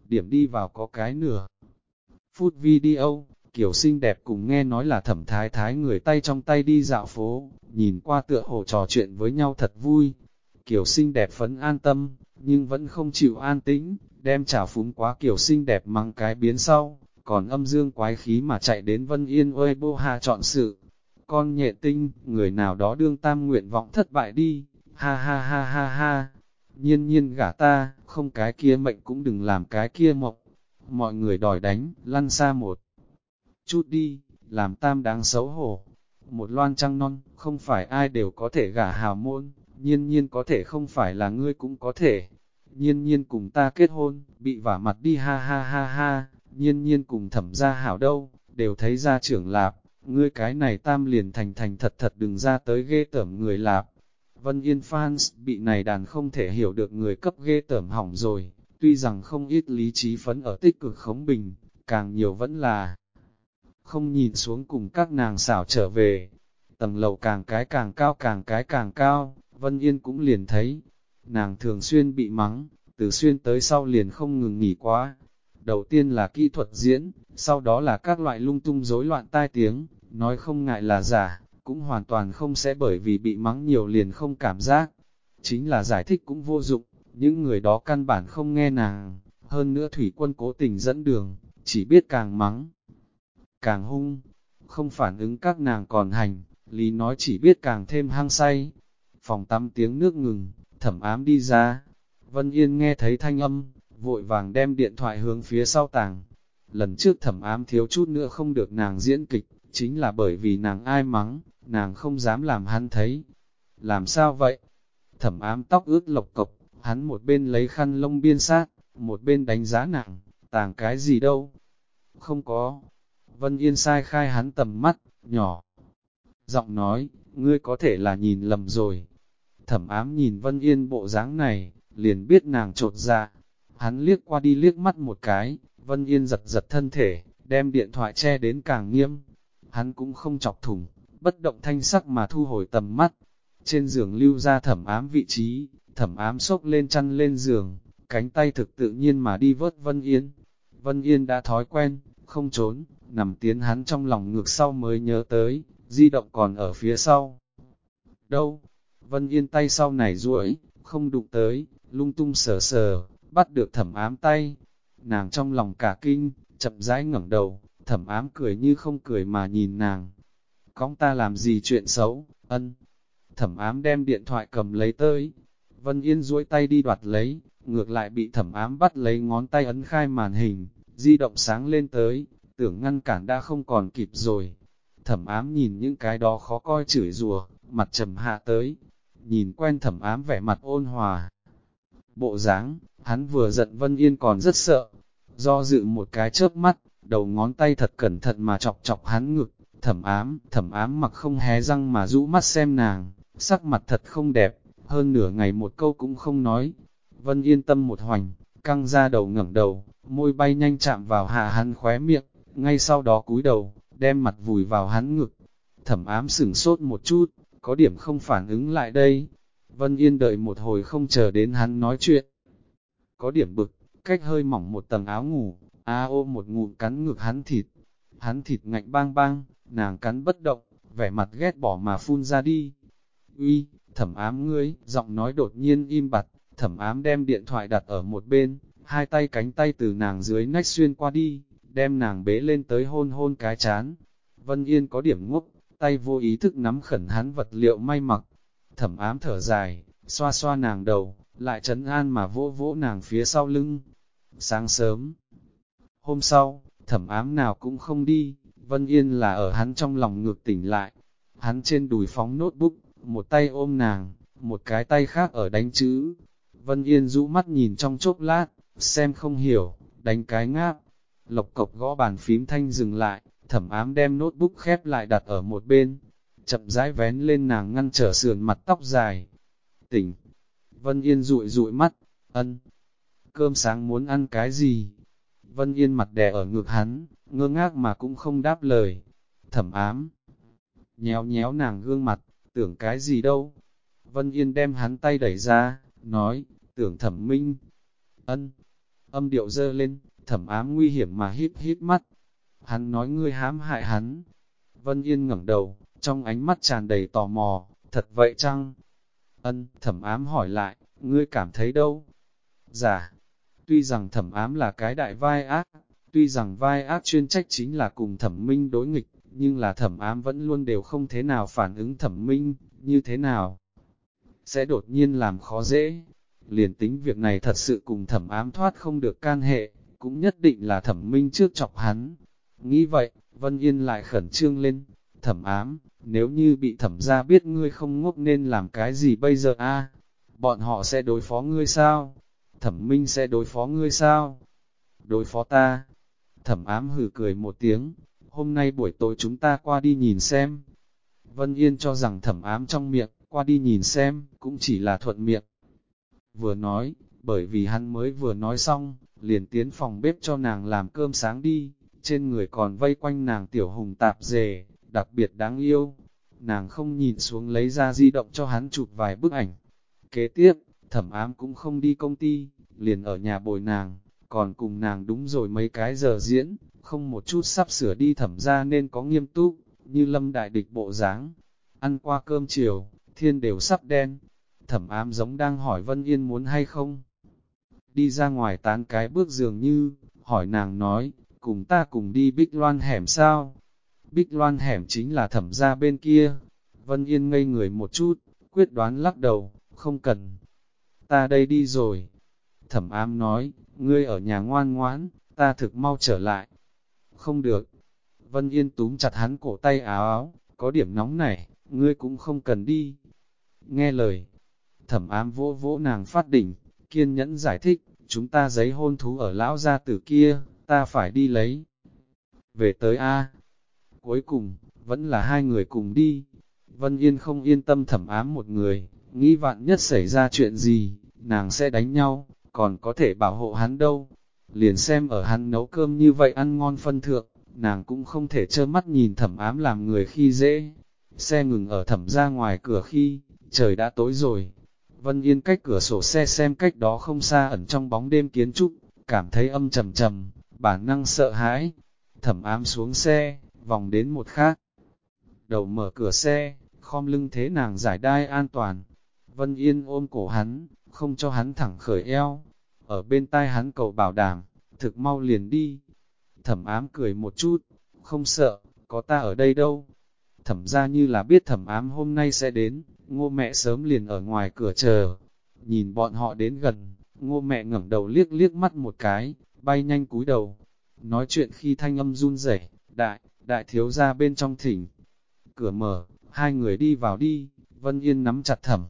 điểm đi vào có cái nửa. Phút video, kiểu xinh đẹp cùng nghe nói là thẩm thái thái người tay trong tay đi dạo phố, nhìn qua tựa hồ trò chuyện với nhau thật vui. Kiểu xinh đẹp phấn an tâm, nhưng vẫn không chịu an tĩnh, đem trả phúng quá kiểu xinh đẹp mang cái biến sau, còn âm dương quái khí mà chạy đến Vân Yên Weibo Hà chọn sự, con nhẹ tinh, người nào đó đương tam nguyện vọng thất bại đi, ha ha ha ha ha, nhiên nhiên gả ta, không cái kia mệnh cũng đừng làm cái kia mộng, mọi người đòi đánh, lăn xa một chút đi, làm tam đáng xấu hổ, một loan trăng non, không phải ai đều có thể gả hào môn, nhiên nhiên có thể không phải là ngươi cũng có thể, nhiên nhiên cùng ta kết hôn, bị vả mặt đi ha ha ha ha, nhiên nhiên cùng thẩm gia hảo đâu, đều thấy ra trưởng lạp, ngươi cái này tam liền thành thành thật thật đừng ra tới ghê tởm người lạp. Vân Yên fans bị này đàn không thể hiểu được người cấp ghê tởm hỏng rồi, tuy rằng không ít lý trí phấn ở tích cực khống bình, càng nhiều vẫn là không nhìn xuống cùng các nàng xảo trở về. Tầng lầu càng cái càng cao càng cái càng cao, Vân Yên cũng liền thấy, nàng thường xuyên bị mắng, từ xuyên tới sau liền không ngừng nghỉ quá. Đầu tiên là kỹ thuật diễn, sau đó là các loại lung tung rối loạn tai tiếng, nói không ngại là giả, cũng hoàn toàn không sẽ bởi vì bị mắng nhiều liền không cảm giác. Chính là giải thích cũng vô dụng, những người đó căn bản không nghe nàng, hơn nữa thủy quân cố tình dẫn đường, chỉ biết càng mắng, càng hung. không phản ứng các nàng còn hành, lý nói chỉ biết càng thêm hăng say. Phòng tắm tiếng nước ngừng, thẩm ám đi ra, Vân Yên nghe thấy thanh âm, vội vàng đem điện thoại hướng phía sau tàng. Lần trước thẩm ám thiếu chút nữa không được nàng diễn kịch, chính là bởi vì nàng ai mắng, nàng không dám làm hắn thấy. Làm sao vậy? Thẩm ám tóc ướt lộc cộc, hắn một bên lấy khăn lông biên sát, một bên đánh giá nàng, tàng cái gì đâu? Không có. Vân Yên sai khai hắn tầm mắt, nhỏ. Giọng nói, ngươi có thể là nhìn lầm rồi. Thẩm ám nhìn Vân Yên bộ dáng này, liền biết nàng trột ra. Dạ. Hắn liếc qua đi liếc mắt một cái, Vân Yên giật giật thân thể, đem điện thoại che đến càng nghiêm. Hắn cũng không chọc thủng, bất động thanh sắc mà thu hồi tầm mắt. Trên giường lưu ra thẩm ám vị trí, thẩm ám sốc lên chăn lên giường, cánh tay thực tự nhiên mà đi vớt Vân Yên. Vân Yên đã thói quen, không trốn, nằm tiến hắn trong lòng ngược sau mới nhớ tới, di động còn ở phía sau. Đâu? Vân Yên tay sau này duỗi, không đụng tới, lung tung sờ sờ, bắt được thẩm ám tay. Nàng trong lòng cả kinh, chậm rãi ngẩng đầu, thẩm ám cười như không cười mà nhìn nàng. Cóng ta làm gì chuyện xấu, ân. Thẩm ám đem điện thoại cầm lấy tới. Vân Yên duỗi tay đi đoạt lấy, ngược lại bị thẩm ám bắt lấy ngón tay ấn khai màn hình, di động sáng lên tới, tưởng ngăn cản đã không còn kịp rồi. Thẩm ám nhìn những cái đó khó coi chửi rùa, mặt trầm hạ tới, nhìn quen thẩm ám vẻ mặt ôn hòa, bộ dáng, hắn vừa giận Vân Yên còn rất sợ. Do dự một cái chớp mắt, đầu ngón tay thật cẩn thận mà chọc chọc hắn ngực, thẩm ám, thẩm ám mặc không hé răng mà rũ mắt xem nàng, sắc mặt thật không đẹp, hơn nửa ngày một câu cũng không nói. Vân yên tâm một hoành, căng ra đầu ngẩng đầu, môi bay nhanh chạm vào hạ hắn khóe miệng, ngay sau đó cúi đầu, đem mặt vùi vào hắn ngực. Thẩm ám sửng sốt một chút, có điểm không phản ứng lại đây, Vân Yên đợi một hồi không chờ đến hắn nói chuyện. Có điểm bực, cách hơi mỏng một tầng áo ngủ, a ôm một ngụm cắn ngược hắn thịt. Hắn thịt ngạnh bang bang, nàng cắn bất động, vẻ mặt ghét bỏ mà phun ra đi. Uy, thẩm ám ngươi, giọng nói đột nhiên im bặt, thẩm ám đem điện thoại đặt ở một bên, hai tay cánh tay từ nàng dưới nách xuyên qua đi, đem nàng bế lên tới hôn hôn cái chán. Vân Yên có điểm ngốc, tay vô ý thức nắm khẩn hắn vật liệu may mặc, thẩm ám thở dài, xoa xoa nàng đầu, lại trấn an mà vỗ vỗ nàng phía sau lưng. Sáng sớm, hôm sau, thẩm ám nào cũng không đi, Vân Yên là ở hắn trong lòng ngược tỉnh lại. Hắn trên đùi phóng notebook, một tay ôm nàng, một cái tay khác ở đánh chữ. Vân Yên rũ mắt nhìn trong chốc lát, xem không hiểu, đánh cái ngáp. Lộc cộc gõ bàn phím thanh dừng lại, thẩm ám đem notebook khép lại đặt ở một bên, chậm rãi vén lên nàng ngăn trở sườn mặt tóc dài. Tỉnh, Vân Yên rụi rụi mắt, ân, cơm sáng muốn ăn cái gì? Vân Yên mặt đè ở ngực hắn, ngơ ngác mà cũng không đáp lời. Thẩm ám, nhéo nhéo nàng gương mặt, tưởng cái gì đâu? Vân Yên đem hắn tay đẩy ra, nói, tưởng thẩm minh. Ân, âm điệu dơ lên, thẩm ám nguy hiểm mà hít hít mắt. Hắn nói ngươi hãm hại hắn. Vân Yên ngẩng đầu, trong ánh mắt tràn đầy tò mò, thật vậy chăng? Ân, thẩm ám hỏi lại, ngươi cảm thấy đâu? Giả, dạ, tuy rằng thẩm ám là cái đại vai ác, tuy rằng vai ác chuyên trách chính là cùng thẩm minh đối nghịch, nhưng là thẩm ám vẫn luôn đều không thế nào phản ứng thẩm minh, như thế nào? Sẽ đột nhiên làm khó dễ. Liền tính việc này thật sự cùng thẩm ám thoát không được can hệ, cũng nhất định là thẩm minh trước chọc hắn. Nghĩ vậy, Vân Yên lại khẩn trương lên, thẩm ám, nếu như bị thẩm ra biết ngươi không ngốc nên làm cái gì bây giờ a Bọn họ sẽ đối phó ngươi sao? Thẩm minh sẽ đối phó ngươi sao? Đối phó ta? Thẩm ám hử cười một tiếng, hôm nay buổi tối chúng ta qua đi nhìn xem. Vân Yên cho rằng thẩm ám trong miệng, qua đi nhìn xem, cũng chỉ là thuận miệng. Vừa nói, bởi vì hắn mới vừa nói xong, liền tiến phòng bếp cho nàng làm cơm sáng đi, trên người còn vây quanh nàng tiểu hùng tạp dề, đặc biệt đáng yêu. Nàng không nhìn xuống lấy ra di động cho hắn chụp vài bức ảnh. Kế tiếp, thẩm ám cũng không đi công ty, liền ở nhà bồi nàng, còn cùng nàng đúng rồi mấy cái giờ diễn, không một chút sắp sửa đi thẩm ra nên có nghiêm túc, như lâm đại địch bộ dáng. Ăn qua cơm chiều, thiên đều sắp đen, thẩm ám giống đang hỏi Vân Yên muốn hay không. Đi ra ngoài tán cái bước dường như, hỏi nàng nói, cùng ta cùng đi Bích Loan hẻm sao? Bích Loan hẻm chính là thẩm ra bên kia. Vân Yên ngây người một chút, quyết đoán lắc đầu, không cần. Ta đây đi rồi. Thẩm ám nói, ngươi ở nhà ngoan ngoãn, ta thực mau trở lại. Không được. Vân Yên túm chặt hắn cổ tay áo áo, có điểm nóng này, ngươi cũng không cần đi. Nghe lời, thẩm ám vỗ vỗ nàng phát đỉnh, kiên nhẫn giải thích, chúng ta giấy hôn thú ở lão gia tử kia, ta phải đi lấy. Về tới A. Cuối cùng, vẫn là hai người cùng đi. Vân Yên không yên tâm thẩm ám một người, nghĩ vạn nhất xảy ra chuyện gì, nàng sẽ đánh nhau, còn có thể bảo hộ hắn đâu. Liền xem ở hắn nấu cơm như vậy ăn ngon phân thượng, nàng cũng không thể trơ mắt nhìn thẩm ám làm người khi dễ. Xe ngừng ở thẩm ra ngoài cửa khi, trời đã tối rồi. Vân Yên cách cửa sổ xe xem cách đó không xa ẩn trong bóng đêm kiến trúc, cảm thấy âm trầm trầm, bản năng sợ hãi. Thẩm ám xuống xe, vòng đến một khác. Đầu mở cửa xe, khom lưng thế nàng giải đai an toàn. Vân Yên ôm cổ hắn, không cho hắn thẳng khởi eo. Ở bên tai hắn cầu bảo đảm, thực mau liền đi. Thẩm ám cười một chút, không sợ, có ta ở đây đâu. Thẩm ra như là biết thẩm ám hôm nay sẽ đến, ngô mẹ sớm liền ở ngoài cửa chờ. Nhìn bọn họ đến gần, ngô mẹ ngẩng đầu liếc liếc mắt một cái, bay nhanh cúi đầu. Nói chuyện khi thanh âm run rẩy, đại, đại thiếu ra bên trong thỉnh. Cửa mở, hai người đi vào đi, Vân Yên nắm chặt thẩm.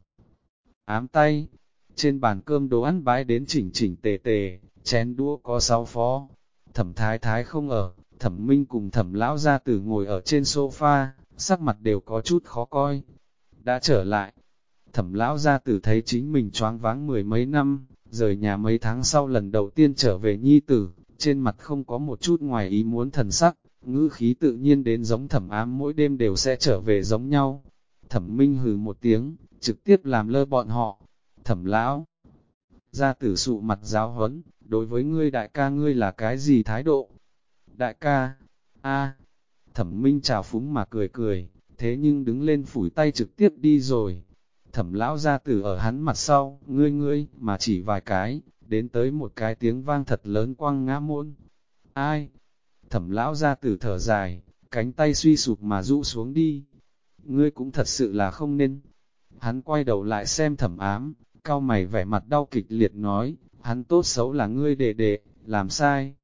Ám tay, trên bàn cơm đồ ăn bái đến chỉnh chỉnh tề tề, chén đũa có sáu phó. Thẩm thái thái không ở, thẩm minh cùng thẩm lão gia tử ngồi ở trên sofa, sắc mặt đều có chút khó coi. Đã trở lại, thẩm lão gia tử thấy chính mình choáng váng mười mấy năm, rời nhà mấy tháng sau lần đầu tiên trở về nhi tử, trên mặt không có một chút ngoài ý muốn thần sắc, ngữ khí tự nhiên đến giống thẩm ám mỗi đêm đều sẽ trở về giống nhau. Thẩm minh hừ một tiếng, trực tiếp làm lơ bọn họ. Thẩm lão, ra tử sụ mặt giáo huấn, đối với ngươi đại ca ngươi là cái gì thái độ? Đại ca, a thẩm minh chào phúng mà cười cười, thế nhưng đứng lên phủi tay trực tiếp đi rồi. Thẩm lão ra tử ở hắn mặt sau, ngươi ngươi, mà chỉ vài cái, đến tới một cái tiếng vang thật lớn quăng ngã môn. Ai? Thẩm lão ra tử thở dài, cánh tay suy sụp mà rũ xuống đi. Ngươi cũng thật sự là không nên. Hắn quay đầu lại xem thẩm ám, cao mày vẻ mặt đau kịch liệt nói, hắn tốt xấu là ngươi đệ đệ, làm sai.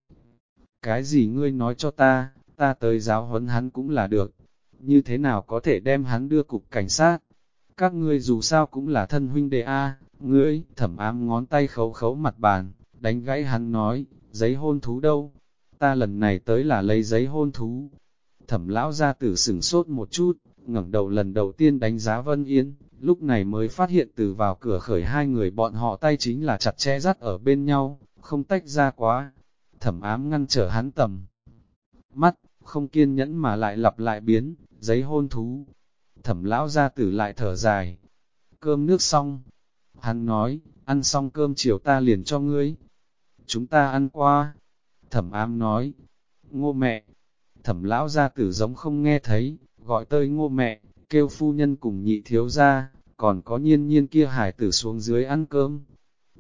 Cái gì ngươi nói cho ta, ta tới giáo huấn hắn cũng là được. Như thế nào có thể đem hắn đưa cục cảnh sát? Các ngươi dù sao cũng là thân huynh đệ A, ngươi, thẩm ám ngón tay khấu khấu mặt bàn, đánh gãy hắn nói, giấy hôn thú đâu? Ta lần này tới là lấy giấy hôn thú. Thẩm lão ra tử sửng sốt một chút, ngẩng đầu lần đầu tiên đánh giá Vân Yên, lúc này mới phát hiện từ vào cửa khởi hai người bọn họ tay chính là chặt che dắt ở bên nhau, không tách ra quá. Thẩm ám ngăn trở hắn tầm. Mắt, không kiên nhẫn mà lại lặp lại biến, giấy hôn thú. Thẩm lão ra tử lại thở dài. Cơm nước xong. Hắn nói, ăn xong cơm chiều ta liền cho ngươi. Chúng ta ăn qua. Thẩm ám nói, ngô mẹ. Thẩm lão ra tử giống không nghe thấy, gọi tơi ngô mẹ, kêu phu nhân cùng nhị thiếu ra, còn có nhiên nhiên kia hải tử xuống dưới ăn cơm.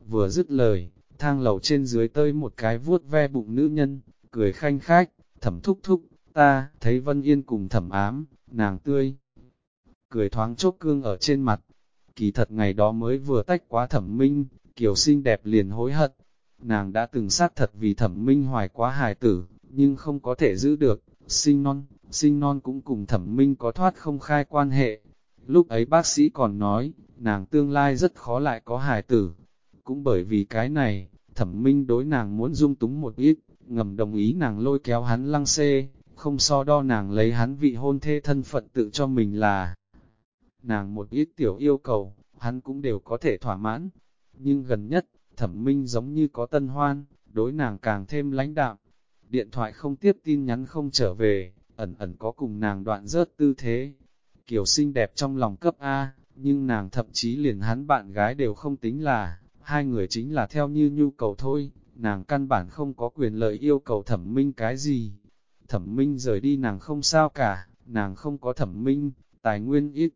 Vừa dứt lời, thang lầu trên dưới tơi một cái vuốt ve bụng nữ nhân, cười khanh khách, thẩm thúc thúc, ta, thấy Vân Yên cùng thẩm ám, nàng tươi. Cười thoáng chốc cương ở trên mặt, kỳ thật ngày đó mới vừa tách quá thẩm minh, kiều xinh đẹp liền hối hận. Nàng đã từng sát thật vì thẩm minh hoài quá hài tử, nhưng không có thể giữ được, sinh non, sinh non cũng cùng thẩm minh có thoát không khai quan hệ. Lúc ấy bác sĩ còn nói, nàng tương lai rất khó lại có hài tử. Cũng bởi vì cái này, thẩm minh đối nàng muốn dung túng một ít, ngầm đồng ý nàng lôi kéo hắn lăng xê, không so đo nàng lấy hắn vị hôn thê thân phận tự cho mình là. Nàng một ít tiểu yêu cầu, hắn cũng đều có thể thỏa mãn. Nhưng gần nhất, thẩm minh giống như có tân hoan, đối nàng càng thêm lãnh đạm. Điện thoại không tiếp tin nhắn không trở về, ẩn ẩn có cùng nàng đoạn rớt tư thế. Kiều xinh đẹp trong lòng cấp A, nhưng nàng thậm chí liền hắn bạn gái đều không tính là, hai người chính là theo như nhu cầu thôi, nàng căn bản không có quyền lợi yêu cầu thẩm minh cái gì. Thẩm minh rời đi nàng không sao cả, nàng không có thẩm minh, tài nguyên ít.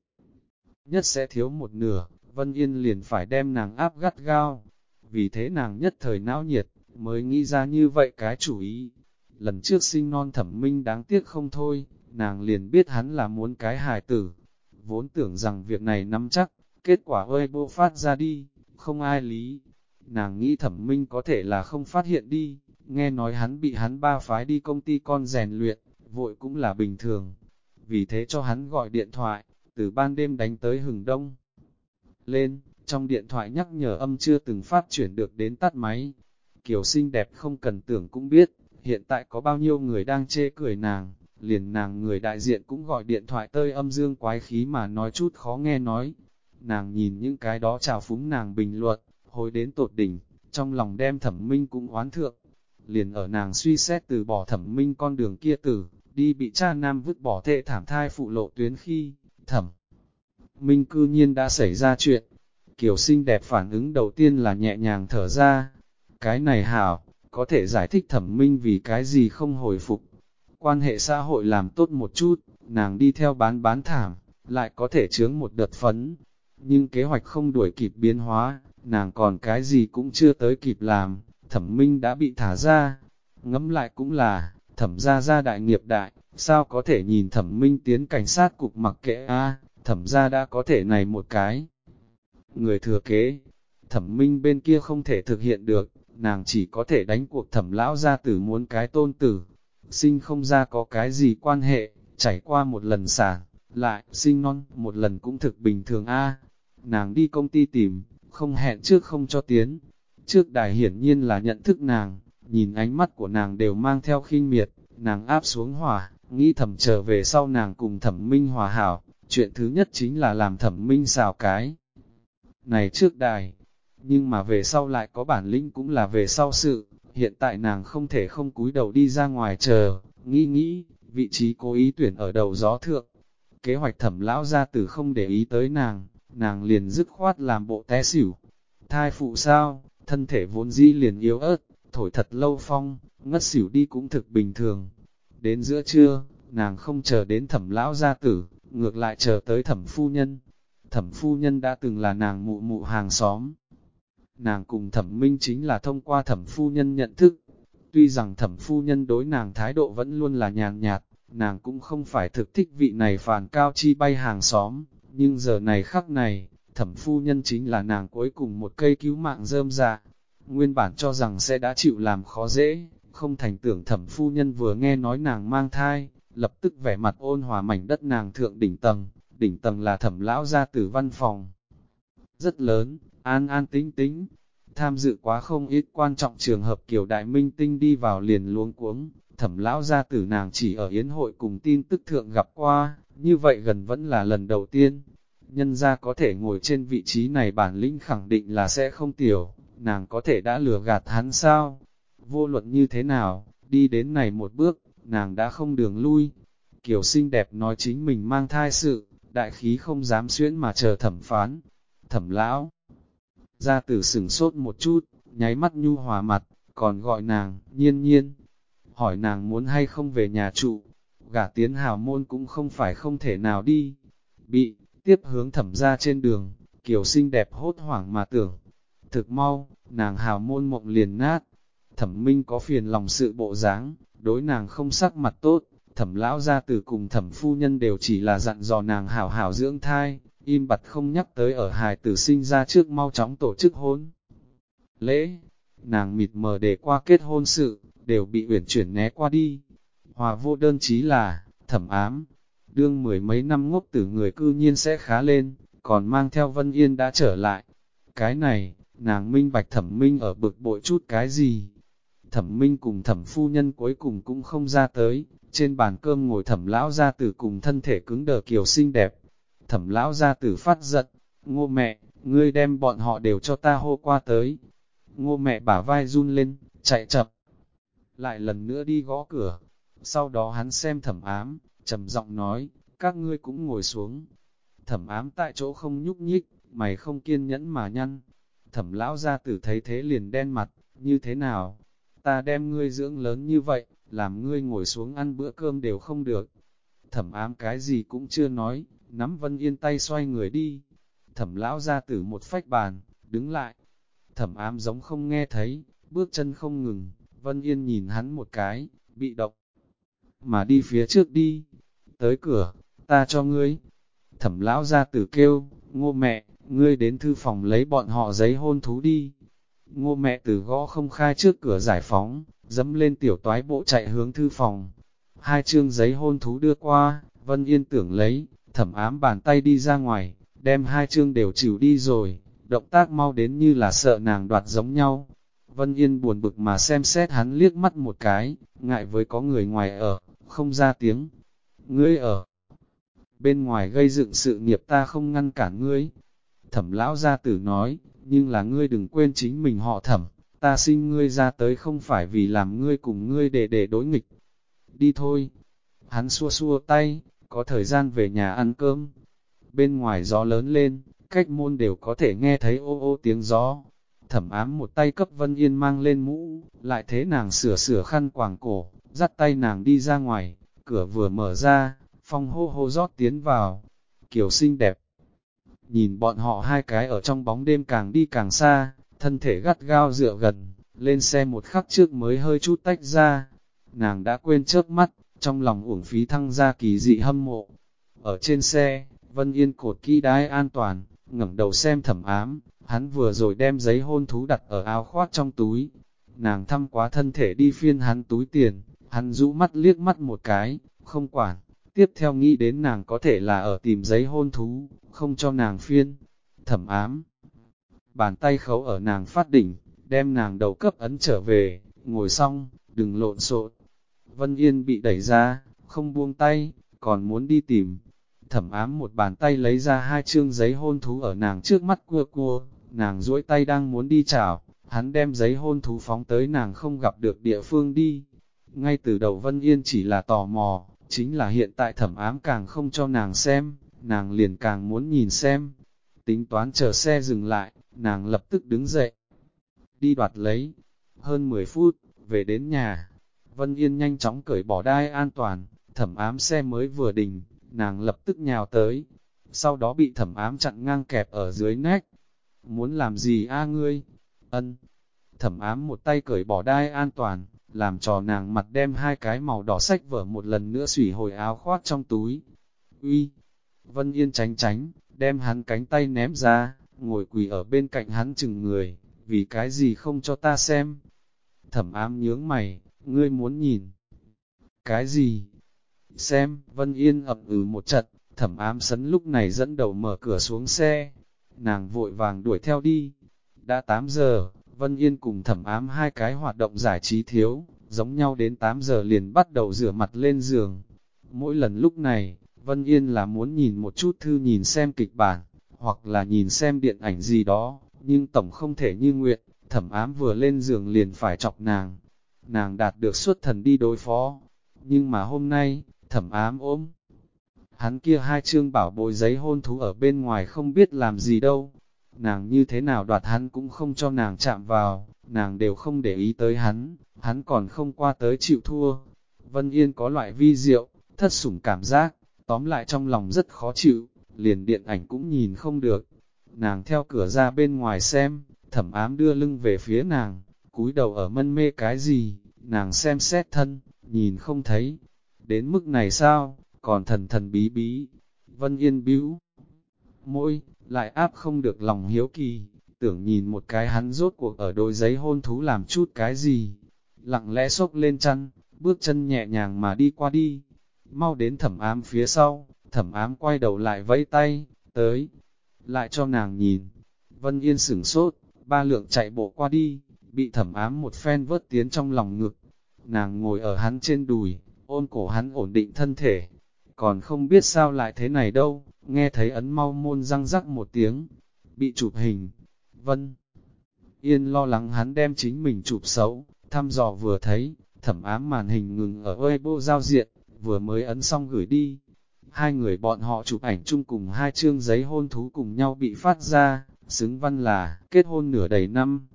Nhất sẽ thiếu một nửa, Vân Yên liền phải đem nàng áp gắt gao. Vì thế nàng nhất thời não nhiệt, mới nghĩ ra như vậy cái chủ ý. Lần trước sinh non thẩm minh đáng tiếc không thôi, nàng liền biết hắn là muốn cái hài tử. Vốn tưởng rằng việc này nắm chắc, kết quả ơi bô phát ra đi, không ai lý. Nàng nghĩ thẩm minh có thể là không phát hiện đi, nghe nói hắn bị hắn ba phái đi công ty con rèn luyện, vội cũng là bình thường. Vì thế cho hắn gọi điện thoại, từ ban đêm đánh tới hừng đông. Lên, trong điện thoại nhắc nhở âm chưa từng phát chuyển được đến tắt máy. Kiều xinh đẹp không cần tưởng cũng biết, hiện tại có bao nhiêu người đang chê cười nàng, liền nàng người đại diện cũng gọi điện thoại tơi âm dương quái khí mà nói chút khó nghe nói. Nàng nhìn những cái đó chào phúng nàng bình luận, hồi đến tột đỉnh, trong lòng đem thẩm minh cũng oán thượng. Liền ở nàng suy xét từ bỏ thẩm minh con đường kia tử, đi bị cha nam vứt bỏ thệ thảm thai phụ lộ tuyến khi, thẩm. Minh cư nhiên đã xảy ra chuyện, Kiều xinh đẹp phản ứng đầu tiên là nhẹ nhàng thở ra. Cái này hảo, có thể giải thích thẩm minh vì cái gì không hồi phục. Quan hệ xã hội làm tốt một chút, nàng đi theo bán bán thảm, lại có thể chướng một đợt phấn. Nhưng kế hoạch không đuổi kịp biến hóa, nàng còn cái gì cũng chưa tới kịp làm, thẩm minh đã bị thả ra. Ngẫm lại cũng là, thẩm ra ra đại nghiệp đại, sao có thể nhìn thẩm minh tiến cảnh sát cục mặc kệ a thẩm ra đã có thể này một cái người thừa kế. Thẩm minh bên kia không thể thực hiện được, nàng chỉ có thể đánh cuộc thẩm lão gia tử muốn cái tôn tử. Sinh không ra có cái gì quan hệ, trải qua một lần sản, lại, sinh non, một lần cũng thực bình thường a Nàng đi công ty tìm, không hẹn trước không cho tiến. Trước đài hiển nhiên là nhận thức nàng, nhìn ánh mắt của nàng đều mang theo khinh miệt, nàng áp xuống hỏa, nghĩ thẩm trở về sau nàng cùng thẩm minh hòa hảo, chuyện thứ nhất chính là làm thẩm minh xào cái này trước đài, nhưng mà về sau lại có bản lĩnh cũng là về sau sự, hiện tại nàng không thể không cúi đầu đi ra ngoài chờ, nghĩ nghĩ, vị trí cố ý tuyển ở đầu gió thượng. Kế hoạch thẩm lão gia tử không để ý tới nàng, nàng liền dứt khoát làm bộ té xỉu. Thai phụ sao, thân thể vốn dĩ liền yếu ớt, thổi thật lâu phong, ngất xỉu đi cũng thực bình thường. Đến giữa trưa, nàng không chờ đến thẩm lão gia tử, ngược lại chờ tới thẩm phu nhân thẩm phu nhân đã từng là nàng mụ mụ hàng xóm. Nàng cùng thẩm minh chính là thông qua thẩm phu nhân nhận thức. Tuy rằng thẩm phu nhân đối nàng thái độ vẫn luôn là nhàn nhạt, nàng cũng không phải thực thích vị này phản cao chi bay hàng xóm, nhưng giờ này khắc này, thẩm phu nhân chính là nàng cuối cùng một cây cứu mạng rơm dạ. Nguyên bản cho rằng sẽ đã chịu làm khó dễ, không thành tưởng thẩm phu nhân vừa nghe nói nàng mang thai, lập tức vẻ mặt ôn hòa mảnh đất nàng thượng đỉnh tầng, đỉnh tầng là thẩm lão gia tử văn phòng. Rất lớn, an an tính tính, tham dự quá không ít quan trọng trường hợp kiểu đại minh tinh đi vào liền luống cuống, thẩm lão gia tử nàng chỉ ở yến hội cùng tin tức thượng gặp qua, như vậy gần vẫn là lần đầu tiên. Nhân gia có thể ngồi trên vị trí này bản lĩnh khẳng định là sẽ không tiểu, nàng có thể đã lừa gạt hắn sao? Vô luận như thế nào, đi đến này một bước, nàng đã không đường lui. Kiều xinh đẹp nói chính mình mang thai sự, đại khí không dám xuyễn mà chờ thẩm phán. Thẩm lão, ra tử sửng sốt một chút, nháy mắt nhu hòa mặt, còn gọi nàng, nhiên nhiên, hỏi nàng muốn hay không về nhà trụ, gả tiến hào môn cũng không phải không thể nào đi. Bị, tiếp hướng thẩm ra trên đường, kiểu xinh đẹp hốt hoảng mà tưởng. Thực mau, nàng hào môn mộng liền nát, thẩm minh có phiền lòng sự bộ dáng, đối nàng không sắc mặt tốt, thẩm lão gia tử cùng thẩm phu nhân đều chỉ là dặn dò nàng hảo hảo dưỡng thai, im bặt không nhắc tới ở hài tử sinh ra trước mau chóng tổ chức hôn. Lễ, nàng mịt mờ để qua kết hôn sự, đều bị uyển chuyển né qua đi. Hòa vô đơn chí là, thẩm ám, đương mười mấy năm ngốc tử người cư nhiên sẽ khá lên, còn mang theo Vân Yên đã trở lại. Cái này, nàng minh bạch thẩm minh ở bực bội chút cái gì? Thẩm minh cùng thẩm phu nhân cuối cùng cũng không ra tới, trên bàn cơm ngồi thẩm lão gia tử cùng thân thể cứng đờ kiều xinh đẹp. Thẩm lão gia tử phát giận, ngô mẹ, ngươi đem bọn họ đều cho ta hô qua tới. Ngô mẹ bả vai run lên, chạy chậm. Lại lần nữa đi gõ cửa. Sau đó hắn xem thẩm ám, trầm giọng nói, các ngươi cũng ngồi xuống. Thẩm ám tại chỗ không nhúc nhích, mày không kiên nhẫn mà nhăn. Thẩm lão gia tử thấy thế liền đen mặt, như thế nào? Ta đem ngươi dưỡng lớn như vậy, làm ngươi ngồi xuống ăn bữa cơm đều không được. Thẩm ám cái gì cũng chưa nói, nắm Vân Yên tay xoay người đi. Thẩm lão ra từ một phách bàn, đứng lại. Thẩm ám giống không nghe thấy, bước chân không ngừng, Vân Yên nhìn hắn một cái, bị động. Mà đi phía trước đi, tới cửa, ta cho ngươi. Thẩm lão ra tử kêu, ngô mẹ, ngươi đến thư phòng lấy bọn họ giấy hôn thú đi. Ngô mẹ từ gõ không khai trước cửa giải phóng, dẫm lên tiểu toái bộ chạy hướng thư phòng. Hai chương giấy hôn thú đưa qua, Vân Yên tưởng lấy, thẩm ám bàn tay đi ra ngoài, đem hai chương đều chịu đi rồi, động tác mau đến như là sợ nàng đoạt giống nhau. Vân Yên buồn bực mà xem xét hắn liếc mắt một cái, ngại với có người ngoài ở, không ra tiếng. Ngươi ở bên ngoài gây dựng sự nghiệp ta không ngăn cản ngươi. Thẩm lão gia tử nói, nhưng là ngươi đừng quên chính mình họ thẩm, ta sinh ngươi ra tới không phải vì làm ngươi cùng ngươi để để đối nghịch. Đi thôi. Hắn xua xua tay, có thời gian về nhà ăn cơm. Bên ngoài gió lớn lên, cách môn đều có thể nghe thấy ô ô tiếng gió. Thẩm ám một tay cấp Vân Yên mang lên mũ, lại thế nàng sửa sửa khăn quàng cổ, dắt tay nàng đi ra ngoài, cửa vừa mở ra, phong hô hô rót tiến vào. Kiều xinh đẹp. Nhìn bọn họ hai cái ở trong bóng đêm càng đi càng xa, thân thể gắt gao dựa gần, lên xe một khắc trước mới hơi chút tách ra. Nàng đã quên chớp mắt, trong lòng uổng phí thăng ra kỳ dị hâm mộ. Ở trên xe, Vân Yên cột kỹ đai an toàn, ngẩng đầu xem thẩm ám, hắn vừa rồi đem giấy hôn thú đặt ở áo khoác trong túi. Nàng thăm quá thân thể đi phiên hắn túi tiền, hắn rũ mắt liếc mắt một cái, không quản. Tiếp theo nghĩ đến nàng có thể là ở tìm giấy hôn thú, không cho nàng phiên. Thẩm ám, bàn tay khấu ở nàng phát đỉnh, đem nàng đầu cấp ấn trở về, ngồi xong, đừng lộn xộn. Vân Yên bị đẩy ra, không buông tay, còn muốn đi tìm. Thẩm ám một bàn tay lấy ra hai chương giấy hôn thú ở nàng trước mắt cua cua, nàng duỗi tay đang muốn đi chào, hắn đem giấy hôn thú phóng tới nàng không gặp được địa phương đi. Ngay từ đầu Vân Yên chỉ là tò mò, chính là hiện tại thẩm ám càng không cho nàng xem, nàng liền càng muốn nhìn xem. Tính toán chờ xe dừng lại, nàng lập tức đứng dậy, đi đoạt lấy. Hơn 10 phút, về đến nhà, Vân Yên nhanh chóng cởi bỏ đai an toàn, thẩm ám xe mới vừa đình, nàng lập tức nhào tới, sau đó bị thẩm ám chặn ngang kẹp ở dưới nách. Muốn làm gì a ngươi? Ân. Thẩm ám một tay cởi bỏ đai an toàn, làm trò nàng mặt đem hai cái màu đỏ sách vở một lần nữa xủy hồi áo khoác trong túi. Uy! Vân Yên tránh tránh, đem hắn cánh tay ném ra, ngồi quỳ ở bên cạnh hắn chừng người, vì cái gì không cho ta xem. Thẩm ám nhướng mày, ngươi muốn nhìn. Cái gì? Xem, Vân Yên ập ừ một trận, thẩm ám sấn lúc này dẫn đầu mở cửa xuống xe. Nàng vội vàng đuổi theo đi. Đã 8 giờ, Vân Yên cùng thẩm ám hai cái hoạt động giải trí thiếu, giống nhau đến 8 giờ liền bắt đầu rửa mặt lên giường. Mỗi lần lúc này, Vân Yên là muốn nhìn một chút thư nhìn xem kịch bản, hoặc là nhìn xem điện ảnh gì đó, nhưng tổng không thể như nguyện, thẩm ám vừa lên giường liền phải chọc nàng. Nàng đạt được suốt thần đi đối phó, nhưng mà hôm nay, thẩm ám ốm. Hắn kia hai chương bảo bồi giấy hôn thú ở bên ngoài không biết làm gì đâu, nàng như thế nào đoạt hắn cũng không cho nàng chạm vào, nàng đều không để ý tới hắn, hắn còn không qua tới chịu thua. Vân Yên có loại vi diệu, thất sủng cảm giác, tóm lại trong lòng rất khó chịu, liền điện ảnh cũng nhìn không được. Nàng theo cửa ra bên ngoài xem, thẩm ám đưa lưng về phía nàng, cúi đầu ở mân mê cái gì, nàng xem xét thân, nhìn không thấy. Đến mức này sao, còn thần thần bí bí. Vân Yên bĩu môi, lại áp không được lòng hiếu kỳ, tưởng nhìn một cái hắn rốt cuộc ở đôi giấy hôn thú làm chút cái gì. Lặng lẽ xốc lên chăn, bước chân nhẹ nhàng mà đi qua đi, mau đến thẩm ám phía sau, thẩm ám quay đầu lại vẫy tay, tới, lại cho nàng nhìn. Vân Yên sửng sốt, ba lượng chạy bộ qua đi, bị thẩm ám một phen vớt tiến trong lòng ngực. Nàng ngồi ở hắn trên đùi, ôn cổ hắn ổn định thân thể, còn không biết sao lại thế này đâu, nghe thấy ấn mau môn răng rắc một tiếng, bị chụp hình. Vân Yên lo lắng hắn đem chính mình chụp xấu, thăm dò vừa thấy, thẩm ám màn hình ngừng ở Weibo giao diện, vừa mới ấn xong gửi đi. Hai người bọn họ chụp ảnh chung cùng hai chương giấy hôn thú cùng nhau bị phát ra, xứng văn là kết hôn nửa đầy năm.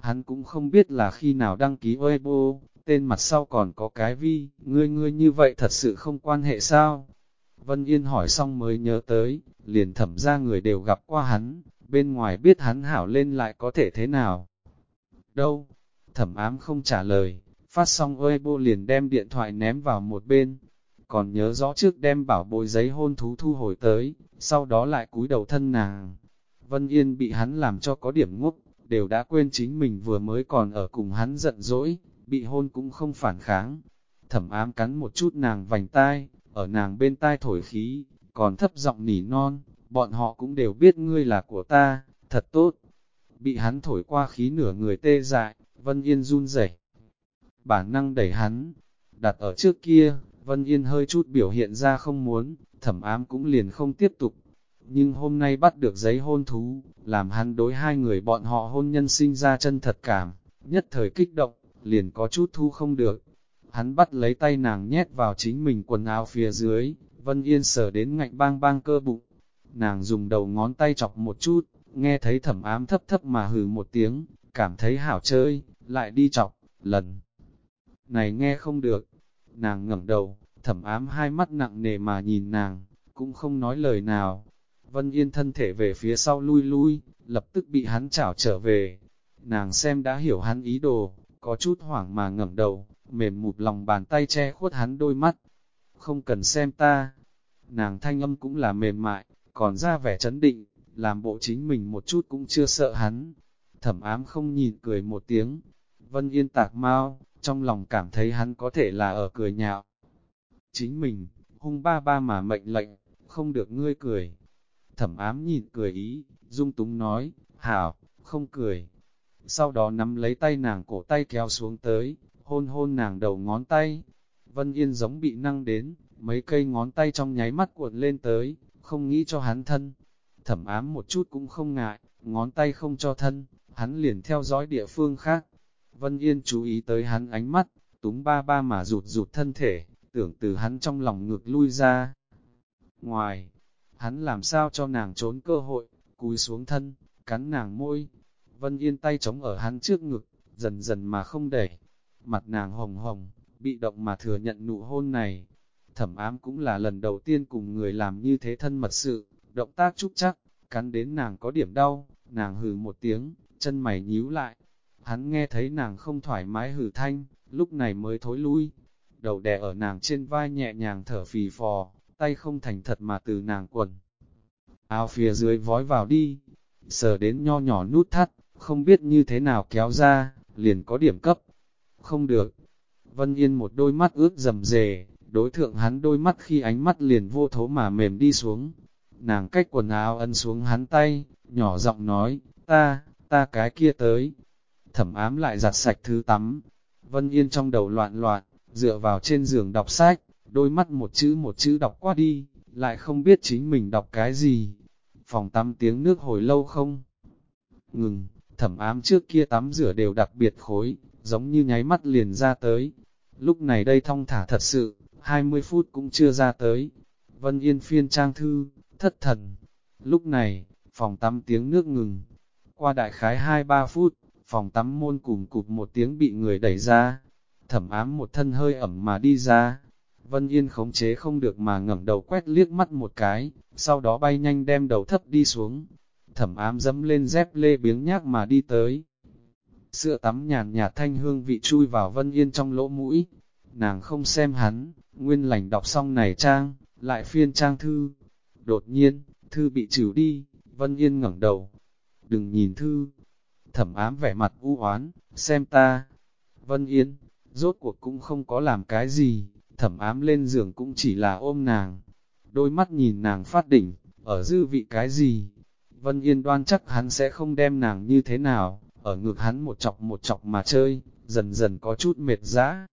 Hắn cũng không biết là khi nào đăng ký Weibo, tên mặt sau còn có cái vi, ngươi ngươi như vậy thật sự không quan hệ sao? Vân Yên hỏi xong mới nhớ tới, liền thẩm ra người đều gặp qua hắn, bên ngoài biết hắn hảo lên lại có thể thế nào? Đâu? Thẩm ám không trả lời, phát xong ơi bô liền đem điện thoại ném vào một bên. còn nhớ rõ trước đem bảo bối giấy hôn thú thu hồi tới, sau đó lại cúi đầu thân nàng. Vân Yên bị hắn làm cho có điểm ngốc, đều đã quên chính mình vừa mới còn ở cùng hắn giận dỗi, bị hôn cũng không phản kháng. Thẩm ám cắn một chút nàng vành tai, ở nàng bên tai thổi khí, còn thấp giọng nỉ non, bọn họ cũng đều biết ngươi là của ta, thật tốt. Bị hắn thổi qua khí nửa người tê dại, Vân Yên run rẩy, Bản năng đẩy hắn, đặt ở trước kia, Vân Yên hơi chút biểu hiện ra không muốn, thẩm ám cũng liền không tiếp tục. Nhưng hôm nay bắt được giấy hôn thú, làm hắn đối hai người bọn họ hôn nhân sinh ra chân thật cảm, nhất thời kích động, liền có chút thu không được. Hắn bắt lấy tay nàng nhét vào chính mình quần áo phía dưới, Vân Yên sờ đến ngạnh bang bang cơ bụng. Nàng dùng đầu ngón tay chọc một chút, nghe thấy thẩm ám thấp thấp mà hừ một tiếng, cảm thấy hảo chơi, lại đi chọc, lần. Này nghe không được, nàng ngẩng đầu, thẩm ám hai mắt nặng nề mà nhìn nàng, cũng không nói lời nào. Vân Yên thân thể về phía sau lui lui, lập tức bị hắn chảo trở về. Nàng xem đã hiểu hắn ý đồ, có chút hoảng mà ngẩng đầu, mềm mụt lòng bàn tay che khuất hắn đôi mắt. Không cần xem ta. Nàng thanh âm cũng là mềm mại, còn ra vẻ chấn định, làm bộ chính mình một chút cũng chưa sợ hắn. Thẩm ám không nhìn cười một tiếng. Vân Yên tạc mau, trong lòng cảm thấy hắn có thể là ở cười nhạo. Chính mình, hung ba ba mà mệnh lệnh, không được ngươi cười. Thẩm ám nhìn cười ý, dung túng nói, hảo, không cười. Sau đó nắm lấy tay nàng cổ tay kéo xuống tới, hôn hôn nàng đầu ngón tay. Vân Yên giống bị năng đến, mấy cây ngón tay trong nháy mắt cuộn lên tới, không nghĩ cho hắn thân. Thẩm ám một chút cũng không ngại, ngón tay không cho thân, hắn liền theo dõi địa phương khác. Vân Yên chú ý tới hắn ánh mắt, túng ba ba mà rụt rụt thân thể, tưởng từ hắn trong lòng ngược lui ra. Ngoài, hắn làm sao cho nàng trốn cơ hội, cúi xuống thân, cắn nàng môi. Vân Yên tay chống ở hắn trước ngực, dần dần mà không đẩy. Mặt nàng hồng hồng, bị động mà thừa nhận nụ hôn này. Thẩm ám cũng là lần đầu tiên cùng người làm như thế thân mật sự, động tác trúc chắc, cắn đến nàng có điểm đau, nàng hừ một tiếng, chân mày nhíu lại. Hắn nghe thấy nàng không thoải mái hừ thanh, lúc này mới thối lui, đầu đè ở nàng trên vai nhẹ nhàng thở phì phò, tay không thành thật mà từ nàng quần. Áo phía dưới vói vào đi, sờ đến nho nhỏ nút thắt, không biết như thế nào kéo ra, liền có điểm cấp. Không được. Vân Yên một đôi mắt ướt rầm rề, đối thượng hắn đôi mắt khi ánh mắt liền vô thố mà mềm đi xuống. Nàng cách quần áo ân xuống hắn tay, nhỏ giọng nói, ta, ta cái kia tới. Thẩm ám lại giặt sạch thứ tắm. Vân Yên trong đầu loạn loạn, dựa vào trên giường đọc sách, đôi mắt một chữ một chữ đọc qua đi, lại không biết chính mình đọc cái gì. Phòng tắm tiếng nước hồi lâu không? Ngừng, thẩm ám trước kia tắm rửa đều đặc biệt khối, giống như nháy mắt liền ra tới. Lúc này đây thong thả thật sự, 20 phút cũng chưa ra tới. Vân Yên phiên trang thư, thất thần. Lúc này, phòng tắm tiếng nước ngừng. Qua đại khái 2-3 phút, phòng tắm môn cùng cụp một tiếng bị người đẩy ra, thẩm ám một thân hơi ẩm mà đi ra. Vân Yên khống chế không được mà ngẩng đầu quét liếc mắt một cái, sau đó bay nhanh đem đầu thấp đi xuống. Thẩm ám dẫm lên dép lê biếng nhác mà đi tới. Sữa tắm nhàn nhạt thanh hương vị chui vào Vân Yên trong lỗ mũi. Nàng không xem hắn, nguyên lành đọc xong này trang, lại phiên trang thư. Đột nhiên, thư bị trừ đi, Vân Yên ngẩng đầu. Đừng nhìn thư. Thẩm ám vẻ mặt u oán, xem ta. Vân Yên, rốt cuộc cũng không có làm cái gì, thẩm ám lên giường cũng chỉ là ôm nàng. Đôi mắt nhìn nàng phát đỉnh, ở dư vị cái gì? Vân Yên đoan chắc hắn sẽ không đem nàng như thế nào, ở ngược hắn một chọc một chọc mà chơi, dần dần có chút mệt dã.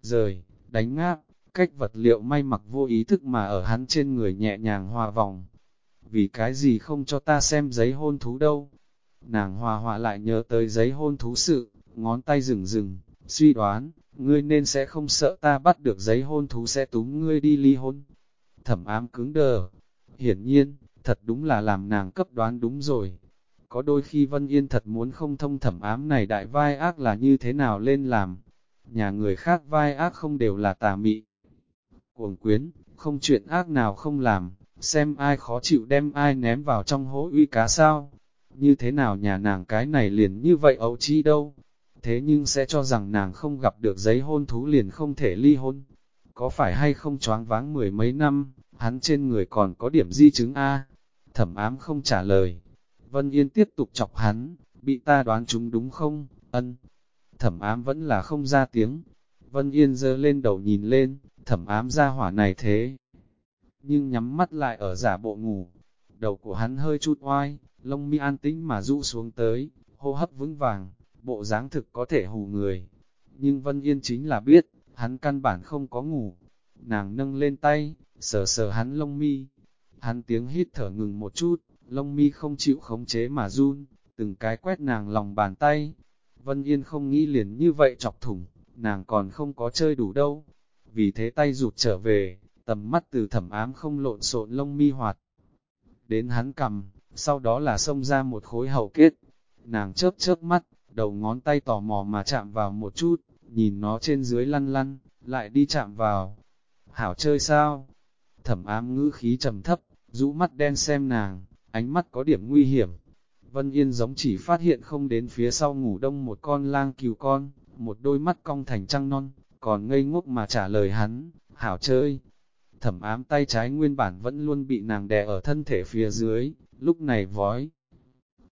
Rời, đánh ngáp, cách vật liệu may mặc vô ý thức mà ở hắn trên người nhẹ nhàng hòa vòng. Vì cái gì không cho ta xem giấy hôn thú đâu? Nàng hòa hòa lại nhớ tới giấy hôn thú sự, ngón tay rừng rừng, suy đoán, ngươi nên sẽ không sợ ta bắt được giấy hôn thú sẽ túm ngươi đi ly hôn. Thẩm ám cứng đờ, hiển nhiên, thật đúng là làm nàng cấp đoán đúng rồi. Có đôi khi Vân Yên thật muốn không thông thẩm ám này đại vai ác là như thế nào lên làm. Nhà người khác vai ác không đều là tà mị. Cuồng quyến, không chuyện ác nào không làm, xem ai khó chịu đem ai ném vào trong hố uy cá sao. Như thế nào nhà nàng cái này liền như vậy ấu chi đâu thế nhưng sẽ cho rằng nàng không gặp được giấy hôn thú liền không thể ly hôn. có phải hay không choáng váng mười mấy năm, hắn trên người còn có điểm di chứng A. Thẩm ám không trả lời. Vân Yên tiếp tục chọc hắn, bị ta đoán chúng đúng không, ân. Thẩm ám vẫn là không ra tiếng. Vân Yên dơ lên đầu nhìn lên, thẩm ám ra hỏa này thế. Nhưng nhắm mắt lại ở giả bộ ngủ, đầu của hắn hơi chút oai, lông mi an tĩnh mà rũ xuống tới, hô hấp vững vàng, bộ dáng thực có thể hù người. Nhưng Vân Yên chính là biết, hắn căn bản không có ngủ. Nàng nâng lên tay, sờ sờ hắn lông mi. Hắn tiếng hít thở ngừng một chút, lông mi không chịu khống chế mà run, từng cái quét nàng lòng bàn tay. Vân Yên không nghĩ liền như vậy chọc thủng, nàng còn không có chơi đủ đâu. Vì thế tay rụt trở về, tầm mắt từ thẩm ám không lộn xộn lông mi hoạt. Đến hắn cầm, sau đó là xông ra một khối hậu kết. Nàng chớp chớp mắt, đầu ngón tay tò mò mà chạm vào một chút, nhìn nó trên dưới lăn lăn, lại đi chạm vào. Hảo chơi sao? Thẩm ám ngữ khí trầm thấp, rũ mắt đen xem nàng, ánh mắt có điểm nguy hiểm. Vân Yên giống chỉ phát hiện không đến phía sau ngủ đông một con lang cừu con, một đôi mắt cong thành trăng non, còn ngây ngốc mà trả lời hắn, hảo chơi. Thẩm ám tay trái nguyên bản vẫn luôn bị nàng đè ở thân thể phía dưới, lúc này vói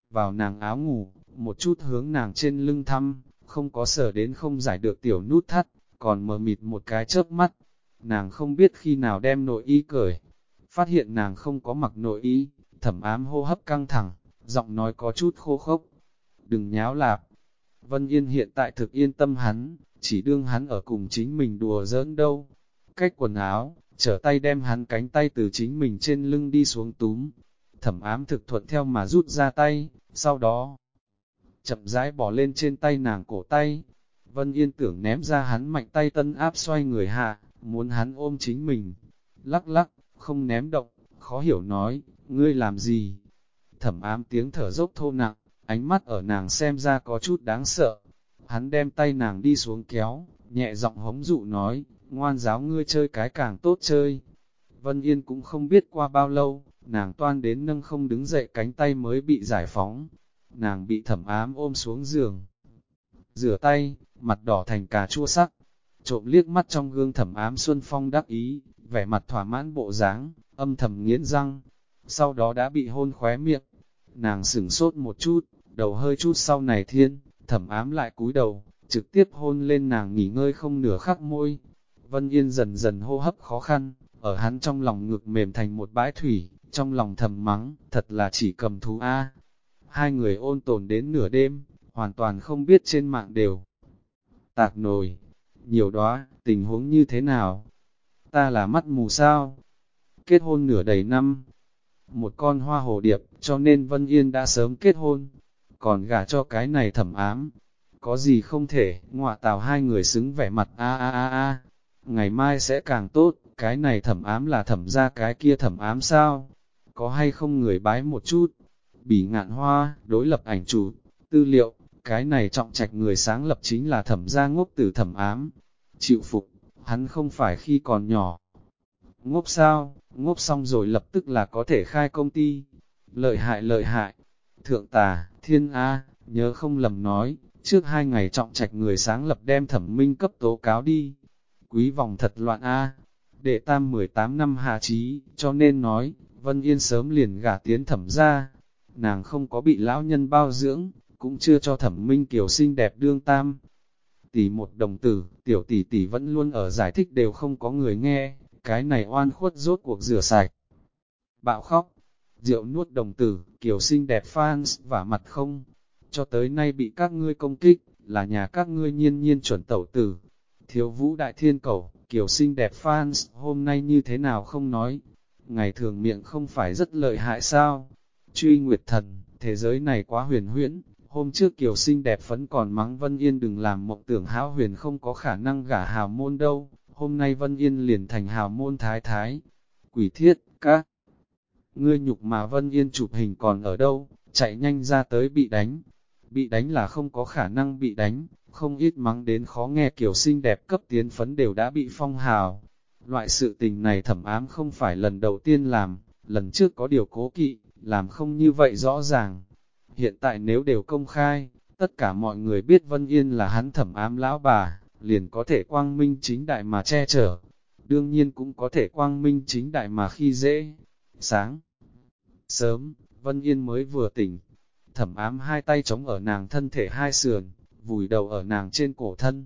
vào nàng áo ngủ, một chút hướng nàng trên lưng thăm, không có sở đến không giải được tiểu nút thắt, còn mờ mịt một cái chớp mắt. Nàng không biết khi nào đem nội y cởi, phát hiện nàng không có mặc nội y, thẩm ám hô hấp căng thẳng, giọng nói có chút khô khốc. Đừng nháo lạp. Vân Yên hiện tại thực yên tâm hắn, chỉ đương hắn ở cùng chính mình đùa giỡn đâu. Cách quần áo, trở tay đem hắn cánh tay từ chính mình trên lưng đi xuống túm. Thẩm ám thực thuận theo mà rút ra tay, sau đó chậm rãi bỏ lên trên tay nàng cổ tay. Vân Yên tưởng ném ra hắn mạnh tay tân áp xoay người hạ, muốn hắn ôm chính mình. Lắc lắc, không ném động, khó hiểu nói, ngươi làm gì? Thẩm ám tiếng thở dốc thô nặng, ánh mắt ở nàng xem ra có chút đáng sợ. Hắn đem tay nàng đi xuống kéo, nhẹ giọng hống dụ nói, ngoan giáo ngươi chơi cái càng tốt chơi. Vân Yên cũng không biết qua bao lâu, nàng toan đến nâng không đứng dậy cánh tay mới bị giải phóng, nàng bị thẩm ám ôm xuống giường. Rửa tay, mặt đỏ thành cà chua sắc, trộm liếc mắt trong gương thẩm ám Xuân Phong đắc ý, vẻ mặt thỏa mãn bộ dáng, âm thầm nghiến răng, sau đó đã bị hôn khóe miệng. Nàng sửng sốt một chút, đầu hơi chút sau này thiên, thẩm ám lại cúi đầu, trực tiếp hôn lên nàng nghỉ ngơi không nửa khắc môi. Vân Yên dần dần hô hấp khó khăn, ở hắn trong lòng ngực mềm thành một bãi thủy, trong lòng thầm mắng, thật là chỉ cầm thú A. Hai người ôn tồn đến nửa đêm, hoàn toàn không biết trên mạng đều. Tạc nồi, nhiều đó, tình huống như thế nào? Ta là mắt mù sao? Kết hôn nửa đầy năm, một con hoa hồ điệp, cho nên Vân Yên đã sớm kết hôn, còn gả cho cái này thẩm ám. Có gì không thể, ngọa tào hai người xứng vẻ mặt a a a a, ngày mai sẽ càng tốt, cái này thẩm ám là thẩm ra cái kia thẩm ám sao? Có hay không người bái một chút? Bỉ ngạn hoa, đối lập ảnh chủ, tư liệu, cái này trọng trạch người sáng lập chính là thẩm gia ngốc tử thẩm ám. Chịu phục, hắn không phải khi còn nhỏ. Ngốc sao, ngốc xong rồi lập tức là có thể khai công ty. Lợi hại lợi hại. Thượng tà, thiên A, nhớ không lầm nói, trước hai ngày trọng trạch người sáng lập đem thẩm minh cấp tố cáo đi. Quý vòng thật loạn A, đệ tam 18 năm hạ trí, cho nên nói, Vân Yên sớm liền gả tiến thẩm ra. Nàng không có bị lão nhân bao dưỡng, cũng chưa cho thẩm minh kiểu xinh đẹp đương tam. Tỷ một đồng tử, tiểu tỷ tỷ vẫn luôn ở giải thích đều không có người nghe, cái này oan khuất rốt cuộc rửa sạch. Bạo khóc, rượu nuốt đồng tử, kiểu xinh đẹp fans, và mặt không, cho tới nay bị các ngươi công kích, là nhà các ngươi nhiên nhiên chuẩn tẩu tử. Thiếu vũ đại thiên cầu, kiểu xinh đẹp fans, hôm nay như thế nào không nói, ngày thường miệng không phải rất lợi hại sao? Truy Nguyệt Thần, thế giới này quá huyền huyễn, hôm trước kiểu xinh đẹp phấn còn mắng Vân Yên đừng làm mộng tưởng hão huyền không có khả năng gả hào môn đâu, hôm nay Vân Yên liền thành hào môn thái thái. Quỷ thiết, các ngươi nhục mà Vân Yên chụp hình còn ở đâu, chạy nhanh ra tới bị đánh. Bị đánh là không có khả năng bị đánh, không ít mắng đến khó nghe kiểu xinh đẹp cấp tiến phấn đều đã bị phong hào, Loại sự tình này thẩm ám không phải lần đầu tiên làm, lần trước có điều cố kỵ, làm không như vậy rõ ràng. Hiện tại nếu đều công khai, tất cả mọi người biết Vân Yên là hắn thẩm ám lão bà, liền có thể quang minh chính đại mà che chở. đương nhiên cũng có thể quang minh chính đại mà khi dễ. Sáng, sớm, Vân Yên mới vừa tỉnh, thẩm ám hai tay chống ở nàng thân thể hai sườn, vùi đầu ở nàng trên cổ thân,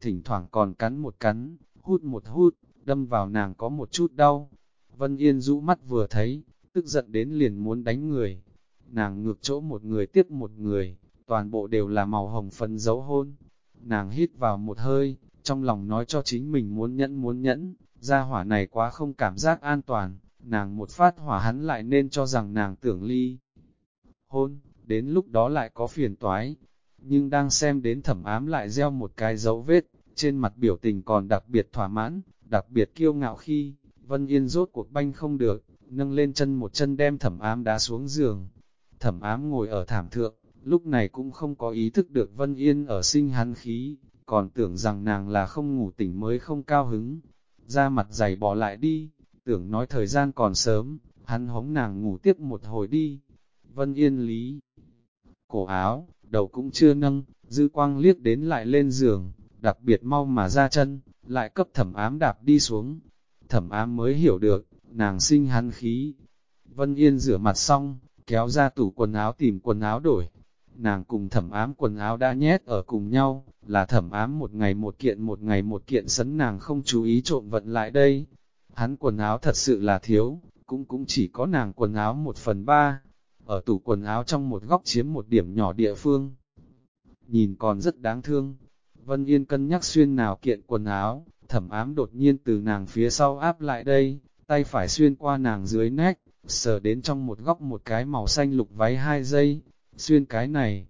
thỉnh thoảng còn cắn một cắn, hút một hút, đâm vào nàng có một chút đau. Vân Yên rũ mắt vừa thấy, tức giận đến liền muốn đánh người. Nàng ngược chỗ một người tiếp một người, toàn bộ đều là màu hồng phấn dấu hôn. Nàng hít vào một hơi, trong lòng nói cho chính mình muốn nhẫn muốn nhẫn, gia hỏa này quá không cảm giác an toàn, nàng một phát hỏa hắn lại nên cho rằng nàng tưởng ly. Hôn, đến lúc đó lại có phiền toái, nhưng đang xem đến thẩm ám lại gieo một cái dấu vết, trên mặt biểu tình còn đặc biệt thỏa mãn, đặc biệt kiêu ngạo khi, Vân Yên rốt cuộc banh không được, nâng lên chân một chân đem thẩm ám đá xuống giường. Thẩm ám ngồi ở thảm thượng, lúc này cũng không có ý thức được Vân Yên ở sinh hắn khí, còn tưởng rằng nàng là không ngủ tỉnh mới không cao hứng. Ra mặt dày bỏ lại đi, tưởng nói thời gian còn sớm, hắn hống nàng ngủ tiếp một hồi đi. Vân Yên lý, cổ áo, đầu cũng chưa nâng, dư quang liếc đến lại lên giường, đặc biệt mau mà ra chân, lại cấp thẩm ám đạp đi xuống. Thẩm ám mới hiểu được, nàng sinh hắn khí. Vân Yên rửa mặt xong, kéo ra tủ quần áo tìm quần áo đổi. Nàng cùng thẩm ám quần áo đã nhét ở cùng nhau, là thẩm ám một ngày một kiện một ngày một kiện sấn nàng không chú ý trộm vận lại đây. Hắn quần áo thật sự là thiếu, cũng cũng chỉ có nàng quần áo một phần ba. Ở tủ quần áo trong một góc chiếm một điểm nhỏ địa phương. Nhìn còn rất đáng thương, Vân Yên cân nhắc xuyên nào kiện quần áo, thẩm ám đột nhiên từ nàng phía sau áp lại đây, tay phải xuyên qua nàng dưới nách, sờ đến trong một góc một cái màu xanh lục váy hai giây, xuyên cái này.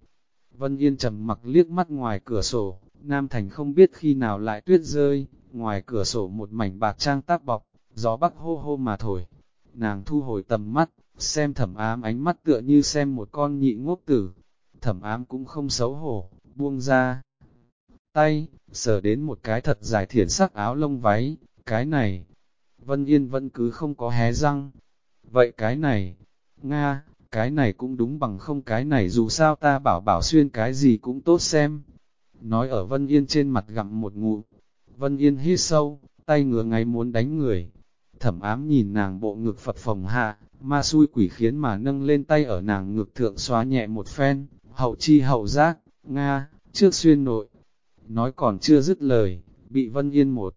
Vân Yên trầm mặc liếc mắt ngoài cửa sổ, Nam Thành không biết khi nào lại tuyết rơi, ngoài cửa sổ một mảnh bạc trang tác bọc, gió bắc hô hô mà thổi. Nàng thu hồi tầm mắt, xem thẩm ám ánh mắt tựa như xem một con nhị ngốc tử. Thẩm ám cũng không xấu hổ, buông ra, tay, sờ đến một cái thật dài thiển sắc áo lông váy, cái này, Vân Yên vẫn cứ không có hé răng. Vậy cái này, Nga, cái này cũng đúng bằng không cái này dù sao ta bảo bảo xuyên cái gì cũng tốt xem. Nói ở Vân Yên trên mặt gặm một ngụ, Vân Yên hít sâu, tay ngửa ngay muốn đánh người. Thẩm ám nhìn nàng bộ ngực phật phòng hạ, ma xui quỷ khiến mà nâng lên tay ở nàng ngực thượng xóa nhẹ một phen, hậu chi hậu giác, Nga, trước xuyên nội, nói còn chưa dứt lời, bị Vân Yên một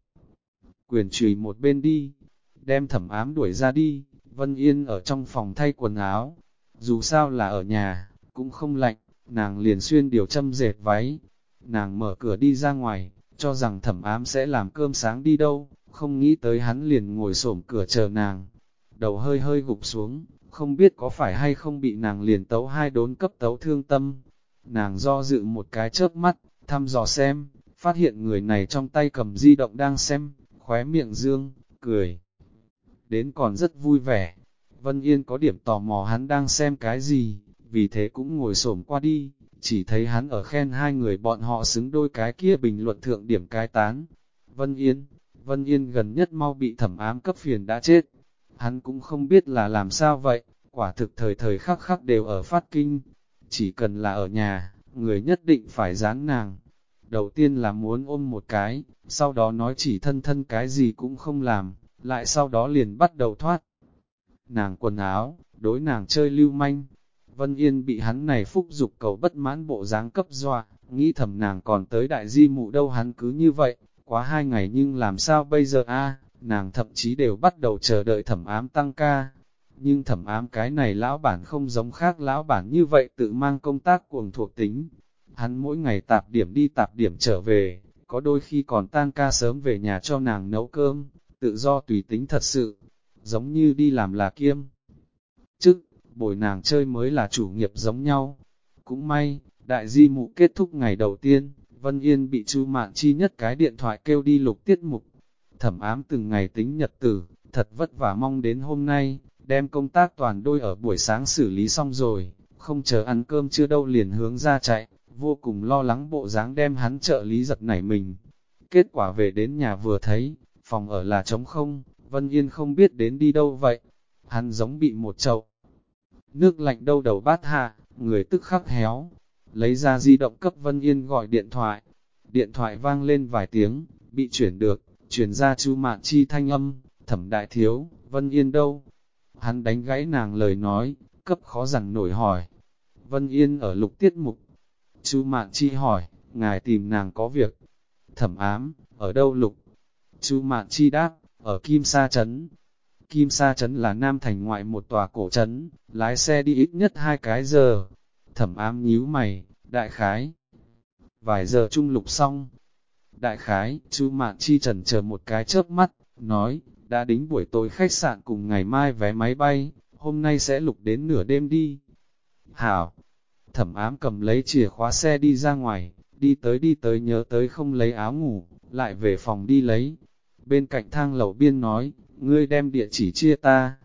quyền chùy một bên đi, đem thẩm ám đuổi ra đi, Vân Yên ở trong phòng thay quần áo, dù sao là ở nhà, cũng không lạnh, nàng liền xuyên điều châm dệt váy, nàng mở cửa đi ra ngoài, cho rằng thẩm ám sẽ làm cơm sáng đi đâu, không nghĩ tới hắn liền ngồi xổm cửa chờ nàng, đầu hơi hơi gục xuống, không biết có phải hay không bị nàng liền tấu hai đốn cấp tấu thương tâm, nàng do dự một cái chớp mắt, thăm dò xem, phát hiện người này trong tay cầm di động đang xem, khóe miệng dương, cười. Đến còn rất vui vẻ, Vân Yên có điểm tò mò hắn đang xem cái gì, vì thế cũng ngồi xổm qua đi, chỉ thấy hắn ở khen hai người bọn họ xứng đôi cái kia bình luận thượng điểm cái tán. Vân Yên, Vân Yên gần nhất mau bị thẩm ám cấp phiền đã chết. Hắn cũng không biết là làm sao vậy, quả thực thời thời khắc khắc đều ở phát kinh. Chỉ cần là ở nhà, người nhất định phải dán nàng. Đầu tiên là muốn ôm một cái, sau đó nói chỉ thân thân cái gì cũng không làm, lại sau đó liền bắt đầu thoát. Nàng quần áo, đối nàng chơi lưu manh. Vân Yên bị hắn này phúc dục cầu bất mãn bộ dáng cấp dọa, nghĩ thầm nàng còn tới đại di mụ đâu hắn cứ như vậy, quá hai ngày nhưng làm sao bây giờ a nàng thậm chí đều bắt đầu chờ đợi thẩm ám tăng ca. Nhưng thẩm ám cái này lão bản không giống khác lão bản như vậy tự mang công tác cuồng thuộc tính, Hắn mỗi ngày tạp điểm đi tạp điểm trở về, có đôi khi còn tan ca sớm về nhà cho nàng nấu cơm, tự do tùy tính thật sự, giống như đi làm là kiêm. Chức, bồi nàng chơi mới là chủ nghiệp giống nhau. Cũng may, đại di mụ kết thúc ngày đầu tiên, Vân Yên bị Chu Mạn Chi nhất cái điện thoại kêu đi lục tiết mục. Thẩm ám từng ngày tính nhật tử, thật vất vả mong đến hôm nay, đem công tác toàn đôi ở buổi sáng xử lý xong rồi, không chờ ăn cơm chưa đâu liền hướng ra chạy, vô cùng lo lắng bộ dáng đem hắn trợ lý giật nảy mình. Kết quả về đến nhà vừa thấy, phòng ở là trống không, Vân Yên không biết đến đi đâu vậy. Hắn giống bị một chậu. Nước lạnh đâu đầu bát hạ, người tức khắc héo. Lấy ra di động cấp Vân Yên gọi điện thoại. Điện thoại vang lên vài tiếng, bị chuyển được, chuyển ra chú mạn chi thanh âm, thẩm đại thiếu, Vân Yên đâu? Hắn đánh gãy nàng lời nói, cấp khó rằng nổi hỏi. Vân Yên ở lục tiết mục. Chú mạn chi hỏi, ngài tìm nàng có việc. Thẩm ám, ở đâu lục? Chú mạn chi đáp, ở Kim Sa Trấn. Kim Sa Trấn là Nam Thành ngoại một tòa cổ trấn, lái xe đi ít nhất hai cái giờ. Thẩm ám nhíu mày, đại khái. Vài giờ trung lục xong. Đại khái, chú Mạn Chi trần chờ một cái chớp mắt, nói, đã đính buổi tối khách sạn cùng ngày mai vé máy bay, hôm nay sẽ lục đến nửa đêm đi. Hảo, thẩm ám cầm lấy chìa khóa xe đi ra ngoài, đi tới đi tới nhớ tới không lấy áo ngủ, lại về phòng đi lấy. Bên cạnh thang lầu biên nói, ngươi đem địa chỉ chia ta.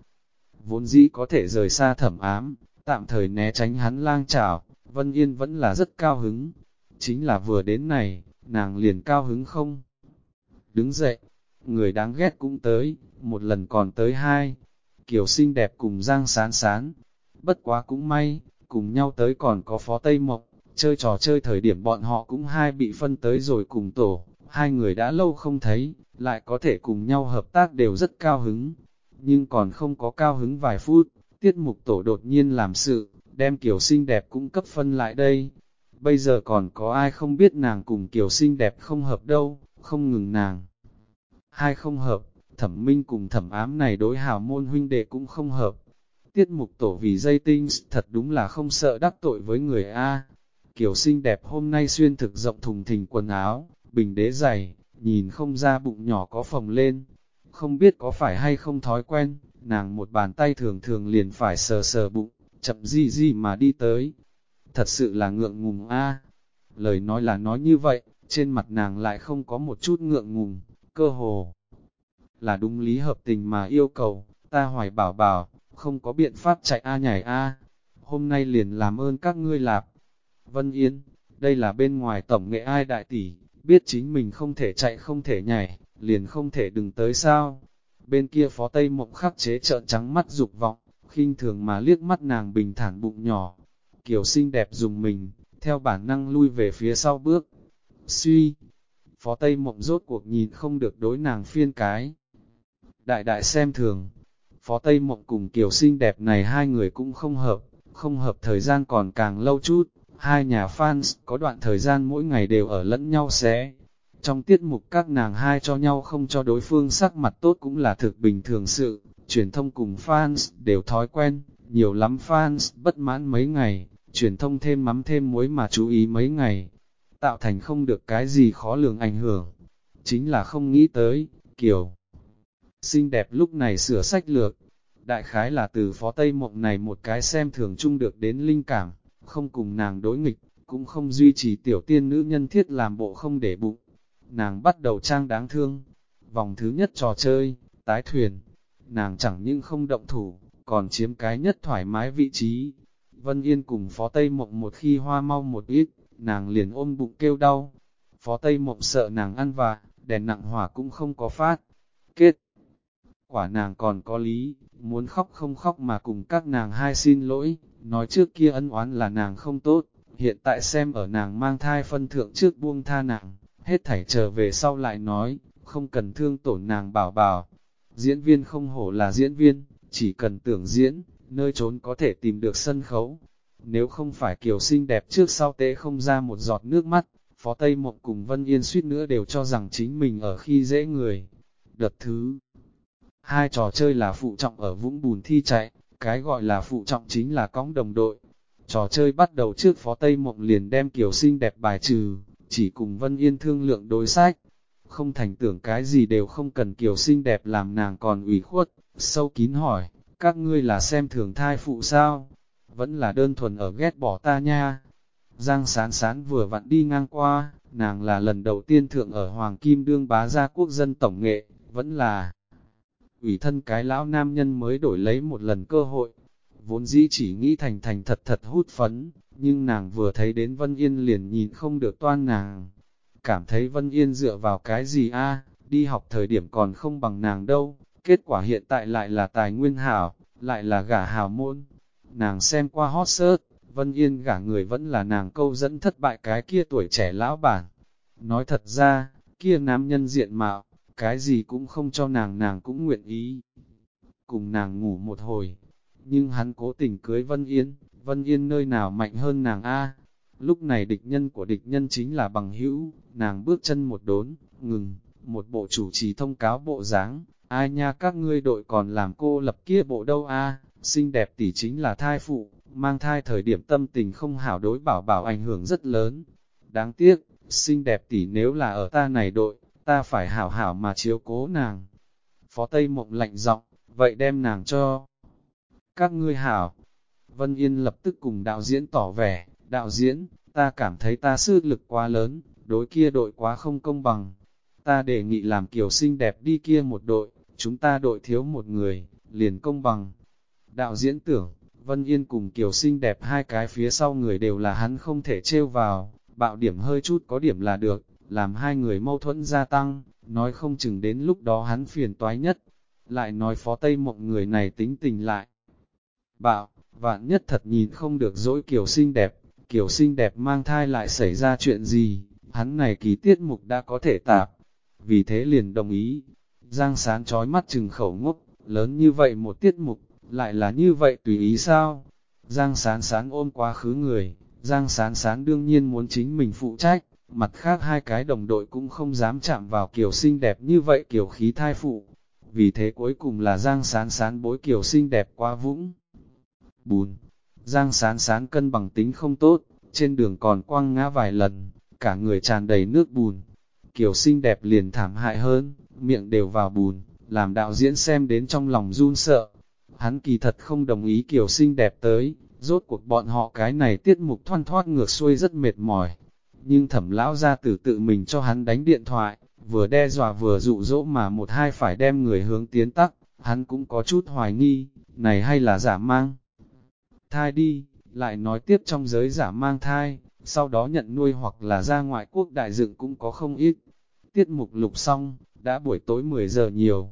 Vốn dĩ có thể rời xa thẩm ám, tạm thời né tránh hắn lang trảo, Vân Yên vẫn là rất cao hứng. Chính là vừa đến này, nàng liền cao hứng không? Đứng dậy, người đáng ghét cũng tới, một lần còn tới hai. Kiều xinh đẹp cùng Giang sán sán. Bất quá cũng may, cùng nhau tới còn có phó Tây Mộc, chơi trò chơi thời điểm bọn họ cũng hai bị phân tới rồi cùng tổ, hai người đã lâu không thấy, lại có thể cùng nhau hợp tác đều rất cao hứng. Nhưng còn không có cao hứng vài phút, tiết mục tổ đột nhiên làm sự, đem Kiều xinh đẹp cũng cấp phân lại đây. Bây giờ còn có ai không biết nàng cùng Kiều xinh đẹp không hợp đâu, không ngừng nàng. Hai không hợp, thẩm minh cùng thẩm ám này đối hào môn huynh đệ cũng không hợp. Tiết mục tổ vì dây tinh thật đúng là không sợ đắc tội với người A. Kiều xinh đẹp hôm nay xuyên thực rộng thùng thình quần áo, bình đế dày, nhìn không ra bụng nhỏ có phồng lên. Không biết có phải hay không thói quen, nàng một bàn tay thường thường liền phải sờ sờ bụng, chậm di di mà đi tới. Thật sự là ngượng ngùng a. Lời nói là nói như vậy, trên mặt nàng lại không có một chút ngượng ngùng, cơ hồ. Là đúng lý hợp tình mà yêu cầu, ta hoài bảo bảo, không có biện pháp chạy a nhảy a. Hôm nay liền làm ơn các ngươi lạp. Vân Yên, đây là bên ngoài tổng nghệ ai đại tỷ, biết chính mình không thể chạy không thể nhảy, liền không thể đừng tới sao. Bên kia phó Tây Mộng khắc chế trợn trắng mắt dục vọng, khinh thường mà liếc mắt nàng bình thản bụng nhỏ. Kiều xinh đẹp dùng mình, theo bản năng lui về phía sau bước. Suy, phó Tây Mộng rốt cuộc nhìn không được đối nàng phiên cái. Đại đại xem thường, phó Tây Mộng cùng Kiều xinh đẹp này hai người cũng không hợp, không hợp thời gian còn càng lâu chút. Hai nhà fans có đoạn thời gian mỗi ngày đều ở lẫn nhau xé. Trong tiết mục các nàng hai cho nhau không cho đối phương sắc mặt tốt cũng là thực bình thường sự, truyền thông cùng fans đều thói quen, nhiều lắm fans bất mãn mấy ngày, truyền thông thêm mắm thêm muối mà chú ý mấy ngày, tạo thành không được cái gì khó lường ảnh hưởng. Chính là không nghĩ tới, kiểu xinh đẹp lúc này sửa sách lược, đại khái là từ phó Tây Mộng này một cái xem thường chung được đến linh cảm, không cùng nàng đối nghịch, cũng không duy trì tiểu tiên nữ nhân thiết làm bộ không để bụng. Nàng bắt đầu trang đáng thương. Vòng thứ nhất trò chơi, tái thuyền. Nàng chẳng những không động thủ, còn chiếm cái nhất thoải mái vị trí. Vân Yên cùng Phó Tây Mộng một khi hoa mau một ít, nàng liền ôm bụng kêu đau. Phó Tây Mộng sợ nàng ăn và, đèn nặng hỏa cũng không có phát. Kết quả nàng còn có lý, muốn khóc không khóc mà cùng các nàng hai xin lỗi, nói trước kia ân oán là nàng không tốt, hiện tại xem ở nàng mang thai phân thượng trước buông tha nàng, hết thảy trở về sau lại nói, không cần thương tổn nàng bảo bảo. Diễn viên không hổ là diễn viên, chỉ cần tưởng diễn, nơi trốn có thể tìm được sân khấu. Nếu không phải kiều xinh đẹp trước sau tế không ra một giọt nước mắt, Phó Tây Mộng cùng Vân Yên suýt nữa đều cho rằng chính mình ở khi dễ người. Đợt thứ hai trò chơi là phụ trọng ở vũng bùn thi chạy, cái gọi là phụ trọng chính là cõng đồng đội. Trò chơi bắt đầu trước Phó Tây Mộng liền đem Kiều xinh đẹp bài trừ, chỉ cùng Vân Yên thương lượng đối sách. Không thành tưởng cái gì đều không cần Kiều xinh đẹp làm nàng còn ủy khuất, sâu kín hỏi, các ngươi là xem thường thai phụ sao? Vẫn là đơn thuần ở ghét bỏ ta nha. Giang sán sán vừa vặn đi ngang qua, nàng là lần đầu tiên thượng ở Hoàng Kim Đương bá gia quốc dân tổng nghệ, vẫn là ủy thân cái lão nam nhân mới đổi lấy một lần cơ hội. Vốn dĩ chỉ nghĩ thành thành thật thật hút phấn, nhưng nàng vừa thấy đến Vân Yên liền nhìn không được toan nàng. Cảm thấy Vân Yên dựa vào cái gì a đi học thời điểm còn không bằng nàng đâu, kết quả hiện tại lại là tài nguyên hảo, lại là gả hào môn. Nàng xem qua hot search, Vân Yên gả người vẫn là nàng câu dẫn thất bại cái kia tuổi trẻ lão bản. Nói thật ra, kia nam nhân diện mạo, cái gì cũng không cho nàng nàng cũng nguyện ý. Cùng nàng ngủ một hồi, nhưng hắn cố tình cưới Vân Yên, Vân Yên nơi nào mạnh hơn nàng A. Lúc này địch nhân của địch nhân chính là bằng hữu, nàng bước chân một đốn, ngừng, một bộ chủ trì thông cáo bộ dáng. Ai nha các ngươi đội còn làm cô lập kia bộ đâu a? Xinh đẹp tỷ chính là thai phụ, mang thai thời điểm tâm tình không hảo đối bảo bảo ảnh hưởng rất lớn. Đáng tiếc, xinh đẹp tỷ nếu là ở ta này đội, ta phải hảo hảo mà chiếu cố nàng. Phó Tây Mộng lạnh giọng, vậy đem nàng cho. Các ngươi hảo. Vân Yên lập tức cùng đạo diễn tỏ vẻ, đạo diễn, ta cảm thấy ta sức lực quá lớn, đối kia đội quá không công bằng. Ta đề nghị làm kiểu xinh đẹp đi kia một đội, chúng ta đội thiếu một người, liền công bằng. Đạo diễn tưởng, Vân Yên cùng Kiều xinh đẹp hai cái phía sau người đều là hắn không thể trêu vào, bạo điểm hơi chút có điểm là được, làm hai người mâu thuẫn gia tăng, nói không chừng đến lúc đó hắn phiền toái nhất. Lại nói phó Tây Mộng người này tính tình lại. Bạo, vạn nhất thật nhìn không được dỗi kiểu xinh đẹp, kiểu xinh đẹp mang thai lại xảy ra chuyện gì, hắn này ký tiết mục đã có thể tạp. Vì thế liền đồng ý, Giang sán trói mắt trừng khẩu ngốc, lớn như vậy một tiết mục, lại là như vậy tùy ý sao? Giang sán sán ôm quá khứ người, Giang sán sán đương nhiên muốn chính mình phụ trách, mặt khác hai cái đồng đội cũng không dám chạm vào kiểu xinh đẹp như vậy kiểu khí thai phụ. Vì thế cuối cùng là Giang sán sán bối kiểu xinh đẹp quá vũng. Bùn, Giang sán sán cân bằng tính không tốt, trên đường còn quăng ngã vài lần, cả người tràn đầy nước bùn. Kiểu xinh đẹp liền thảm hại hơn, miệng đều vào bùn, làm đạo diễn xem đến trong lòng run sợ. Hắn kỳ thật không đồng ý kiểu xinh đẹp tới, rốt cuộc bọn họ cái này tiết mục thoăn thoát ngược xuôi rất mệt mỏi. Nhưng thẩm lão ra từ tự mình cho hắn đánh điện thoại, vừa đe dọa vừa dụ dỗ mà một hai phải đem người hướng tiến tắc, hắn cũng có chút hoài nghi, này hay là giả mang. Thai đi, lại nói tiếp trong giới giả mang thai, sau đó nhận nuôi hoặc là ra ngoại quốc đại dựng cũng có không ít. Tiết mục lục xong, đã buổi tối 10 giờ nhiều,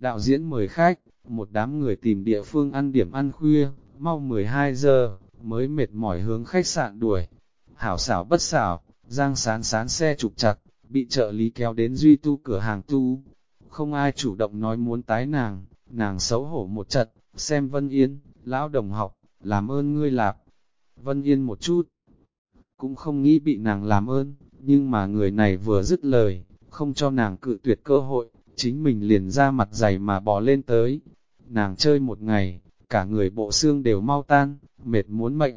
đạo diễn mời khách, một đám người tìm địa phương ăn điểm ăn khuya, mau 12 giờ, mới mệt mỏi hướng khách sạn đuổi. Hảo xảo bất xảo, giang sán sán xe trục chặt, bị trợ lý kéo đến duy tu cửa hàng tu. Không ai chủ động nói muốn tái nàng, nàng xấu hổ một trận, xem Vân Yên, lão đồng học, làm ơn ngươi lạp. Vân Yên một chút, cũng không nghĩ bị nàng làm ơn, nhưng mà người này vừa dứt lời, không cho nàng cự tuyệt cơ hội, chính mình liền ra mặt dày mà bò lên tới. Nàng chơi một ngày, cả người bộ xương đều mau tan, mệt muốn mệnh,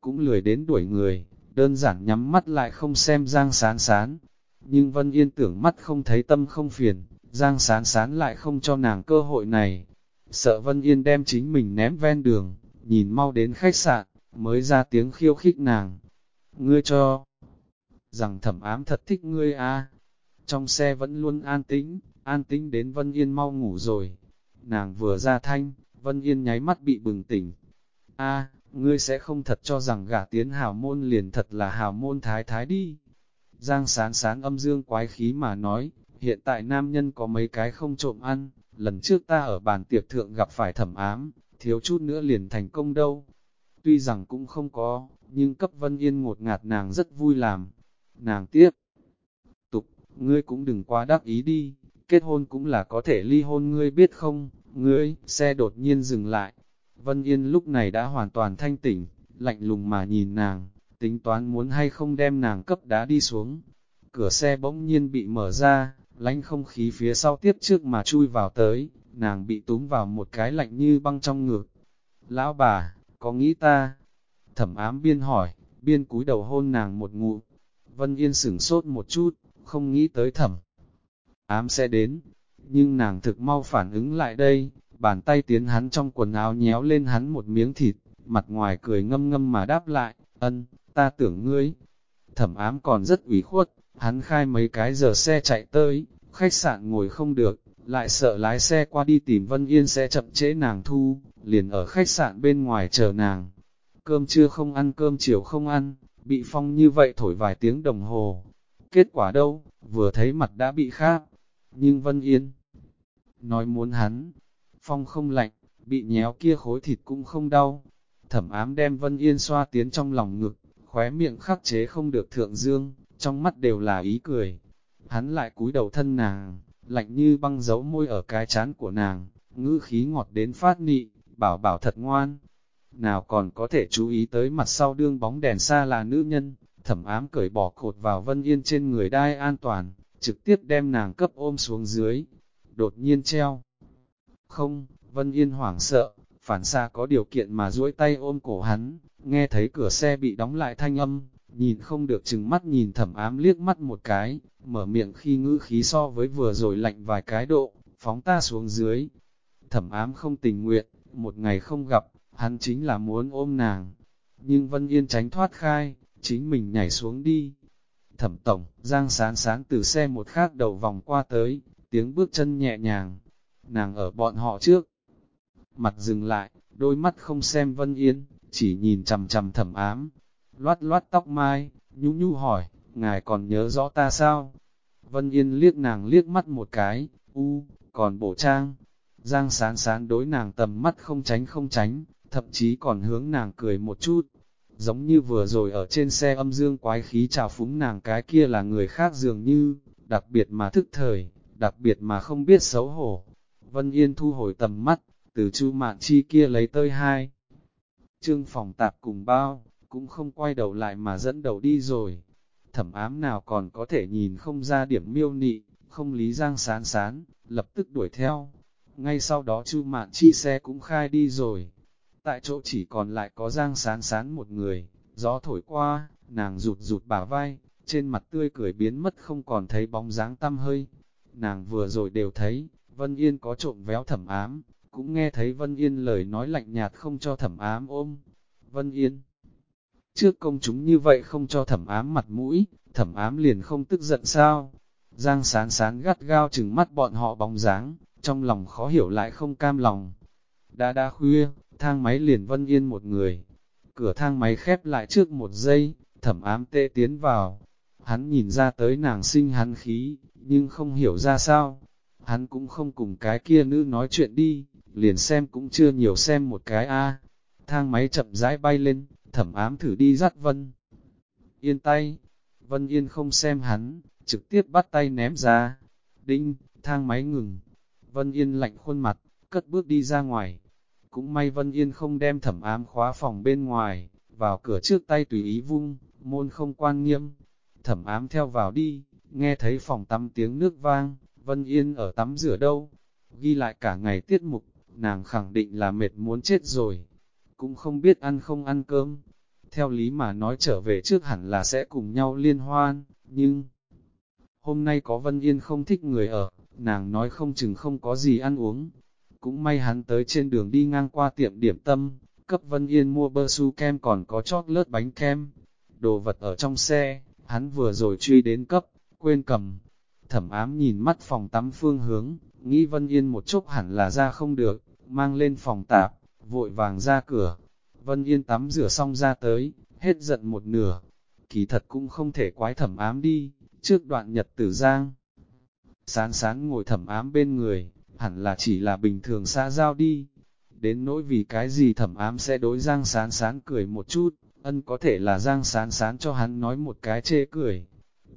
cũng lười đến đuổi người, đơn giản nhắm mắt lại không xem Giang sán sán. Nhưng Vân Yên tưởng mắt không thấy tâm không phiền, Giang sán sán lại không cho nàng cơ hội này. Sợ Vân Yên đem chính mình ném ven đường, nhìn mau đến khách sạn, mới ra tiếng khiêu khích nàng. Ngươi cho rằng thẩm ám thật thích ngươi a trong xe vẫn luôn an tĩnh, an tĩnh đến Vân Yên mau ngủ rồi. Nàng vừa ra thanh, Vân Yên nháy mắt bị bừng tỉnh. A, ngươi sẽ không thật cho rằng gả tiến hào môn liền thật là hào môn thái thái đi. Giang sán sán âm dương quái khí mà nói, hiện tại nam nhân có mấy cái không trộm ăn, lần trước ta ở bàn tiệc thượng gặp phải thẩm ám, thiếu chút nữa liền thành công đâu. Tuy rằng cũng không có, nhưng cấp Vân Yên ngột ngạt nàng rất vui làm. Nàng tiếp, tục, ngươi cũng đừng quá đắc ý đi, kết hôn cũng là có thể ly hôn ngươi biết không, ngươi, xe đột nhiên dừng lại. Vân Yên lúc này đã hoàn toàn thanh tỉnh, lạnh lùng mà nhìn nàng, tính toán muốn hay không đem nàng cấp đá đi xuống. Cửa xe bỗng nhiên bị mở ra, lánh không khí phía sau tiếp trước mà chui vào tới, nàng bị túm vào một cái lạnh như băng trong ngực. Lão bà, có nghĩ ta? Thẩm ám biên hỏi, biên cúi đầu hôn nàng một ngụ. Vân Yên sửng sốt một chút, không nghĩ tới thẩm. Ám sẽ đến, nhưng nàng thực mau phản ứng lại đây, bàn tay tiến hắn trong quần áo nhéo lên hắn một miếng thịt, mặt ngoài cười ngâm ngâm mà đáp lại, ân, ta tưởng ngươi. Thẩm ám còn rất ủy khuất, hắn khai mấy cái giờ xe chạy tới, khách sạn ngồi không được, lại sợ lái xe qua đi tìm Vân Yên sẽ chậm trễ nàng thu, liền ở khách sạn bên ngoài chờ nàng. Cơm trưa không ăn cơm chiều không ăn, bị phong như vậy thổi vài tiếng đồng hồ, Kết quả đâu, vừa thấy mặt đã bị khác. Nhưng Vân Yên nói muốn hắn, phong không lạnh, bị nhéo kia khối thịt cũng không đau. Thẩm ám đem Vân Yên xoa tiến trong lòng ngực, khóe miệng khắc chế không được thượng dương, trong mắt đều là ý cười. Hắn lại cúi đầu thân nàng, lạnh như băng dấu môi ở cái chán của nàng, ngữ khí ngọt đến phát nị, bảo bảo thật ngoan. Nào còn có thể chú ý tới mặt sau đương bóng đèn xa là nữ nhân, thẩm ám cởi bỏ cột vào Vân Yên trên người đai an toàn, trực tiếp đem nàng cấp ôm xuống dưới, đột nhiên treo. Không, Vân Yên hoảng sợ, phản xa có điều kiện mà duỗi tay ôm cổ hắn, nghe thấy cửa xe bị đóng lại thanh âm, nhìn không được chừng mắt nhìn thẩm ám liếc mắt một cái, mở miệng khi ngữ khí so với vừa rồi lạnh vài cái độ, phóng ta xuống dưới. Thẩm ám không tình nguyện, một ngày không gặp, hắn chính là muốn ôm nàng. Nhưng Vân Yên tránh thoát khai, chính mình nhảy xuống đi. Thẩm tổng, giang sán sán từ xe một khác đầu vòng qua tới, tiếng bước chân nhẹ nhàng. Nàng ở bọn họ trước. Mặt dừng lại, đôi mắt không xem Vân Yên, chỉ nhìn chầm chầm thẩm ám. Loát loát tóc mai, nhu nhu hỏi, ngài còn nhớ rõ ta sao? Vân Yên liếc nàng liếc mắt một cái, u, còn bổ trang. Giang sán sán đối nàng tầm mắt không tránh không tránh, thậm chí còn hướng nàng cười một chút. Giống như vừa rồi ở trên xe âm dương quái khí trào phúng nàng cái kia là người khác dường như, đặc biệt mà thức thời, đặc biệt mà không biết xấu hổ. Vân Yên thu hồi tầm mắt, từ chu mạn chi kia lấy tơi hai. Trương phòng tạp cùng bao, cũng không quay đầu lại mà dẫn đầu đi rồi. Thẩm ám nào còn có thể nhìn không ra điểm miêu nị, không lý giang sán sán, lập tức đuổi theo. Ngay sau đó chu mạn chi xe cũng khai đi rồi. Tại chỗ chỉ còn lại có giang sán sán một người, gió thổi qua, nàng rụt rụt bả vai, trên mặt tươi cười biến mất không còn thấy bóng dáng tăm hơi. Nàng vừa rồi đều thấy, Vân Yên có trộm véo thẩm ám, cũng nghe thấy Vân Yên lời nói lạnh nhạt không cho thẩm ám ôm. Vân Yên Trước công chúng như vậy không cho thẩm ám mặt mũi, thẩm ám liền không tức giận sao? Giang sán sán gắt gao chừng mắt bọn họ bóng dáng, trong lòng khó hiểu lại không cam lòng. Đã đã khuya, thang máy liền Vân Yên một người. Cửa thang máy khép lại trước một giây, thẩm ám tê tiến vào. Hắn nhìn ra tới nàng sinh hắn khí, nhưng không hiểu ra sao. Hắn cũng không cùng cái kia nữ nói chuyện đi, liền xem cũng chưa nhiều xem một cái a. Thang máy chậm rãi bay lên, thẩm ám thử đi dắt Vân. Yên tay, Vân Yên không xem hắn, trực tiếp bắt tay ném ra. Đinh, thang máy ngừng. Vân Yên lạnh khuôn mặt, cất bước đi ra ngoài. Cũng may Vân Yên không đem thẩm ám khóa phòng bên ngoài, vào cửa trước tay tùy ý vung, môn không quan nghiêm. Thẩm ám theo vào đi, nghe thấy phòng tắm tiếng nước vang, Vân Yên ở tắm rửa đâu. Ghi lại cả ngày tiết mục, nàng khẳng định là mệt muốn chết rồi. Cũng không biết ăn không ăn cơm. Theo lý mà nói trở về trước hẳn là sẽ cùng nhau liên hoan, nhưng... Hôm nay có Vân Yên không thích người ở, nàng nói không chừng không có gì ăn uống, cũng may hắn tới trên đường đi ngang qua tiệm điểm tâm, cấp Vân Yên mua bơ su kem còn có chót lớt bánh kem. Đồ vật ở trong xe, hắn vừa rồi truy đến cấp, quên cầm. Thẩm ám nhìn mắt phòng tắm phương hướng, nghĩ Vân Yên một chút hẳn là ra không được, mang lên phòng tạp, vội vàng ra cửa. Vân Yên tắm rửa xong ra tới, hết giận một nửa. Kỳ thật cũng không thể quái thẩm ám đi, trước đoạn nhật tử giang. Sán sán ngồi thẩm ám bên người, hẳn là chỉ là bình thường xa giao đi. Đến nỗi vì cái gì thẩm ám sẽ đối Giang Sán Sán cười một chút, ân có thể là Giang Sán Sán cho hắn nói một cái chê cười.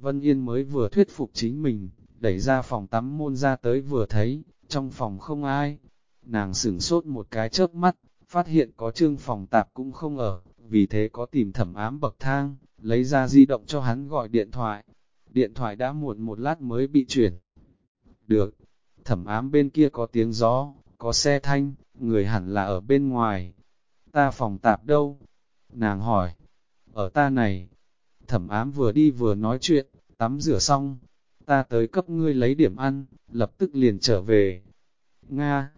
Vân Yên mới vừa thuyết phục chính mình, đẩy ra phòng tắm môn ra tới vừa thấy, trong phòng không ai. Nàng sửng sốt một cái chớp mắt, phát hiện có trương phòng tạp cũng không ở, vì thế có tìm thẩm ám bậc thang, lấy ra di động cho hắn gọi điện thoại. Điện thoại đã muộn một lát mới bị chuyển. Được, thẩm ám bên kia có tiếng gió, có xe thanh, người hẳn là ở bên ngoài. Ta phòng tạp đâu? Nàng hỏi. Ở ta này. Thẩm ám vừa đi vừa nói chuyện, tắm rửa xong. Ta tới cấp ngươi lấy điểm ăn, lập tức liền trở về. Nga.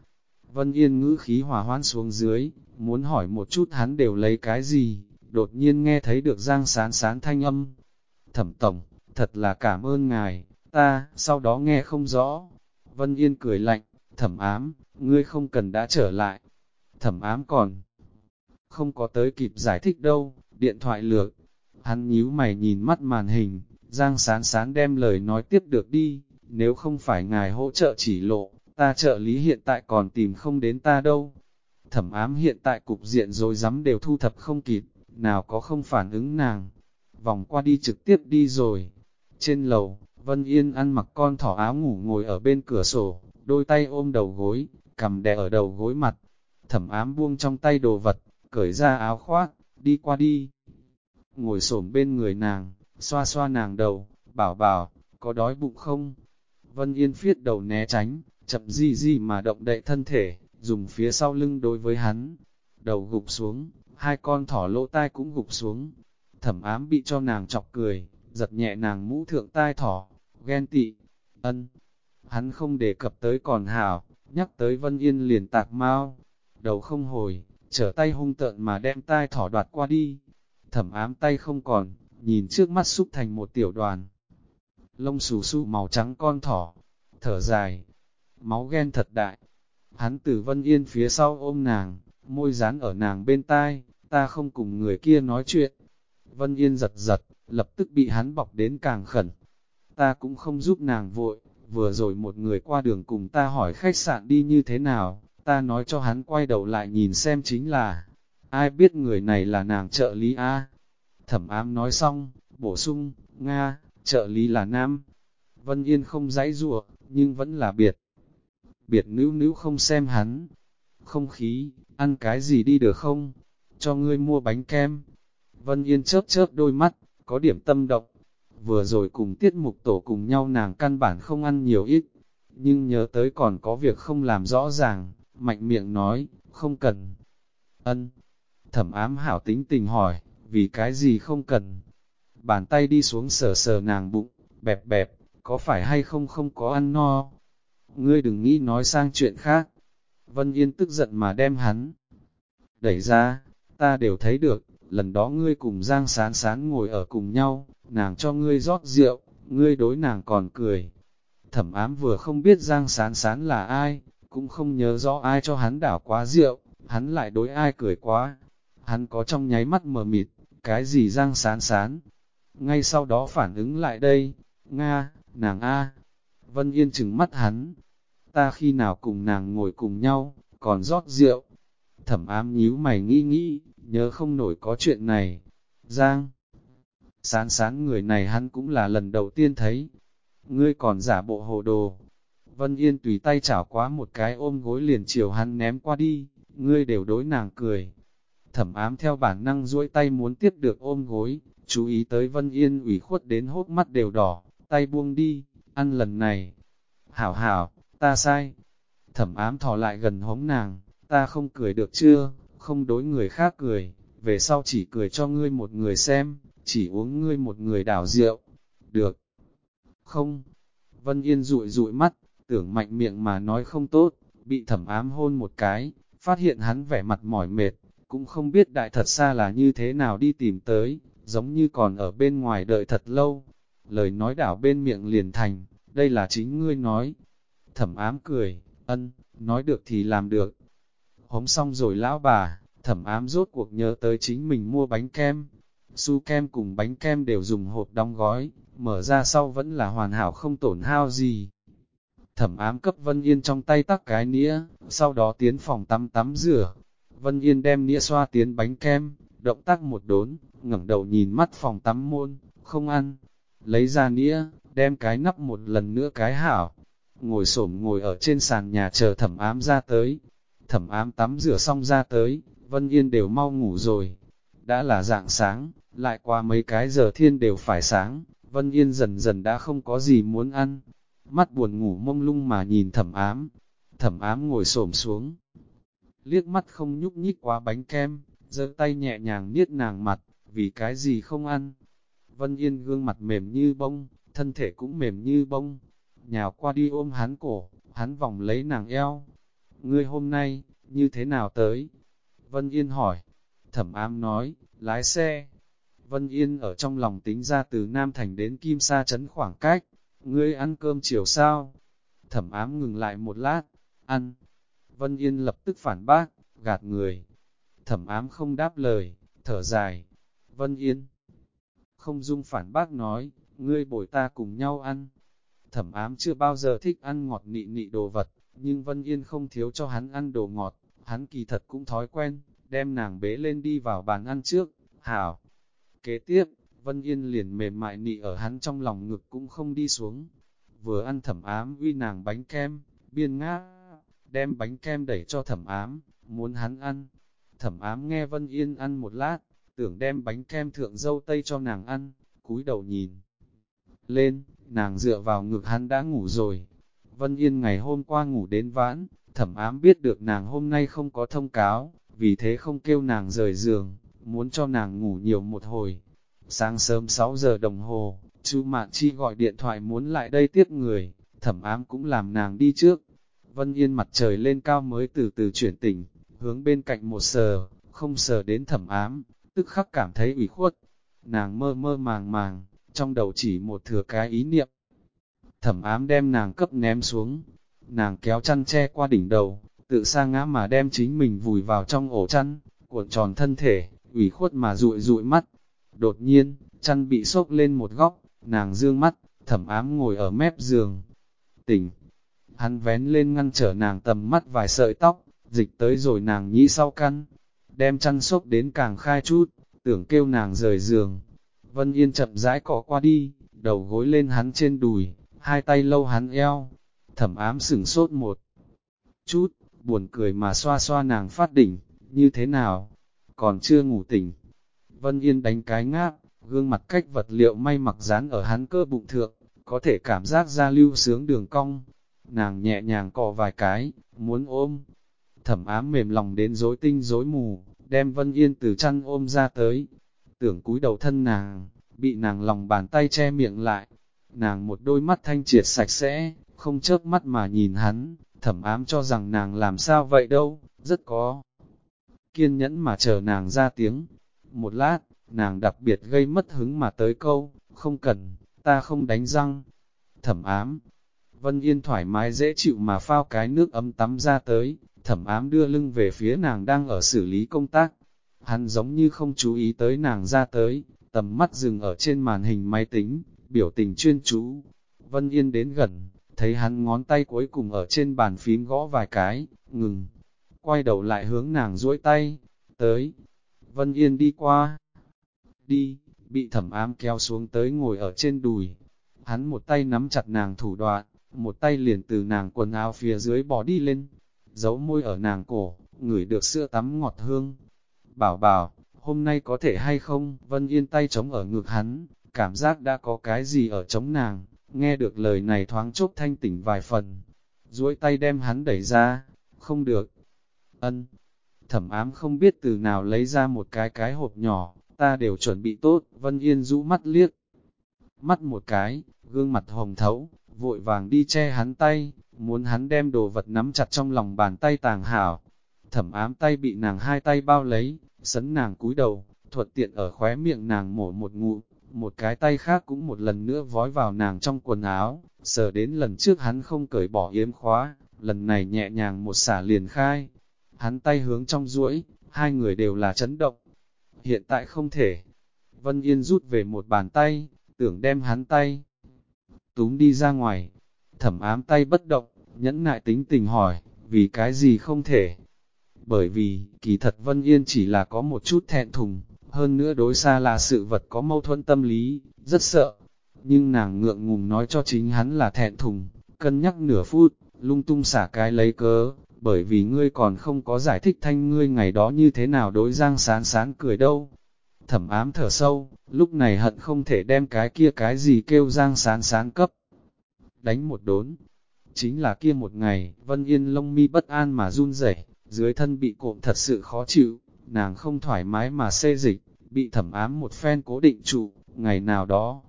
Vân Yên ngữ khí hòa hoan xuống dưới, muốn hỏi một chút hắn đều lấy cái gì, đột nhiên nghe thấy được giang sán sán thanh âm. Thẩm tổng, thật là cảm ơn ngài, ta, sau đó nghe không rõ, Vân Yên cười lạnh, thẩm ám, ngươi không cần đã trở lại. Thẩm ám còn không có tới kịp giải thích đâu, điện thoại lược. Hắn nhíu mày nhìn mắt màn hình, Giang sán sán đem lời nói tiếp được đi, nếu không phải ngài hỗ trợ chỉ lộ, ta trợ lý hiện tại còn tìm không đến ta đâu. Thẩm ám hiện tại cục diện rồi dám đều thu thập không kịp, nào có không phản ứng nàng. Vòng qua đi trực tiếp đi rồi. Trên lầu, Vân Yên ăn mặc con thỏ áo ngủ ngồi ở bên cửa sổ, đôi tay ôm đầu gối, cầm đè ở đầu gối mặt. Thẩm ám buông trong tay đồ vật, cởi ra áo khoác, đi qua đi. Ngồi xổm bên người nàng, xoa xoa nàng đầu, bảo bảo, có đói bụng không? Vân Yên phiết đầu né tránh, chậm di di mà động đậy thân thể, dùng phía sau lưng đối với hắn. Đầu gục xuống, hai con thỏ lỗ tai cũng gục xuống. Thẩm ám bị cho nàng chọc cười, giật nhẹ nàng mũ thượng tai thỏ, ghen tị, ân. Hắn không đề cập tới còn hảo, nhắc tới Vân Yên liền tạc mau. Đầu không hồi, trở tay hung tợn mà đem tai thỏ đoạt qua đi. Thẩm ám tay không còn, nhìn trước mắt xúc thành một tiểu đoàn. Lông xù xù màu trắng con thỏ, thở dài, máu ghen thật đại. Hắn từ Vân Yên phía sau ôm nàng, môi dán ở nàng bên tai, ta không cùng người kia nói chuyện. Vân Yên giật giật, lập tức bị hắn bọc đến càng khẩn. Ta cũng không giúp nàng vội, vừa rồi một người qua đường cùng ta hỏi khách sạn đi như thế nào, ta nói cho hắn quay đầu lại nhìn xem chính là, ai biết người này là nàng trợ lý A. Thẩm ám nói xong, bổ sung, Nga, trợ lý là nam. Vân Yên không dãy rủa nhưng vẫn là biệt. Biệt nữ nữ không xem hắn. Không khí, ăn cái gì đi được không? Cho ngươi mua bánh kem. Vân Yên chớp chớp đôi mắt, có điểm tâm động. Vừa rồi cùng tiết mục tổ cùng nhau nàng căn bản không ăn nhiều ít. Nhưng nhớ tới còn có việc không làm rõ ràng, mạnh miệng nói, không cần. Ân. Thẩm ám hảo tính tình hỏi, vì cái gì không cần. Bàn tay đi xuống sờ sờ nàng bụng, bẹp bẹp, có phải hay không không có ăn no. Ngươi đừng nghĩ nói sang chuyện khác. Vân Yên tức giận mà đem hắn. Đẩy ra, ta đều thấy được, lần đó ngươi cùng Giang Sán Sán ngồi ở cùng nhau, nàng cho ngươi rót rượu, ngươi đối nàng còn cười. Thẩm ám vừa không biết Giang Sán Sán là ai, cũng không nhớ rõ ai cho hắn đảo quá rượu, hắn lại đối ai cười quá. Hắn có trong nháy mắt mờ mịt, cái gì Giang Sán Sán. Ngay sau đó phản ứng lại đây, Nga, nàng A. Vân Yên chừng mắt hắn, ta khi nào cùng nàng ngồi cùng nhau, còn rót rượu. Thẩm ám nhíu mày nghĩ nghĩ, nhớ không nổi có chuyện này. Giang, sán sán người này hắn cũng là lần đầu tiên thấy. Ngươi còn giả bộ hồ đồ. Vân Yên tùy tay chảo quá một cái ôm gối liền chiều hắn ném qua đi, ngươi đều đối nàng cười. Thẩm ám theo bản năng duỗi tay muốn tiếp được ôm gối, chú ý tới Vân Yên ủy khuất đến hốt mắt đều đỏ, tay buông đi, ăn lần này. Hảo hảo, ta sai. Thẩm ám thò lại gần hống nàng, ta không cười được chưa, không đối người khác cười, về sau chỉ cười cho ngươi một người xem, chỉ uống ngươi một người đảo rượu. Được. Không. Vân Yên rụi rụi mắt, tưởng mạnh miệng mà nói không tốt, bị thẩm ám hôn một cái, phát hiện hắn vẻ mặt mỏi mệt, cũng không biết đại thật xa là như thế nào đi tìm tới, giống như còn ở bên ngoài đợi thật lâu. Lời nói đảo bên miệng liền thành, đây là chính ngươi nói, Thẩm ám cười, ân, nói được thì làm được. Hống xong rồi lão bà, thẩm ám rốt cuộc nhớ tới chính mình mua bánh kem. Su kem cùng bánh kem đều dùng hộp đóng gói, mở ra sau vẫn là hoàn hảo không tổn hao gì. Thẩm ám cấp Vân Yên trong tay tắc cái nĩa, sau đó tiến phòng tắm tắm rửa. Vân Yên đem nĩa xoa tiến bánh kem, động tác một đốn, ngẩng đầu nhìn mắt phòng tắm môn, không ăn. Lấy ra nĩa, đem cái nắp một lần nữa cái hảo, ngồi xổm ngồi ở trên sàn nhà chờ thẩm ám ra tới. Thẩm ám tắm rửa xong ra tới, Vân Yên đều mau ngủ rồi. Đã là dạng sáng, lại qua mấy cái giờ thiên đều phải sáng, Vân Yên dần dần đã không có gì muốn ăn. Mắt buồn ngủ mông lung mà nhìn thẩm ám. Thẩm ám ngồi xổm xuống. Liếc mắt không nhúc nhích quá bánh kem, giơ tay nhẹ nhàng niết nàng mặt, vì cái gì không ăn. Vân Yên gương mặt mềm như bông, thân thể cũng mềm như bông, nhào qua đi ôm hắn cổ, hắn vòng lấy nàng eo. Ngươi hôm nay, như thế nào tới? Vân Yên hỏi. Thẩm ám nói, lái xe. Vân Yên ở trong lòng tính ra từ Nam Thành đến Kim Sa Trấn khoảng cách. Ngươi ăn cơm chiều sao? Thẩm ám ngừng lại một lát, ăn. Vân Yên lập tức phản bác, gạt người. Thẩm ám không đáp lời, thở dài. Vân Yên không dung phản bác nói, ngươi bồi ta cùng nhau ăn. Thẩm ám chưa bao giờ thích ăn ngọt nị nị đồ vật, nhưng Vân Yên không thiếu cho hắn ăn đồ ngọt, hắn kỳ thật cũng thói quen, đem nàng bế lên đi vào bàn ăn trước, hảo. Kế tiếp, Vân Yên liền mềm mại nị ở hắn trong lòng ngực cũng không đi xuống. Vừa ăn thẩm ám uy nàng bánh kem, biên ngáp đem bánh kem đẩy cho thẩm ám, muốn hắn ăn. Thẩm ám nghe Vân Yên ăn một lát, tưởng đem bánh kem thượng dâu tây cho nàng ăn, cúi đầu nhìn. Lên, nàng dựa vào ngực hắn đã ngủ rồi. Vân Yên ngày hôm qua ngủ đến vãn, thẩm ám biết được nàng hôm nay không có thông cáo, vì thế không kêu nàng rời giường, muốn cho nàng ngủ nhiều một hồi. Sáng sớm 6 giờ đồng hồ, chú Mạn Chi gọi điện thoại muốn lại đây tiếp người, thẩm ám cũng làm nàng đi trước. Vân Yên mặt trời lên cao mới từ từ chuyển tỉnh, hướng bên cạnh một sờ, không sờ đến thẩm ám, tức khắc cảm thấy ủy khuất. Nàng mơ mơ màng màng, trong đầu chỉ một thừa cái ý niệm. Thẩm ám đem nàng cấp ném xuống, nàng kéo chăn che qua đỉnh đầu, tự sa ngã mà đem chính mình vùi vào trong ổ chăn, cuộn tròn thân thể, ủy khuất mà rụi rụi mắt. Đột nhiên, chăn bị sốc lên một góc, nàng dương mắt, thẩm ám ngồi ở mép giường. Tỉnh, hắn vén lên ngăn trở nàng tầm mắt vài sợi tóc, dịch tới rồi nàng nhĩ sau căn, đem chăn sốc đến càng khai chút, tưởng kêu nàng rời giường. Vân Yên chậm rãi cọ qua đi, đầu gối lên hắn trên đùi, hai tay lâu hắn eo, thẩm ám sửng sốt một chút, buồn cười mà xoa xoa nàng phát đỉnh, như thế nào, còn chưa ngủ tỉnh. Vân Yên đánh cái ngáp, gương mặt cách vật liệu may mặc dán ở hắn cơ bụng thượng, có thể cảm giác ra lưu sướng đường cong. Nàng nhẹ nhàng cọ vài cái, muốn ôm. Thẩm ám mềm lòng đến rối tinh rối mù, đem Vân Yên từ chăn ôm ra tới. Tưởng cúi đầu thân nàng, bị nàng lòng bàn tay che miệng lại. Nàng một đôi mắt thanh triệt sạch sẽ, không chớp mắt mà nhìn hắn, thẩm ám cho rằng nàng làm sao vậy đâu, rất có. Kiên nhẫn mà chờ nàng ra tiếng. Một lát, nàng đặc biệt gây mất hứng mà tới câu, không cần, ta không đánh răng. Thẩm ám, Vân Yên thoải mái dễ chịu mà phao cái nước ấm tắm ra tới, thẩm ám đưa lưng về phía nàng đang ở xử lý công tác. Hắn giống như không chú ý tới nàng ra tới, tầm mắt dừng ở trên màn hình máy tính, biểu tình chuyên chú. Vân Yên đến gần, thấy hắn ngón tay cuối cùng ở trên bàn phím gõ vài cái, ngừng. Quay đầu lại hướng nàng duỗi tay, tới. Vân Yên đi qua. Đi, bị thẩm ám kéo xuống tới ngồi ở trên đùi. Hắn một tay nắm chặt nàng thủ đoạn, một tay liền từ nàng quần áo phía dưới bỏ đi lên, giấu môi ở nàng cổ, ngửi được sữa tắm ngọt hương. Bảo bảo, hôm nay có thể hay không, Vân Yên tay chống ở ngực hắn, cảm giác đã có cái gì ở chống nàng, nghe được lời này thoáng chốc thanh tỉnh vài phần. duỗi tay đem hắn đẩy ra, không được. Ân, thẩm ám không biết từ nào lấy ra một cái cái hộp nhỏ, ta đều chuẩn bị tốt, Vân Yên rũ mắt liếc. Mắt một cái, gương mặt hồng thấu, vội vàng đi che hắn tay, muốn hắn đem đồ vật nắm chặt trong lòng bàn tay tàng hảo. Thẩm ám tay bị nàng hai tay bao lấy, sấn nàng cúi đầu, thuận tiện ở khóe miệng nàng mổ một ngụ, một cái tay khác cũng một lần nữa vói vào nàng trong quần áo, sờ đến lần trước hắn không cởi bỏ yếm khóa, lần này nhẹ nhàng một xả liền khai. Hắn tay hướng trong duỗi, hai người đều là chấn động. Hiện tại không thể. Vân Yên rút về một bàn tay, tưởng đem hắn tay túm đi ra ngoài. Thẩm ám tay bất động, nhẫn nại tính tình hỏi, vì cái gì không thể? Bởi vì, kỳ thật Vân Yên chỉ là có một chút thẹn thùng, hơn nữa đối xa là sự vật có mâu thuẫn tâm lý, rất sợ. Nhưng nàng ngượng ngùng nói cho chính hắn là thẹn thùng, cân nhắc nửa phút, lung tung xả cái lấy cớ, bởi vì ngươi còn không có giải thích thanh ngươi ngày đó như thế nào đối giang sán sán cười đâu. Thẩm ám thở sâu, lúc này hận không thể đem cái kia cái gì kêu giang sán sán cấp. Đánh một đốn, chính là kia một ngày, Vân Yên lông mi bất an mà run rẩy, dưới thân bị cộm thật sự khó chịu, nàng không thoải mái mà xê dịch, bị thẩm ám một phen cố định trụ, ngày nào đó.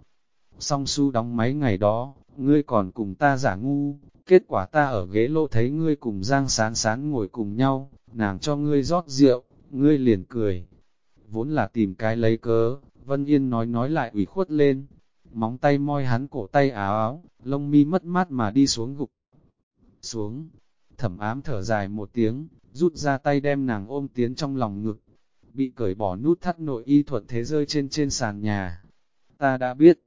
Song su đóng máy ngày đó, ngươi còn cùng ta giả ngu, kết quả ta ở ghế lô thấy ngươi cùng Giang sán sán ngồi cùng nhau, nàng cho ngươi rót rượu, ngươi liền cười. Vốn là tìm cái lấy cớ, Vân Yên nói nói lại ủy khuất lên, móng tay moi hắn cổ tay áo áo, lông mi mất mát mà đi xuống gục. Xuống, thẩm ám thở dài một tiếng, rút ra tay đem nàng ôm tiến trong lòng ngực, bị cởi bỏ nút thắt nội y thuận thế rơi trên trên sàn nhà. Ta đã biết,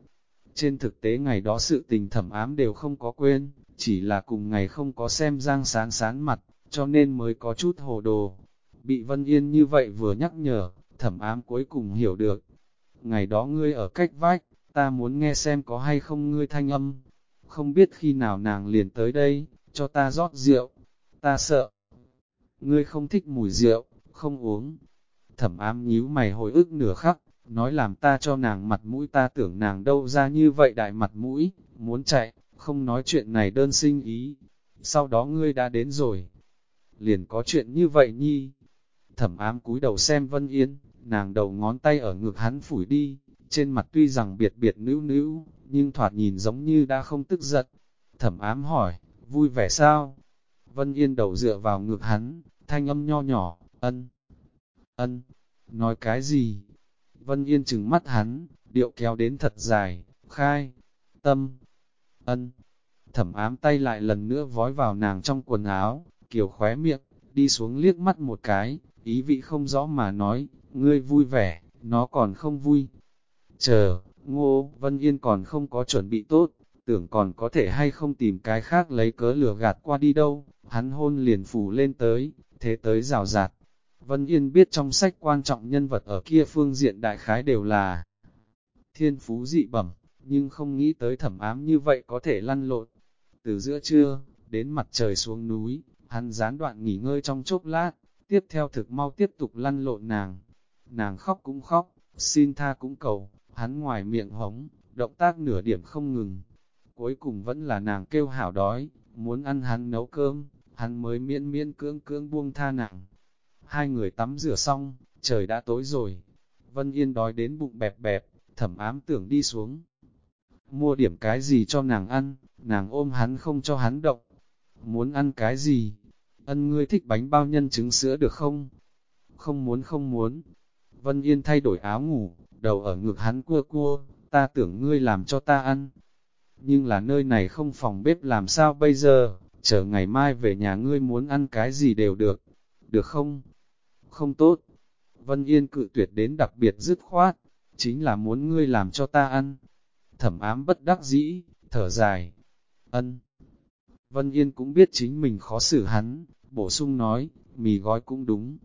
trên thực tế ngày đó sự tình thẩm ám đều không có quên, chỉ là cùng ngày không có xem giang sán sán mặt, cho nên mới có chút hồ đồ. Bị Vân Yên như vậy vừa nhắc nhở, thẩm ám cuối cùng hiểu được. ngày đó ngươi ở cách vách, ta muốn nghe xem có hay không ngươi thanh âm. Không biết khi nào nàng liền tới đây, cho ta rót rượu, ta sợ. Ngươi không thích mùi rượu, không uống. Thẩm ám nhíu mày hồi ức nửa khắc, nói làm ta cho nàng mặt mũi ta tưởng nàng đâu ra như vậy đại mặt mũi, muốn chạy, không nói chuyện này đơn sinh ý. Sau đó ngươi đã đến rồi. Liền có chuyện như vậy nhi. Thẩm ám cúi đầu xem Vân Yên, nàng đầu ngón tay ở ngực hắn phủi đi, trên mặt tuy rằng biệt biệt nữ nữ, nhưng thoạt nhìn giống như đã không tức giận. Thẩm ám hỏi, vui vẻ sao? Vân Yên đầu dựa vào ngực hắn, thanh âm nho nhỏ, ân, ân, nói cái gì? Vân Yên trừng mắt hắn, điệu kéo đến thật dài, khai, tâm, ân. Thẩm ám tay lại lần nữa vói vào nàng trong quần áo, kiểu khóe miệng, đi xuống liếc mắt một cái, ý vị không rõ mà nói, ngươi vui vẻ, nó còn không vui. Chờ, ngô, Vân Yên còn không có chuẩn bị tốt, tưởng còn có thể hay không tìm cái khác lấy cớ lừa gạt qua đi đâu, hắn hôn liền phủ lên tới, thế tới rào rạt. Vân Yên biết trong sách quan trọng nhân vật ở kia phương diện đại khái đều là thiên phú dị bẩm, nhưng không nghĩ tới thẩm ám như vậy có thể lăn lộn. Từ giữa trưa, đến mặt trời xuống núi, hắn gián đoạn nghỉ ngơi trong chốc lát, tiếp theo thực mau tiếp tục lăn lộn nàng. Nàng khóc cũng khóc, xin tha cũng cầu, hắn ngoài miệng hống, động tác nửa điểm không ngừng. Cuối cùng vẫn là nàng kêu hảo đói, muốn ăn hắn nấu cơm, hắn mới miễn miễn cưỡng cưỡng buông tha nàng. Hai người tắm rửa xong, trời đã tối rồi. Vân Yên đói đến bụng bẹp bẹp, thẩm ám tưởng đi xuống. Mua điểm cái gì cho nàng ăn, nàng ôm hắn không cho hắn động. Muốn ăn cái gì? Ân ngươi thích bánh bao nhân trứng sữa được không? Không muốn không muốn. Vân Yên thay đổi áo ngủ, đầu ở ngực hắn cua cua, ta tưởng ngươi làm cho ta ăn. Nhưng là nơi này không phòng bếp làm sao bây giờ, chờ ngày mai về nhà ngươi muốn ăn cái gì đều được, được không? Không tốt. Vân Yên cự tuyệt đến đặc biệt dứt khoát, chính là muốn ngươi làm cho ta ăn. Thẩm ám bất đắc dĩ, thở dài. Ân. Vân Yên cũng biết chính mình khó xử hắn, bổ sung nói, mì gói cũng đúng.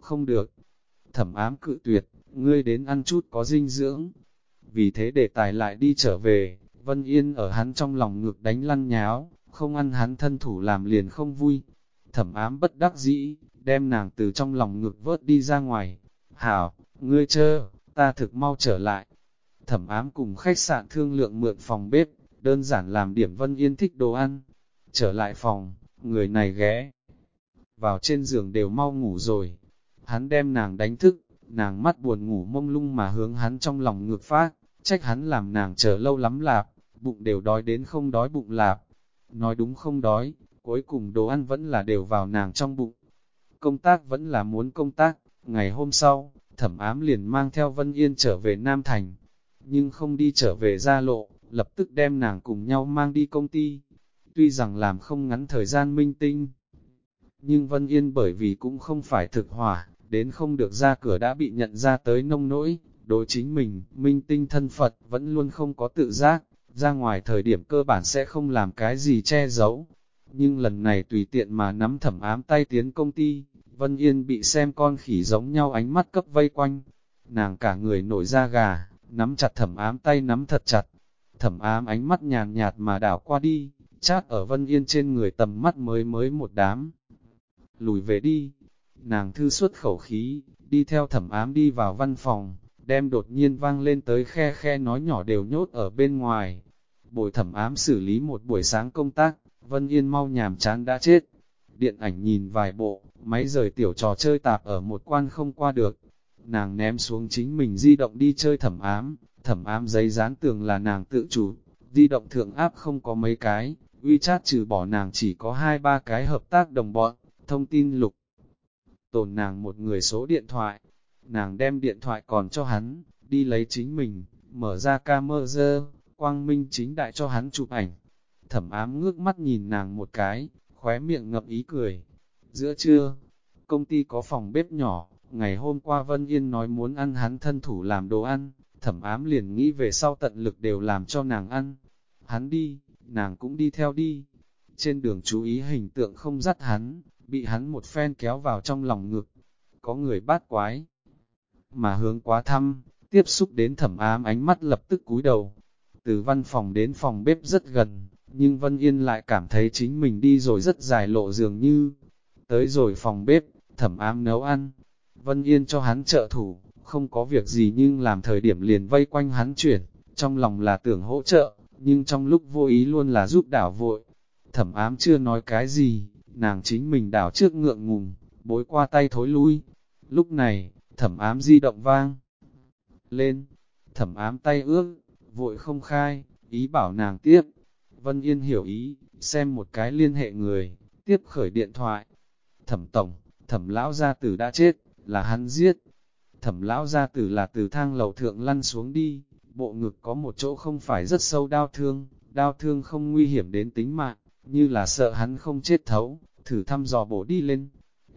Không được. Thẩm ám cự tuyệt, ngươi đến ăn chút có dinh dưỡng. Vì thế để tài lại đi trở về, Vân Yên ở hắn trong lòng ngược đánh lăn nháo, không ăn hắn thân thủ làm liền không vui. Thẩm ám bất đắc dĩ, đem nàng từ trong lòng ngược vớt đi ra ngoài. Hảo, ngươi chơ, ta thực mau trở lại. Thẩm ám cùng khách sạn thương lượng mượn phòng bếp, đơn giản làm điểm Vân Yên thích đồ ăn. Trở lại phòng, người này ghé. Vào trên giường đều mau ngủ rồi. Hắn đem nàng đánh thức, nàng mắt buồn ngủ mông lung mà hướng hắn trong lòng ngược phát, trách hắn làm nàng chờ lâu lắm lạp, bụng đều đói đến không đói bụng lạp. Nói đúng không đói, cuối cùng đồ ăn vẫn là đều vào nàng trong bụng. Công tác vẫn là muốn công tác, ngày hôm sau, thẩm ám liền mang theo Vân Yên trở về Nam Thành, nhưng không đi trở về gia lộ, lập tức đem nàng cùng nhau mang đi công ty. Tuy rằng làm không ngắn thời gian minh tinh, nhưng Vân Yên bởi vì cũng không phải thực hỏa, đến không được ra cửa đã bị nhận ra tới nông nỗi, đối chính mình, minh tinh thân Phật vẫn luôn không có tự giác, ra ngoài thời điểm cơ bản sẽ không làm cái gì che giấu. Nhưng lần này tùy tiện mà nắm thẩm ám tay tiến công ty, Vân Yên bị xem con khỉ giống nhau ánh mắt cấp vây quanh. Nàng cả người nổi da gà, nắm chặt thẩm ám tay nắm thật chặt. Thẩm ám ánh mắt nhàn nhạt mà đảo qua đi, chát ở Vân Yên trên người tầm mắt mới mới một đám. Lùi về đi, nàng thư xuất khẩu khí, đi theo thẩm ám đi vào văn phòng, đem đột nhiên vang lên tới khe khe nói nhỏ đều nhốt ở bên ngoài. Bồi thẩm ám xử lý một buổi sáng công tác, Vân Yên mau nhàm chán đã chết. Điện ảnh nhìn vài bộ, máy rời tiểu trò chơi tạp ở một quan không qua được. Nàng ném xuống chính mình di động đi chơi thẩm ám, thẩm ám giấy dán tường là nàng tự chủ, di động thượng áp không có mấy cái, WeChat trừ bỏ nàng chỉ có hai ba cái hợp tác đồng bọn, thông tin lục. Tồn nàng một người số điện thoại, nàng đem điện thoại còn cho hắn, đi lấy chính mình, mở ra camera, quang minh chính đại cho hắn chụp ảnh. Thẩm ám ngước mắt nhìn nàng một cái, khóe miệng ngập ý cười. Giữa trưa, công ty có phòng bếp nhỏ, ngày hôm qua Vân Yên nói muốn ăn hắn thân thủ làm đồ ăn, thẩm ám liền nghĩ về sau tận lực đều làm cho nàng ăn. Hắn đi, nàng cũng đi theo đi. Trên đường chú ý hình tượng không dắt hắn, bị hắn một phen kéo vào trong lòng ngực. Có người bát quái, mà hướng quá thăm, tiếp xúc đến thẩm ám ánh mắt lập tức cúi đầu. Từ văn phòng đến phòng bếp rất gần, nhưng Vân Yên lại cảm thấy chính mình đi rồi rất dài lộ dường như. Tới rồi phòng bếp, thẩm ám nấu ăn. Vân Yên cho hắn trợ thủ, không có việc gì nhưng làm thời điểm liền vây quanh hắn chuyển, trong lòng là tưởng hỗ trợ, nhưng trong lúc vô ý luôn là giúp đảo vội. Thẩm ám chưa nói cái gì, nàng chính mình đảo trước ngượng ngùng, bối qua tay thối lui. Lúc này, thẩm ám di động vang. Lên, thẩm ám tay ước, vội không khai, ý bảo nàng tiếp. Vân Yên hiểu ý, xem một cái liên hệ người, tiếp khởi điện thoại. Thẩm tổng, thẩm lão gia tử đã chết, là hắn giết. Thẩm lão gia tử là từ thang lầu thượng lăn xuống đi, bộ ngực có một chỗ không phải rất sâu đau thương, đau thương không nguy hiểm đến tính mạng, như là sợ hắn không chết thấu, thử thăm dò bổ đi lên.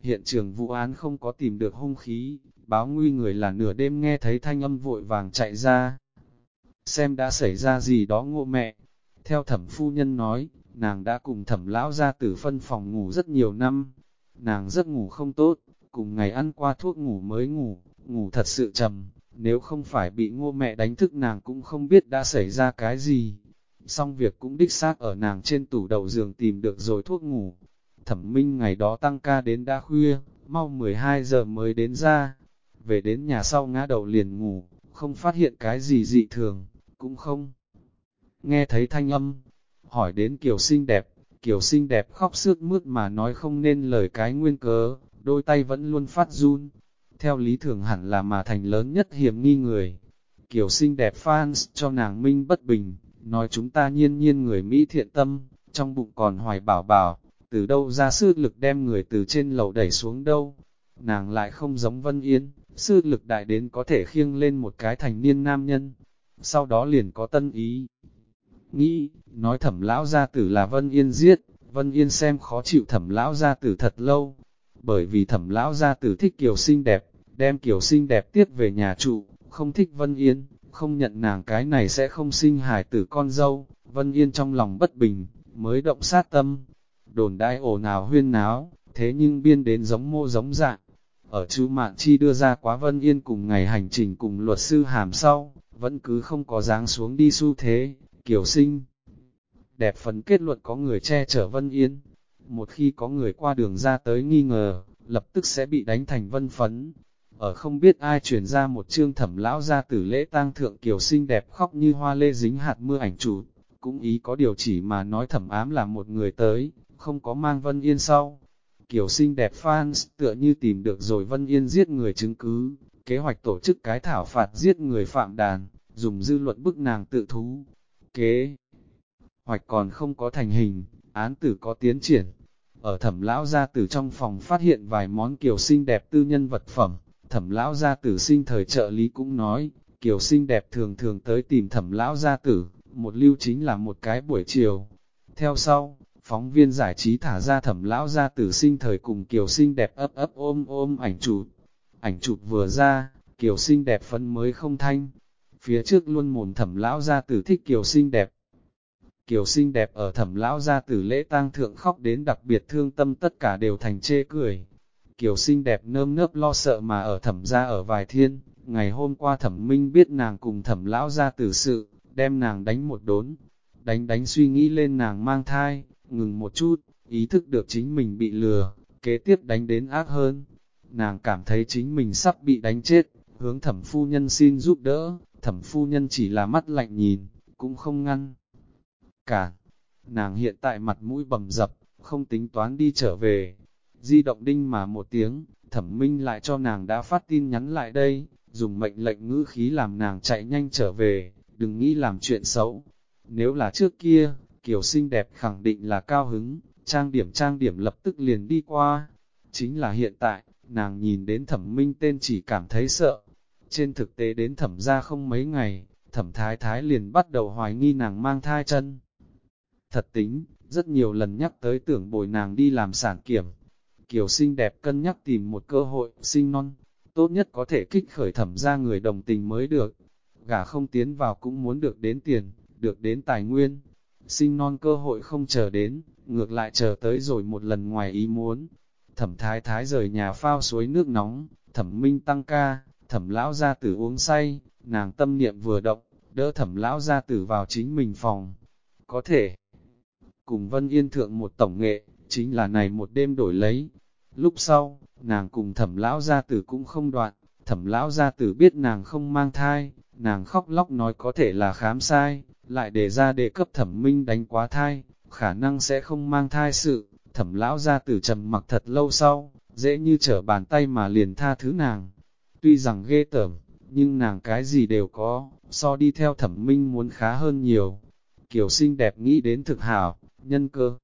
Hiện trường vụ án không có tìm được hung khí, báo nguy người là nửa đêm nghe thấy thanh âm vội vàng chạy ra. Xem đã xảy ra gì đó ngộ mẹ. Theo thẩm phu nhân nói, nàng đã cùng thẩm lão ra tử phân phòng ngủ rất nhiều năm. Nàng giấc ngủ không tốt, cùng ngày ăn qua thuốc ngủ mới ngủ, ngủ thật sự trầm. Nếu không phải bị ngô mẹ đánh thức nàng cũng không biết đã xảy ra cái gì. Xong việc cũng đích xác ở nàng trên tủ đầu giường tìm được rồi thuốc ngủ. Thẩm minh ngày đó tăng ca đến đã khuya, mau 12 giờ mới đến ra. Về đến nhà sau ngã đầu liền ngủ, không phát hiện cái gì dị thường, cũng không. Nghe thấy thanh âm, hỏi đến Kiều xinh đẹp, Kiều xinh đẹp khóc sướt mướt mà nói không nên lời cái nguyên cớ, đôi tay vẫn luôn phát run. Theo lý thường hẳn là mà thành lớn nhất hiểm nghi người. Kiều xinh đẹp fans cho nàng minh bất bình, nói chúng ta nhiên nhiên người Mỹ thiện tâm, trong bụng còn hoài bảo bảo, từ đâu ra sư lực đem người từ trên lầu đẩy xuống đâu. Nàng lại không giống Vân Yên, sư lực đại đến có thể khiêng lên một cái thành niên nam nhân. Sau đó liền có tân ý. Nghĩ, nói thẩm lão gia tử là Vân Yên giết, Vân Yên xem khó chịu thẩm lão gia tử thật lâu. Bởi vì thẩm lão gia tử thích kiểu xinh đẹp, đem kiểu xinh đẹp tiếp về nhà trụ, không thích Vân Yên, không nhận nàng cái này sẽ không sinh hài tử con dâu, Vân Yên trong lòng bất bình, mới động sát tâm. Đồn đai ồn ào huyên náo, thế nhưng biên đến giống mô giống dạng. Ở chú Mạn Chi đưa ra quá Vân Yên cùng ngày hành trình cùng luật sư hàm sau, vẫn cứ không có dáng xuống đi xu thế, kiểu sinh. Đẹp phấn kết luận có người che chở Vân Yên. Một khi có người qua đường ra tới nghi ngờ, lập tức sẽ bị đánh thành vân phấn, ở không biết ai truyền ra một chương thẩm lão ra tử lễ tang thượng kiều xinh đẹp khóc như hoa lê dính hạt mưa ảnh chụp, cũng ý có điều chỉ mà nói thẩm ám là một người tới, không có mang Vân Yên sau. Kiều xinh đẹp fans tựa như tìm được rồi Vân Yên giết người chứng cứ, kế hoạch tổ chức cái thảo phạt giết người phạm đàn, dùng dư luận bức nàng tự thú. Kế hoạch còn không có thành hình, án tử có tiến triển. Ở thẩm lão gia tử trong phòng phát hiện vài món kiều xinh đẹp tư nhân vật phẩm, Thẩm lão gia tử sinh thời trợ lý cũng nói, kiều xinh đẹp thường thường tới tìm thẩm lão gia tử, một lưu chính là một cái buổi chiều. Theo sau, phóng viên giải trí thả ra thẩm lão gia tử sinh thời cùng kiều xinh đẹp ấp ấp ôm ôm ảnh chụp. Ảnh chụp vừa ra, kiều xinh đẹp phấn mới không thanh. Phía trước luôn mồm thẩm lão gia tử thích kiều xinh đẹp. Kiều xinh đẹp ở thẩm lão gia tử lễ tang thượng khóc đến đặc biệt thương tâm tất cả đều thành chê cười. Kiều xinh đẹp nơm nớp lo sợ mà ở thẩm gia ở vài thiên, ngày hôm qua thẩm minh biết nàng cùng thẩm lão ra tử sự, đem nàng đánh một đốn, đánh đánh suy nghĩ lên nàng mang thai, ngừng một chút, ý thức được chính mình bị lừa, kế tiếp đánh đến ác hơn. Nàng cảm thấy chính mình sắp bị đánh chết, hướng thẩm phu nhân xin giúp đỡ, thẩm phu nhân chỉ là mắt lạnh nhìn, cũng không ngăn. Cả, nàng hiện tại mặt mũi bầm dập, không tính toán đi trở về, Di động đinh mà một tiếng, thẩm minh lại cho nàng đã phát tin nhắn lại đây, dùng mệnh lệnh ngữ khí làm nàng chạy nhanh trở về, đừng nghĩ làm chuyện xấu. Nếu là trước kia, kiểu xinh đẹp khẳng định là cao hứng, trang điểm trang điểm lập tức liền đi qua. Chính là hiện tại, nàng nhìn đến thẩm minh tên chỉ cảm thấy sợ. Trên thực tế đến thẩm ra không mấy ngày, thẩm thái thái liền bắt đầu hoài nghi nàng mang thai chân. Thật tính, rất nhiều lần nhắc tới tưởng bồi nàng đi làm sản kiểm, Kiều xinh đẹp cân nhắc tìm một cơ hội, sinh non, tốt nhất có thể kích khởi thẩm ra người đồng tình mới được. Gả không tiến vào cũng muốn được đến tiền, được đến tài nguyên. Sinh non cơ hội không chờ đến, ngược lại chờ tới rồi một lần ngoài ý muốn. Thẩm thái thái rời nhà phao suối nước nóng, thẩm minh tăng ca, thẩm lão ra tử uống say, nàng tâm niệm vừa động, đỡ thẩm lão gia tử vào chính mình phòng. Có thể, cùng Vân Yên thượng một tổng nghệ, chính là này một đêm đổi lấy. Lúc sau, nàng cùng thẩm lão gia tử cũng không đoạn, thẩm lão gia tử biết nàng không mang thai, nàng khóc lóc nói có thể là khám sai, lại để ra đề cấp thẩm minh đánh quá thai, khả năng sẽ không mang thai sự, thẩm lão gia tử trầm mặc thật lâu sau, dễ như trở bàn tay mà liền tha thứ nàng. Tuy rằng ghê tởm, nhưng nàng cái gì đều có, so đi theo thẩm minh muốn khá hơn nhiều. Kiều xinh đẹp nghĩ đến thực hảo, nhân cơ.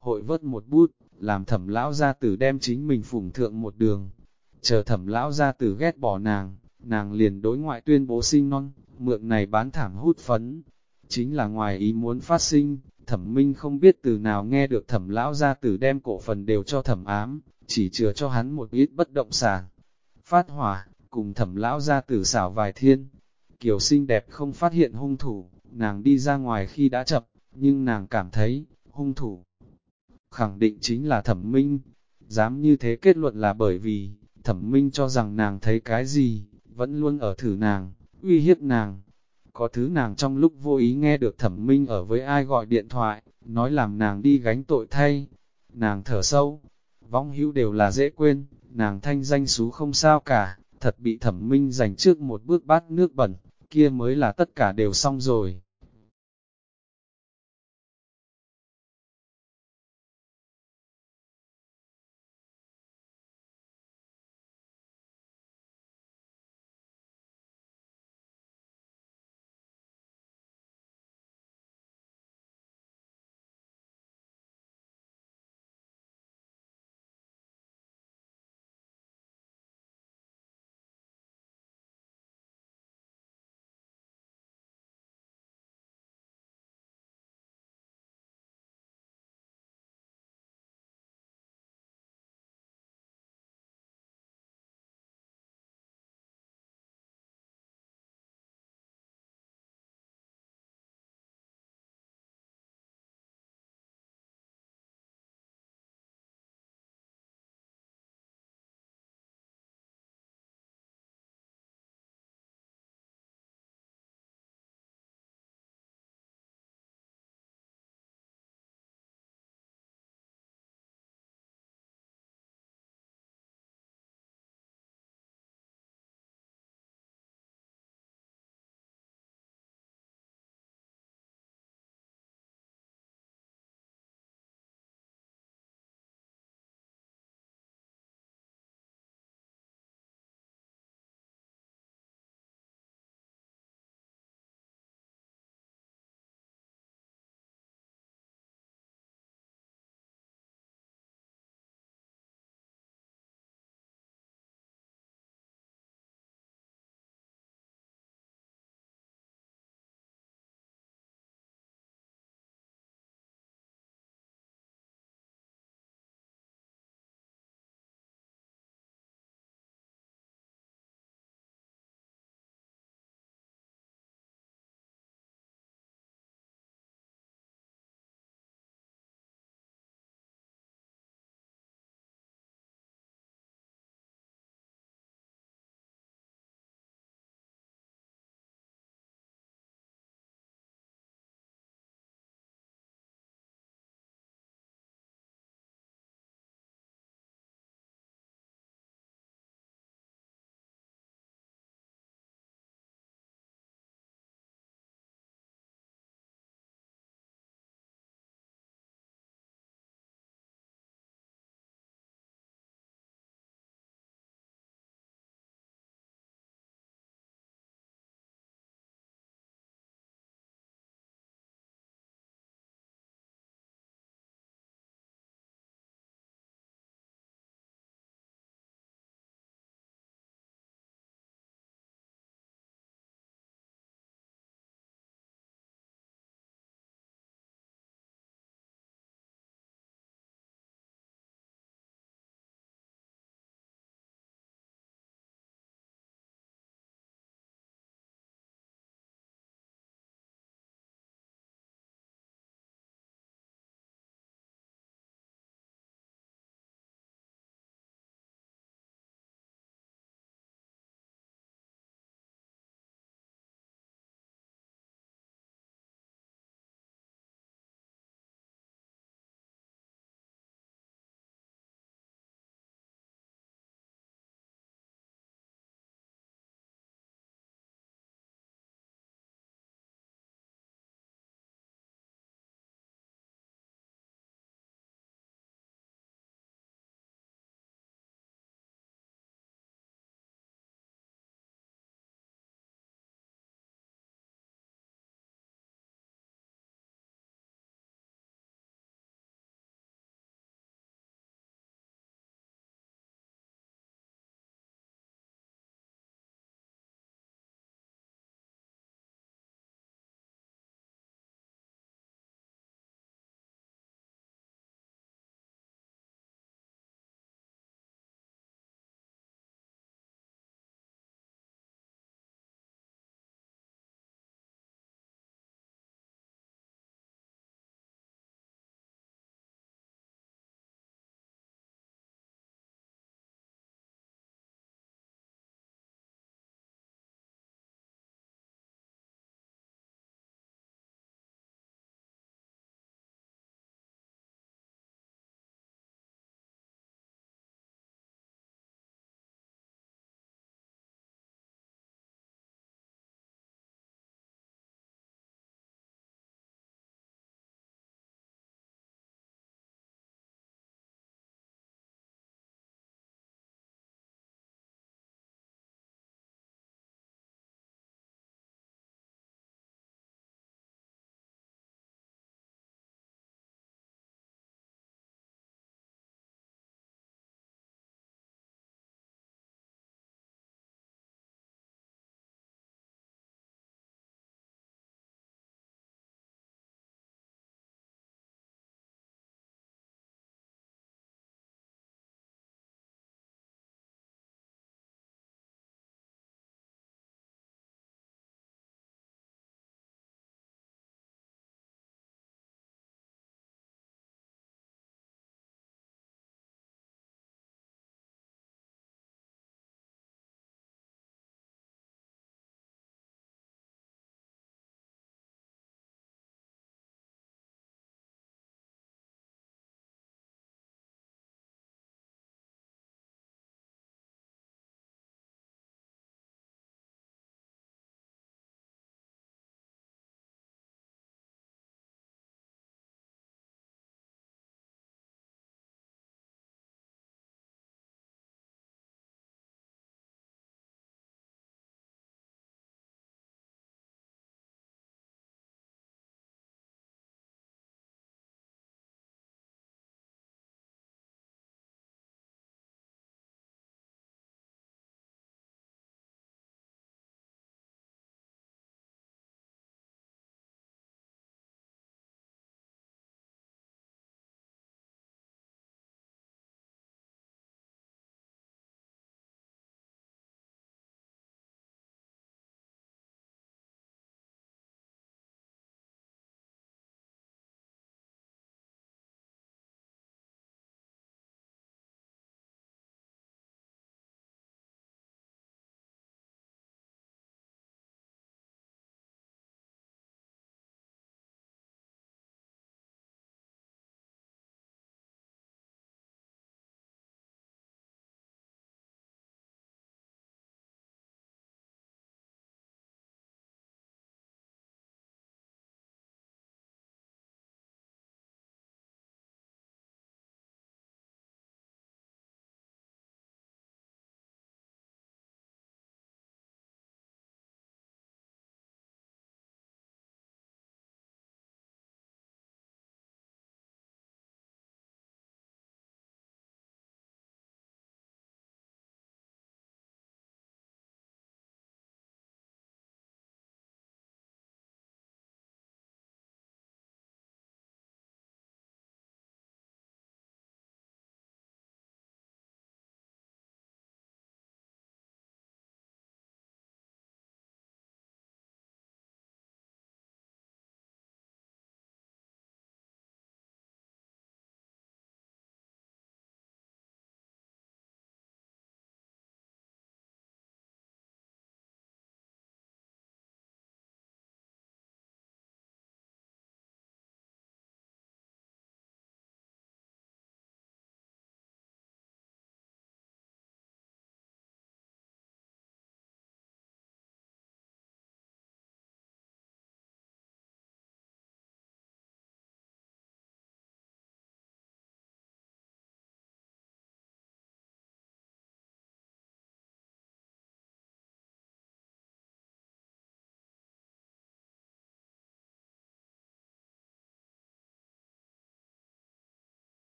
Hội vớt một bút, làm thẩm lão gia tử đem chính mình phủng thượng một đường. Chờ thẩm lão gia tử ghét bỏ nàng, nàng liền đối ngoại tuyên bố sinh non, mượn này bán thảm hút phấn. Chính là ngoài ý muốn phát sinh, thẩm minh không biết từ nào nghe được thẩm lão gia tử đem cổ phần đều cho thẩm ám, chỉ chừa cho hắn một ít bất động sản. Phát hỏa, cùng thẩm lão gia tử xảo vài thiên, Kiều xinh đẹp không phát hiện hung thủ, nàng đi ra ngoài khi đã chập, nhưng nàng cảm thấy, hung thủ khẳng định chính là thẩm minh. Dám như thế kết luận là bởi vì, thẩm minh cho rằng nàng thấy cái gì, vẫn luôn ở thử nàng, uy hiếp nàng. Có thứ nàng trong lúc vô ý nghe được thẩm minh ở với ai gọi điện thoại, nói làm nàng đi gánh tội thay. Nàng thở sâu, vong hữu đều là dễ quên, nàng thanh danh xú không sao cả, thật bị thẩm minh giành trước một bước bát nước bẩn, kia mới là tất cả đều xong rồi.